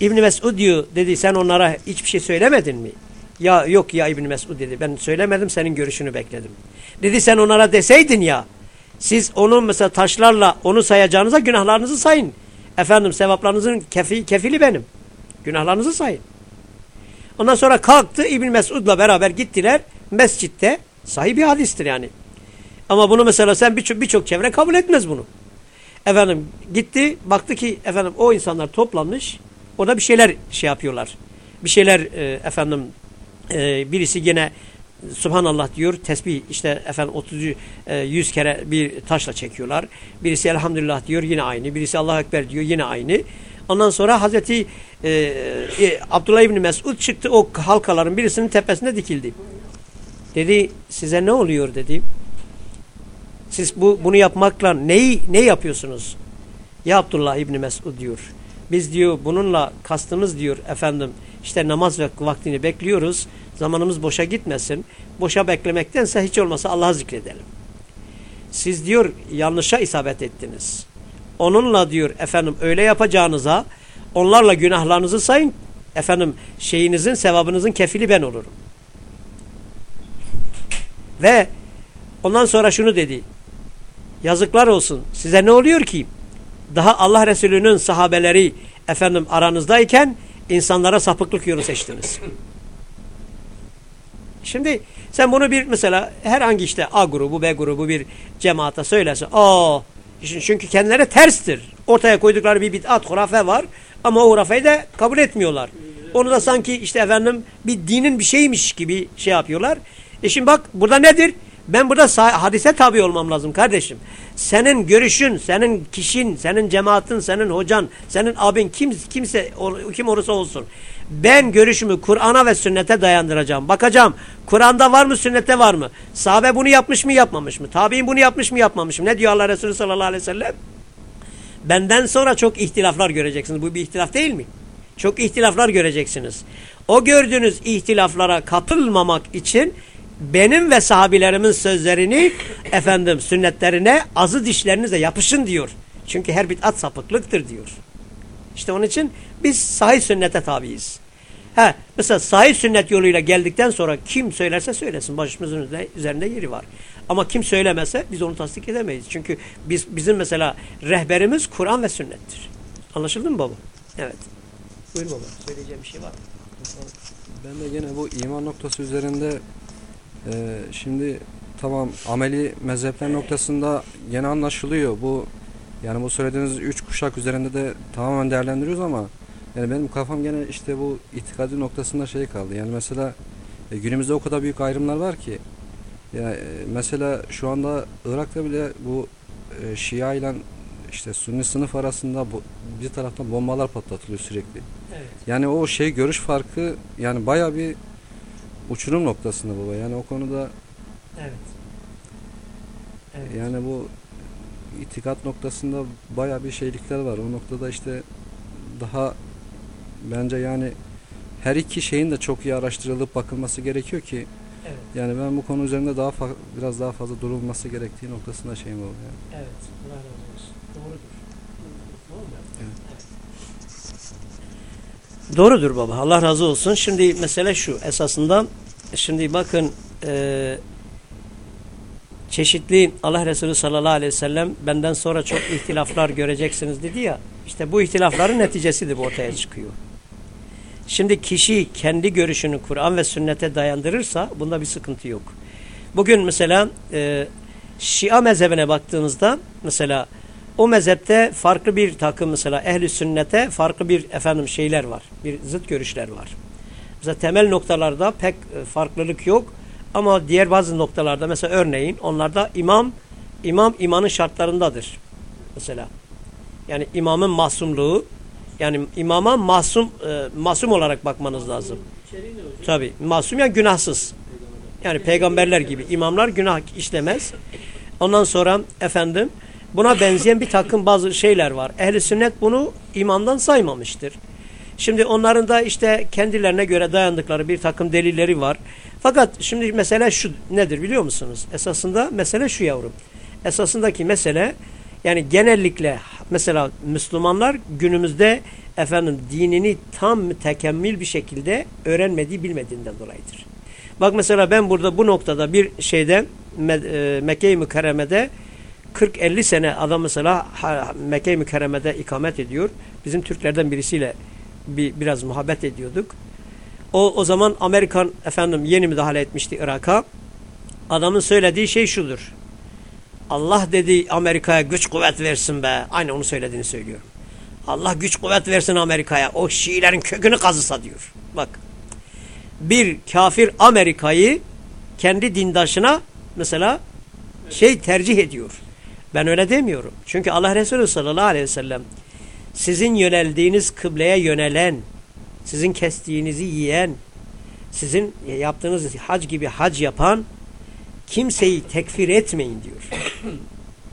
İbn Mesud diyor dedi sen onlara hiçbir şey söylemedin mi? Ya yok ya İbn Mesud dedi. Ben söylemedim senin görüşünü bekledim. Dedi sen onlara deseydin ya Siz onun mesela taşlarla onu sayacağınıza günahlarınızı sayın. Efendim sevaplarınızın kefi, kefili benim. Günahlarınızı sayın. Ondan sonra kalktı İbn Mesud'la beraber gittiler mescitte. Sahih bir hadistir yani. Ama bunu mesela sen birçok birçok çevre kabul etmez bunu. Efendim gitti baktı ki efendim o insanlar toplanmış. Orada bir şeyler şey yapıyorlar. Bir şeyler e, efendim e, birisi gene Subhanallah diyor. Tesbih işte efendim 30 e, 100 kere bir taşla çekiyorlar. Birisi elhamdülillah diyor yine aynı. Birisi Allahu ekber diyor yine aynı. Ondan sonra Hazreti e, e, Abdullah İbni Mesud çıktı o halkaların birisinin tepesine dikildi. Dedi size ne oluyor dedi. Siz bu bunu yapmakla neyi ne yapıyorsunuz? Ya Abdullah İbni Mesud diyor. Biz diyor bununla kastımız diyor efendim işte namaz vaktini bekliyoruz. Zamanımız boşa gitmesin. Boşa beklemektense hiç olmasa Allah'ı zikredelim. Siz diyor yanlışa isabet ettiniz. Onunla diyor efendim öyle yapacağınıza onlarla günahlarınızı sayın. Efendim şeyinizin sevabınızın kefili ben olurum. Ve ondan sonra şunu dedi. Yazıklar olsun. Size ne oluyor ki? Daha Allah Resulü'nün sahabeleri efendim aranızdayken insanlara sapıklık yolu seçtiniz. Şimdi sen bunu bir mesela herhangi işte A grubu, B grubu bir cemaate söylesin. Aa, çünkü kendileri terstir. Ortaya koydukları bir bid'at, hurafe var ama o hurafeyi de kabul etmiyorlar. Onu da sanki işte efendim bir dinin bir şeymiş gibi şey yapıyorlar. E şimdi bak burada nedir? Ben burada hadise tabi olmam lazım kardeşim. Senin görüşün, senin kişin, senin cemaatin, senin hocan, senin abin kim, kimse kim olursa olsun. Ben görüşümü Kur'an'a ve sünnete dayandıracağım. Bakacağım Kur'an'da var mı sünnete var mı? Sahabe bunu yapmış mı yapmamış mı? Tabi'in bunu yapmış mı yapmamış mı? Ne diyor Allah Resulü sallallahu aleyhi ve sellem? Benden sonra çok ihtilaflar göreceksiniz. Bu bir ihtilaf değil mi? Çok ihtilaflar göreceksiniz. O gördüğünüz ihtilaflara katılmamak için benim ve sahabilerimin sözlerini efendim sünnetlerine azı dişlerinizle yapışın diyor. Çünkü her bid'at sapıklıktır diyor. İşte onun için biz sahih sünnete tabiiz. He, mesela sahih sünnet yoluyla geldikten sonra kim söylerse söylesin başımızın üzerinde yeri var. Ama kim söylemese biz onu tasdik edemeyiz. Çünkü biz bizim mesela rehberimiz Kur'an ve sünnettir. Anlaşıldı mı baba? Evet. Buyur baba. Söyleyeceğim bir şey var mı? Ben de yine bu iman noktası üzerinde ee, şimdi tamam ameli mezhepler noktasında gene anlaşılıyor. Bu yani bu söylediğiniz üç kuşak üzerinde de tamamen değerlendiriyoruz ama yani benim kafam gene işte bu itikadi noktasında şey kaldı. Yani mesela e, günümüzde o kadar büyük ayrımlar var ki yani e, mesela şu anda Irak'ta bile bu e, Şia ile işte Sünni sınıf arasında bu, bir taraftan bombalar patlatılıyor sürekli. Evet. Yani o şey görüş farkı yani baya bir uçurum noktasında baba. Yani o konuda evet. evet. Yani bu itikat noktasında baya bir şeylikler var. O noktada işte daha bence yani her iki şeyin de çok iyi araştırılıp bakılması gerekiyor ki evet. yani ben bu konu üzerinde daha biraz daha fazla durulması gerektiği noktasında şeyim oldu yani. Evet. Razı olsun. Doğrudur. Doğrudur baba. Allah razı olsun. Şimdi mesele şu. Esasında şimdi bakın e, çeşitli Allah Resulü sallallahu aleyhi ve sellem benden sonra çok ihtilaflar göreceksiniz dedi ya. İşte bu ihtilafların neticesi de ortaya çıkıyor. Şimdi kişi kendi görüşünü Kur'an ve sünnete dayandırırsa bunda bir sıkıntı yok. Bugün mesela e, Şia mezhebine baktığınızda mesela o mezhepte farklı bir takım mesela ehli sünnete farklı bir efendim şeyler var. Bir zıt görüşler var. Mesela temel noktalarda pek e, farklılık yok. Ama diğer bazı noktalarda mesela örneğin onlarda imam imam imanın şartlarındadır. Mesela yani imamın masumluğu yani imama masum e, masum olarak bakmanız lazım. Tabi masum yani günahsız. Yani peygamberler gibi imamlar günah işlemez. Ondan sonra efendim Buna benzeyen bir takım bazı şeyler var. Ehli sünnet bunu imandan saymamıştır. Şimdi onların da işte kendilerine göre dayandıkları bir takım delilleri var. Fakat şimdi mesele şu nedir biliyor musunuz? Esasında mesele şu yavrum. Esasındaki mesele yani genellikle mesela Müslümanlar günümüzde efendim dinini tam tekemmül bir şekilde öğrenmediği bilmediğinden dolayıdır. Bak mesela ben burada bu noktada bir şeyde e, Mekke-i Mükerreme'de 40-50 sene adam mesela Mekke-i Mükerreme'de ikamet ediyor. Bizim Türklerden birisiyle bir, biraz muhabbet ediyorduk. O, o zaman Amerikan efendim yeni müdahale etmişti Irak'a. Adamın söylediği şey şudur. Allah dedi Amerika'ya güç kuvvet versin be. Aynı onu söylediğini söylüyorum. Allah güç kuvvet versin Amerika'ya. O Şiilerin kökünü kazısa diyor. Bak. Bir kafir Amerika'yı kendi dindaşına mesela şey tercih ediyor. Ben öyle demiyorum. Çünkü Allah Resulü sallallahu aleyhi ve sellem sizin yöneldiğiniz kıbleye yönelen, sizin kestiğinizi yiyen, sizin yaptığınız hac gibi hac yapan kimseyi tekfir etmeyin diyor.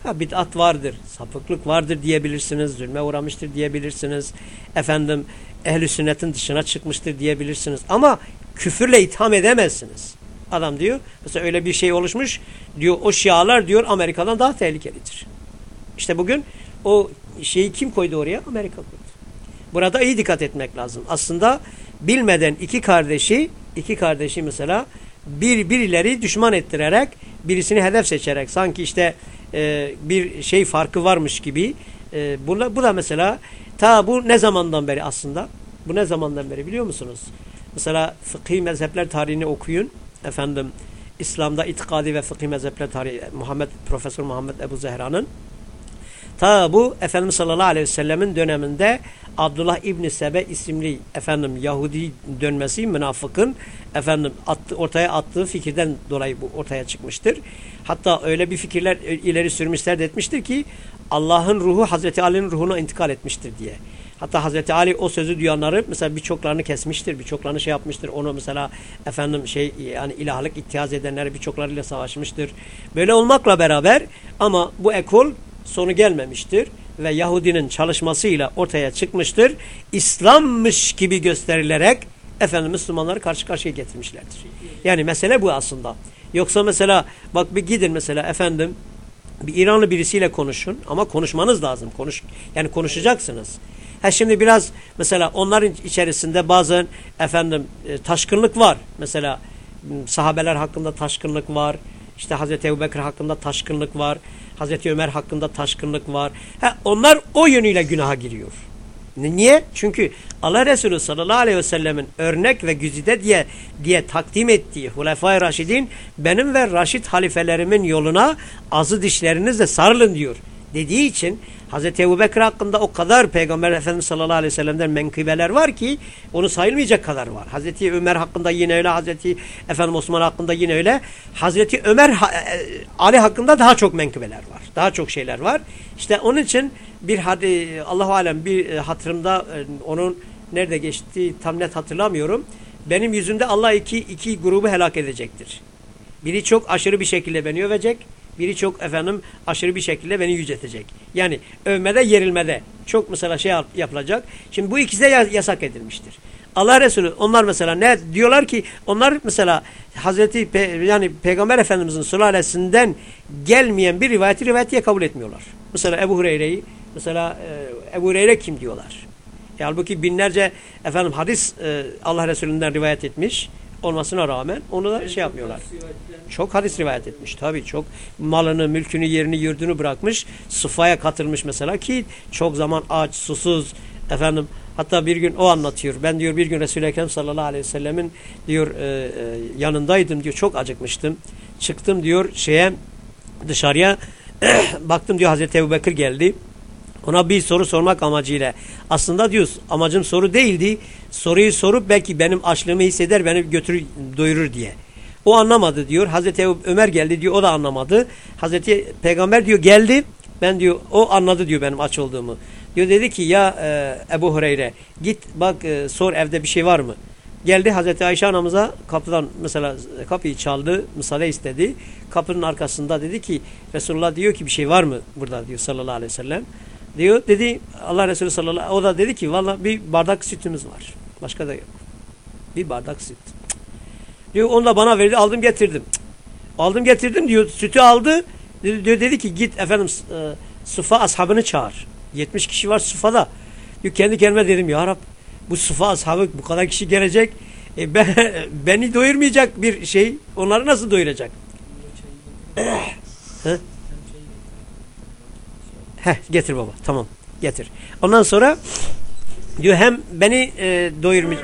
Ha bid'at vardır, sapıklık vardır diyebilirsiniz, zulme uğramıştır diyebilirsiniz. Efendim ehli sünnetin dışına çıkmıştır diyebilirsiniz. Ama küfürle itham edemezsiniz. Adam diyor, mesela öyle bir şey oluşmuş, diyor o şialar diyor Amerika'dan daha tehlikelidir. İşte bugün o şeyi kim koydu oraya? Amerika koydu. Burada iyi dikkat etmek lazım. Aslında bilmeden iki kardeşi, iki kardeşi mesela bir birileri düşman ettirerek birisini hedef seçerek sanki işte e, bir şey farkı varmış gibi e, bu, bu da mesela ta bu ne zamandan beri aslında bu ne zamandan beri biliyor musunuz? Mesela fıkhi mezhepler tarihini okuyun. Efendim İslam'da itikadi ve fıkhi mezhepler tarihi Muhammed Profesör Muhammed Ebu Zehra'nın ta bu Efendimiz sallallahu aleyhi ve sellemin döneminde Abdullah İbni Sebe isimli efendim Yahudi dönmesi münafıkın efendim attı, ortaya attığı fikirden dolayı bu ortaya çıkmıştır. Hatta öyle bir fikirler ileri sürmüşler de etmiştir ki Allah'ın ruhu Hazreti Ali'nin ruhuna intikal etmiştir diye. Hatta Hazreti Ali o sözü duyanları mesela birçoklarını kesmiştir, birçoklarını şey yapmıştır. Onu mesela efendim şey yani ilahlık ittihaz edenleri birçoklarıyla savaşmıştır. Böyle olmakla beraber ama bu ekol sonu gelmemiştir ve Yahudinin çalışmasıyla ortaya çıkmıştır. İslammış gibi gösterilerek efendim Müslümanları karşı karşıya getirmişlerdir. Yani mesele bu aslında. Yoksa mesela bak bir gidin mesela efendim bir İranlı birisiyle konuşun ama konuşmanız lazım. Konuş yani konuşacaksınız. Ha şimdi biraz mesela onların içerisinde bazen efendim e, taşkınlık var. Mesela sahabeler hakkında taşkınlık var. İşte Hazreti Ebubekir hakkında taşkınlık var. Hazreti Ömer hakkında taşkınlık var. Ha, onlar o yönüyle günaha giriyor. Niye? Çünkü Allah Resulü sallallahu aleyhi ve sellemin örnek ve güzide diye diye takdim ettiği Hulefai Raşidin benim ve Raşid halifelerimin yoluna azı dişlerinizle sarılın diyor. Dediği için Hazreti Ebu Bekir hakkında o kadar Peygamber Efendimiz sallallahu aleyhi ve sellem'den menkıbeler var ki onu sayılmayacak kadar var. Hazreti Ömer hakkında yine öyle, Hazreti Efendim Osman hakkında yine öyle. Hazreti Ömer e, Ali hakkında daha çok menkıbeler var. Daha çok şeyler var. İşte onun için bir hadi Allahu alem bir e, hatırımda e, onun nerede geçtiği tam net hatırlamıyorum. Benim yüzümde Allah iki, iki grubu helak edecektir. Biri çok aşırı bir şekilde beni övecek biri çok efendim aşırı bir şekilde beni yüceltecek. Yani övmede yerilmede çok mesela şey yapılacak. Şimdi bu ikisi de yasak edilmiştir. Allah Resulü onlar mesela ne diyorlar ki onlar mesela Hazreti Pe yani Peygamber Efendimizin sülalesinden gelmeyen bir rivayeti rivayet diye kabul etmiyorlar. Mesela Ebu Hureyre'yi mesela e, Ebu Hureyre kim diyorlar. E, halbuki binlerce efendim hadis e, Allah Resulü'nden rivayet etmiş olmasına rağmen onu da şey yapmıyorlar. Çok hadis rivayet etmiş. Tabii çok malını, mülkünü, yerini, yurdunu bırakmış. Sıfaya katılmış mesela ki çok zaman aç, susuz efendim hatta bir gün o anlatıyor. Ben diyor bir gün Resul-i Ekrem sallallahu aleyhi ve sellemin diyor e, e, yanındaydım diyor. Çok acıkmıştım. Çıktım diyor şeye dışarıya baktım diyor Hazreti Ebu Bekir geldi. Ona bir soru sormak amacıyla. Aslında diyoruz amacım soru değildi. Soruyu sorup belki benim açlığımı hisseder beni götürür doyurur diye. O anlamadı diyor. Hazreti Ömer geldi diyor o da anlamadı. Hazreti Peygamber diyor geldi. Ben diyor o anladı diyor benim aç olduğumu. Diyor dedi ki ya e, Ebu Hureyre git bak e, sor evde bir şey var mı? Geldi Hazreti Ayşe anamıza kapıdan mesela kapıyı çaldı, müsaade istedi. Kapının arkasında dedi ki Resulullah diyor ki bir şey var mı burada diyor sallallahu aleyhi ve sellem. Diyor dedi Allah Resulü sallallahu o da dedi ki valla bir bardak sütümüz var. Başka da yok. Bir bardak süt. Diyor onu da bana verdi aldım getirdim. Aldım getirdim diyor sütü aldı. Diyor, dedi ki git efendim e, sufa ashabını çağır. 70 kişi var sufada. Diyor kendi kendime dedim ya Rab bu sufa ashabı bu kadar kişi gelecek. E, ben, beni doyurmayacak bir şey. Onları nasıl doyuracak? Heh getir baba tamam getir. Ondan sonra diyor hem beni e,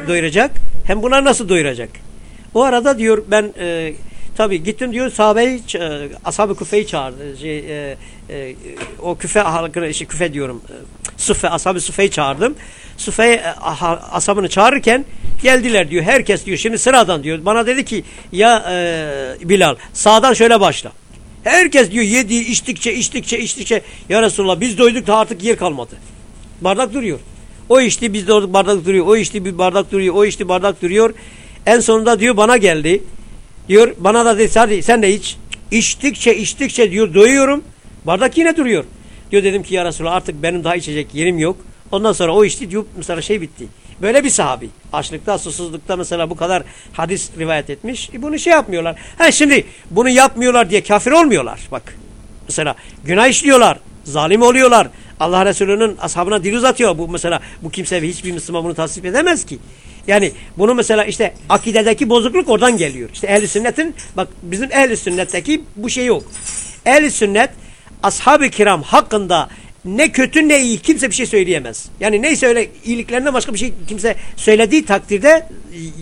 doyuracak hem bunlar nasıl doyuracak? O arada diyor ben e, tabi gittim diyor sahabeyi e, ashab-ı küfeyi çağırdı. Şey, e, e, o küfe halkını işte küfe diyorum. E, Sufe, ashab-ı Sufe'yi çağırdım. Sufe'yi e, ashabını çağırırken geldiler diyor. Herkes diyor şimdi sıradan diyor. Bana dedi ki ya e, Bilal sağdan şöyle başla. Herkes diyor yedi içtikçe içtikçe içtikçe ya Resulallah biz doyduk da artık yer kalmadı. Bardak duruyor. O içti biz doyduk bardak duruyor. O içti bir bardak duruyor. O içti bardak duruyor. En sonunda diyor bana geldi. Diyor bana da dedi hadi sen de iç. İçtikçe içtikçe diyor doyuyorum. Bardak yine duruyor. Diyor dedim ki ya Resulallah artık benim daha içecek yerim yok. Ondan sonra o içti diyor mesela şey bitti. Böyle bir sahabi. Açlıkta, susuzlukta mesela bu kadar hadis rivayet etmiş. E bunu şey yapmıyorlar. Ha şimdi bunu yapmıyorlar diye kafir olmuyorlar. Bak. Mesela günah işliyorlar. Zalim oluyorlar. Allah Resulü'nün ashabına dil uzatıyor. Bu mesela bu kimse ve hiçbir Müslüman bunu tasvip edemez ki. Yani bunu mesela işte akidedeki bozukluk oradan geliyor. İşte ehli sünnetin bak bizim ehli sünnetteki bu şey yok. Ehli sünnet ashab-ı kiram hakkında ne kötü ne iyi kimse bir şey söyleyemez. Yani neyse öyle iyiliklerinden başka bir şey kimse söylediği takdirde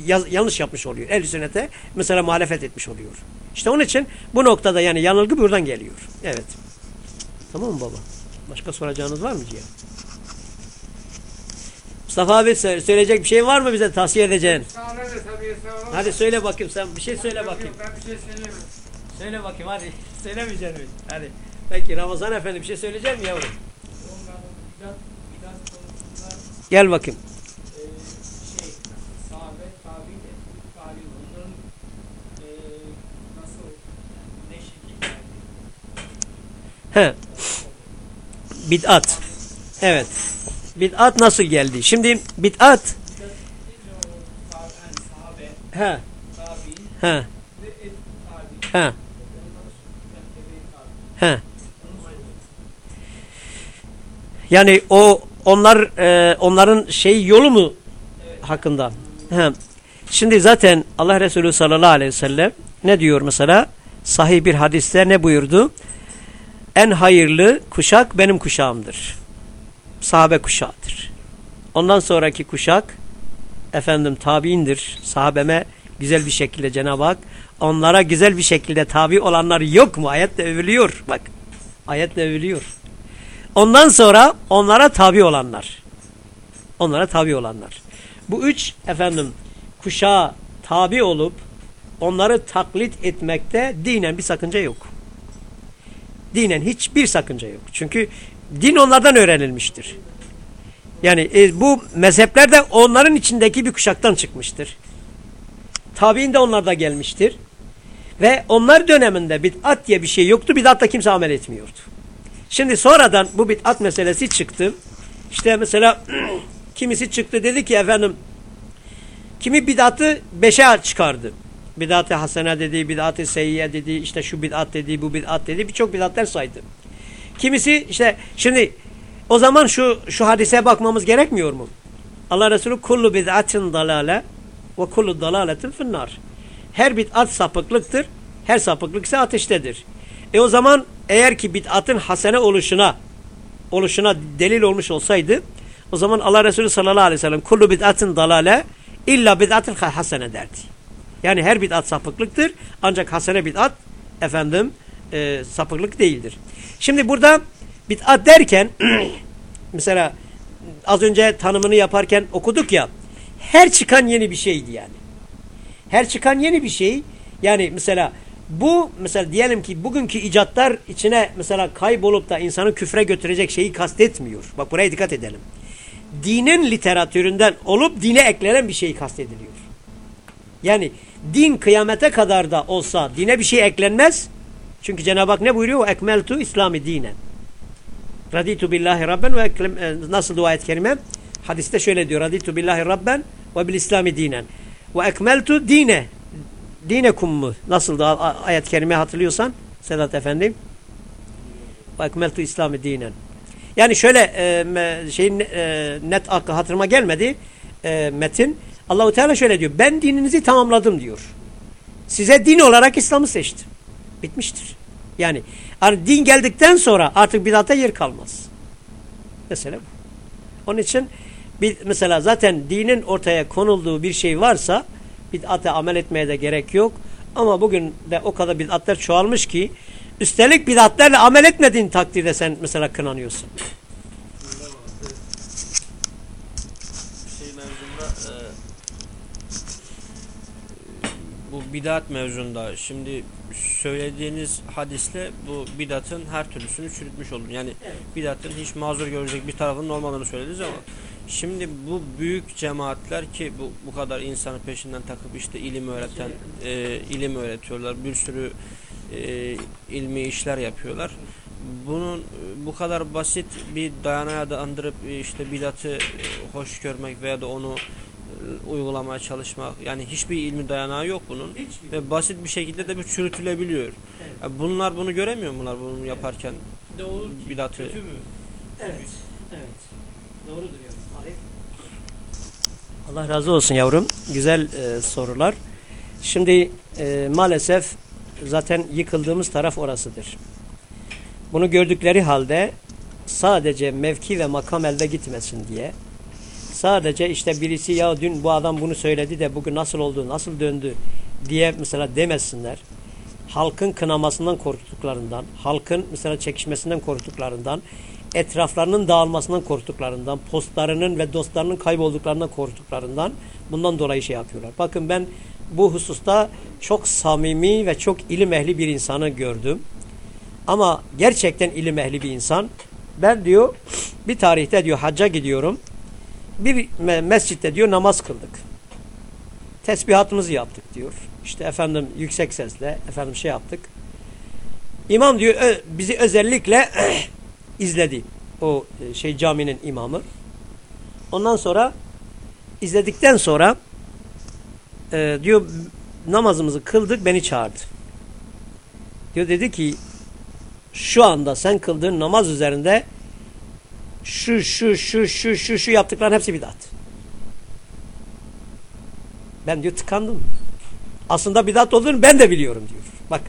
yaz- yanlış yapmış oluyor. Ehl-i sünnete mesela muhalefet etmiş oluyor. İşte onun için bu noktada yani yanılgı buradan geliyor. Evet. Tamam mı baba? Başka soracağınız var mı Cihan? Mustafa abi sö- söyleyecek bir şey var mı bize tavsiye edeceğin? Hadi söyle bakayım sen bir şey söyle bakayım. Ben bir şey söyleyemem. Söyle bakayım hadi. Söylemeyeceksin mi? Hadi. Peki Ramazan efendi bir şey söyleyecek mi yavrum? Gel bakayım. He. Bid'at. Evet. Bid'at nasıl geldi? Şimdi bid'at he he he he. Yani o onlar e, onların şey yolu mu hakkında? He. Şimdi zaten Allah Resulü sallallahu aleyhi ve sellem ne diyor mesela? Sahih bir hadiste ne buyurdu? En hayırlı kuşak benim kuşağımdır. Sahabe kuşağıdır. Ondan sonraki kuşak efendim tabiindir. Sahabeme güzel bir şekilde Cenab-ı Hak onlara güzel bir şekilde tabi olanlar yok mu? Ayetle övülüyor. Bak ayetle övülüyor. Ondan sonra onlara tabi olanlar. Onlara tabi olanlar. Bu üç efendim kuşağa tabi olup onları taklit etmekte dinen bir sakınca yok. Dinen hiçbir sakınca yok. Çünkü din onlardan öğrenilmiştir. Yani e, bu mezhepler de onların içindeki bir kuşaktan çıkmıştır. Tabi'in de onlarda gelmiştir. Ve onlar döneminde bid'at diye bir şey yoktu. Bid'atla kimse amel etmiyordu. Şimdi sonradan bu bid'at meselesi çıktı. İşte mesela kimisi çıktı dedi ki efendim kimi bid'atı beşe çıkardı. Bid'at-ı hasene dedi, bid'at-ı seyyiye dedi, işte şu bid'at dedi, bu bid'at dedi. Birçok bid'atler saydı. Kimisi işte şimdi o zaman şu şu hadise bakmamız gerekmiyor mu? Allah Resulü kullu bid'atin dalale ve kullu dalaletin finnar. Her bid'at sapıklıktır. Her sapıklık ise ateştedir. E o zaman eğer ki bid'atın hasene oluşuna oluşuna delil olmuş olsaydı o zaman Allah Resulü sallallahu aleyhi ve sellem kullu bid'atin dalale illa bid'atin hasene derdi. Yani her bid'at sapıklıktır. Ancak hasene bid'at efendim e, sapıklık değildir. Şimdi burada bid'at derken mesela az önce tanımını yaparken okuduk ya her çıkan yeni bir şeydi yani. Her çıkan yeni bir şey yani mesela bu mesela diyelim ki bugünkü icatlar içine mesela kaybolup da insanı küfre götürecek şeyi kastetmiyor. Bak buraya dikkat edelim. Dinin literatüründen olup dine eklenen bir şey kastediliyor. Yani din kıyamete kadar da olsa dine bir şey eklenmez. Çünkü Cenab-ı Hak ne buyuruyor? Ekmeltu İslami dinen. Raditu billahi rabben ve e, nasıl dua ayet kerime? Hadiste şöyle diyor. Raditu billahi rabben ve bil İslami dinen. Ve ekmeltu dine. Dinekum mu? Nasıl da ayet kerime hatırlıyorsan Sedat Efendi. Ekmeltu İslami dinen. Yani şöyle e, şeyin e, net hakkı hatırıma gelmedi. E, metin. Allahu Teala şöyle diyor. Ben dininizi tamamladım diyor. Size din olarak İslam'ı seçtim. Bitmiştir. Yani hani din geldikten sonra artık bidata yer kalmaz. Mesela bu. Onun için bir, mesela zaten dinin ortaya konulduğu bir şey varsa bid'ate amel etmeye de gerek yok. Ama bugün de o kadar bid'atler çoğalmış ki üstelik bid'atlerle amel etmediğin takdirde sen mesela kınanıyorsun. bu bidat mevzunda şimdi söylediğiniz hadisle bu bidatın her türlüsünü çürütmüş oldun. Yani bidatın hiç mazur görecek bir tarafının olmadığını söylediniz ama şimdi bu büyük cemaatler ki bu bu kadar insanı peşinden takıp işte ilim öğreten e, ilim öğretiyorlar. Bir sürü e, ilmi işler yapıyorlar. Bunun bu kadar basit bir dayanağa da andırıp e, işte bidatı e, hoş görmek veya da onu e, uygulamaya çalışmak yani hiçbir ilmi dayanağı yok bunun ve basit bir şekilde de bir çürütülebiliyor. Ya Bunlar bunu göremiyor mu bunlar bunu yaparken Doğru bidatı kötü mü? Evet. Evet. Doğrudur ya. Allah razı olsun yavrum. Güzel e, sorular. Şimdi e, maalesef zaten yıkıldığımız taraf orasıdır. Bunu gördükleri halde sadece mevki ve makam elde gitmesin diye sadece işte birisi ya dün bu adam bunu söyledi de bugün nasıl oldu, nasıl döndü diye mesela demesinler. Halkın kınamasından korktuklarından, halkın mesela çekişmesinden korktuklarından, etraflarının dağılmasından korktuklarından, postlarının ve dostlarının kaybolduklarından korktuklarından bundan dolayı şey yapıyorlar. Bakın ben bu hususta çok samimi ve çok ilim ehli bir insanı gördüm. Ama gerçekten ilim ehli bir insan. Ben diyor bir tarihte diyor hacca gidiyorum. Bir me- mescitte diyor namaz kıldık. Tesbihatımızı yaptık diyor. İşte efendim yüksek sesle efendim şey yaptık. İmam diyor bizi özellikle izledi. O e, şey caminin imamı. Ondan sonra izledikten sonra e, diyor namazımızı kıldık beni çağırdı. Diyor dedi ki şu anda sen kıldığın namaz üzerinde şu şu şu şu şu şu yaptıkların hepsi bidat. Ben diyor tıkandım. Aslında bidat olduğunu ben de biliyorum diyor. Bak.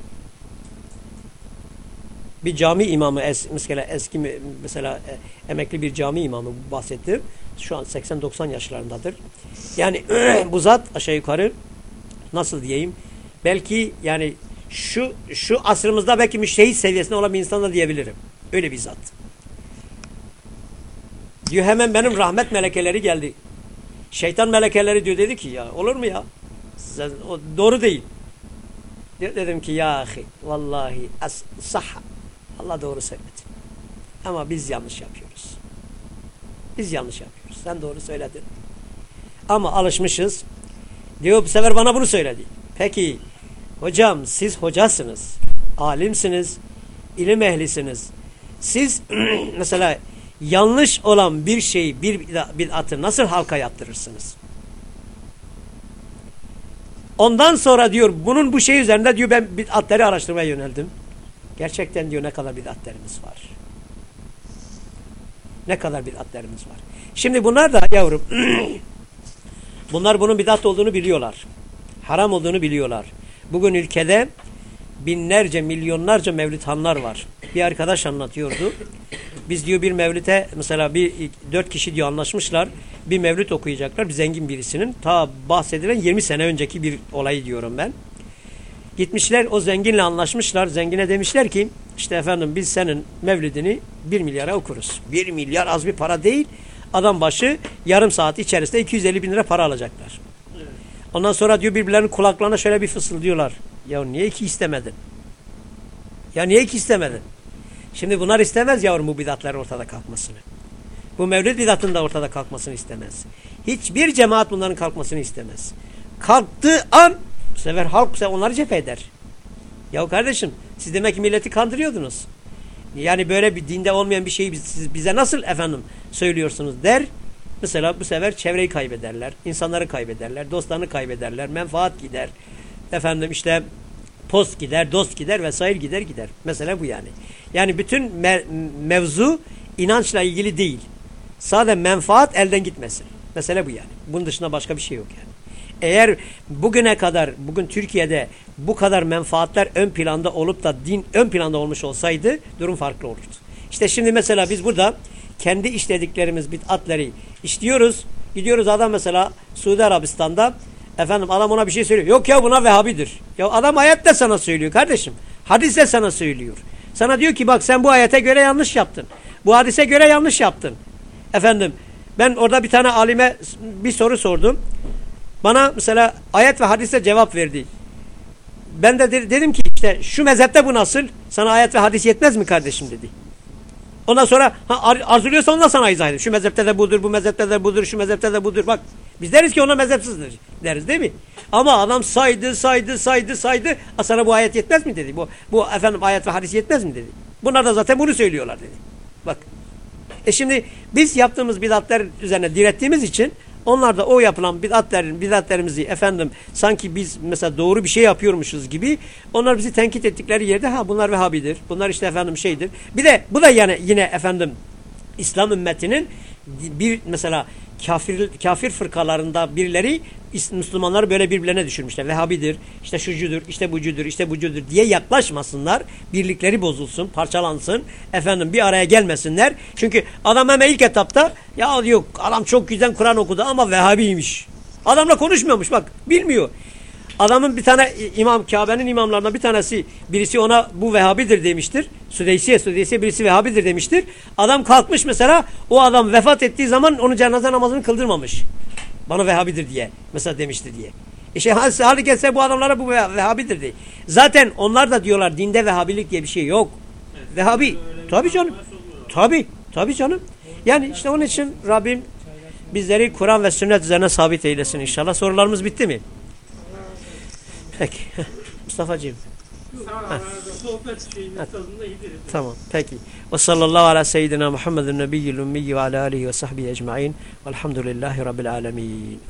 Bir cami imamı es, mesela eski mesela e, emekli bir cami imamı bahsetti. Şu an 80-90 yaşlarındadır. Yani bu zat aşağı yukarı nasıl diyeyim? Belki yani şu şu asrımızda belki müştehit seviyesinde olan bir insan da diyebilirim. Öyle bir zat. Diyor hemen benim rahmet melekeleri geldi. Şeytan melekeleri diyor dedi ki ya olur mu ya? Sen, o doğru değil. Dedim ki ya ahi vallahi as, sahha. Allah doğru söyledi. Ama biz yanlış yapıyoruz. Biz yanlış yapıyoruz. Sen doğru söyledin. Ama alışmışız. Diyor bu sefer bana bunu söyledi. Peki hocam siz hocasınız. Alimsiniz. ilim ehlisiniz. Siz mesela yanlış olan bir şeyi, bir bid'atı nasıl halka yaptırırsınız? Ondan sonra diyor bunun bu şey üzerinde diyor ben bid'atleri araştırmaya yöneldim. Gerçekten diyor ne kadar bid'atlerimiz var. Ne kadar bid'atlerimiz var. Şimdi bunlar da yavrum bunlar bunun bid'at olduğunu biliyorlar. Haram olduğunu biliyorlar. Bugün ülkede binlerce, milyonlarca mevlidhanlar var. Bir arkadaş anlatıyordu. Biz diyor bir mevlite mesela bir dört kişi diyor anlaşmışlar. Bir mevlüt okuyacaklar. Bir zengin birisinin. Ta bahsedilen 20 sene önceki bir olayı diyorum ben. Gitmişler o zenginle anlaşmışlar. Zengine demişler ki işte efendim biz senin mevlidini bir milyara okuruz. Bir milyar az bir para değil. Adam başı yarım saat içerisinde 250 bin lira para alacaklar. Ondan sonra diyor birbirlerinin kulaklarına şöyle bir fısıldıyorlar. Ya niye ki istemedin? Ya niye ki istemedin? Şimdi bunlar istemez yavrum bu bidatların ortada kalkmasını. Bu mevlid bidatının da ortada kalkmasını istemez. Hiçbir cemaat bunların kalkmasını istemez. Kalktığı an bu sefer halk bu sefer onları cephe eder. Ya kardeşim siz demek ki milleti kandırıyordunuz. Yani böyle bir dinde olmayan bir şeyi siz bize nasıl efendim söylüyorsunuz der. Mesela bu sefer çevreyi kaybederler, insanları kaybederler, dostlarını kaybederler, menfaat gider. Efendim işte post gider, dost gider vesaire gider gider. Mesela bu yani. Yani bütün me mevzu inançla ilgili değil. Sadece menfaat elden gitmesin. Mesele bu yani. Bunun dışında başka bir şey yok yani. Eğer bugüne kadar, bugün Türkiye'de bu kadar menfaatler ön planda olup da din ön planda olmuş olsaydı durum farklı olurdu. İşte şimdi mesela biz burada kendi işlediklerimiz bid'atleri işliyoruz. Gidiyoruz adam mesela Suudi Arabistan'da efendim adam ona bir şey söylüyor. Yok ya buna Vehhabidir. Ya adam ayette sana söylüyor kardeşim. Hadis de sana söylüyor. Sana diyor ki bak sen bu ayete göre yanlış yaptın. Bu hadise göre yanlış yaptın. Efendim ben orada bir tane alime bir soru sordum. Bana mesela ayet ve hadise cevap verdi. Ben de de- dedim ki işte şu mezhepte bu nasıl? Sana ayet ve hadis yetmez mi kardeşim dedi. Ondan sonra ha, ar arzuluyorsa ondan sana izah edeyim. Şu mezhepte de budur, bu mezhepte de budur, şu mezhepte de budur. Bak biz deriz ki ona mezhepsizdir deriz değil mi? Ama adam saydı, saydı, saydı, saydı. A, sana bu ayet yetmez mi dedi. Bu, bu efendim ayet ve hadis yetmez mi dedi. Bunlar da zaten bunu söylüyorlar dedi. Bak. E şimdi biz yaptığımız bidatlar üzerine direttiğimiz için onlar da o yapılan bidatlerin, bidatlerimizi efendim sanki biz mesela doğru bir şey yapıyormuşuz gibi onlar bizi tenkit ettikleri yerde ha bunlar Vehhabidir. Bunlar işte efendim şeydir. Bir de bu da yani yine efendim İslam ümmetinin bir mesela kafir kafir fırkalarında birileri Müslümanları böyle birbirlerine düşürmüşler. Vehhabidir, işte şucudur, işte bucudur, işte bucudur diye yaklaşmasınlar. Birlikleri bozulsun, parçalansın. Efendim bir araya gelmesinler. Çünkü adam hemen ilk etapta ya diyor adam çok güzel Kur'an okudu ama Vehhabiymiş. Adamla konuşmuyormuş bak bilmiyor. Adamın bir tane imam Kabe'nin imamlarından bir tanesi birisi ona bu Vehhabidir demiştir. Südeysiye Südeysiye birisi Vehhabidir demiştir. Adam kalkmış mesela o adam vefat ettiği zaman onun cenaze namazını kıldırmamış. Bana Vehhabidir diye mesela demişti diye. İşte hadi gelse bu adamlara bu Veh- Vehhabidir diye. Zaten onlar da diyorlar dinde Vehhabilik diye bir şey yok. Vehhabi. Tabii canım. Tabii. Tabii canım. Yani işte onun için Rabbim bizleri Kur'an ve sünnet üzerine sabit eylesin inşallah. Sorularımız bitti mi? Peki. Mustafa'cığım. Sohbet. Tamam. Peki. Ve sallallahu ala seyyidina Muhammedin nebiyyil ummiyi ve ala alihi ve sahbihi ecma'in. Velhamdülillahi rabbil alemin.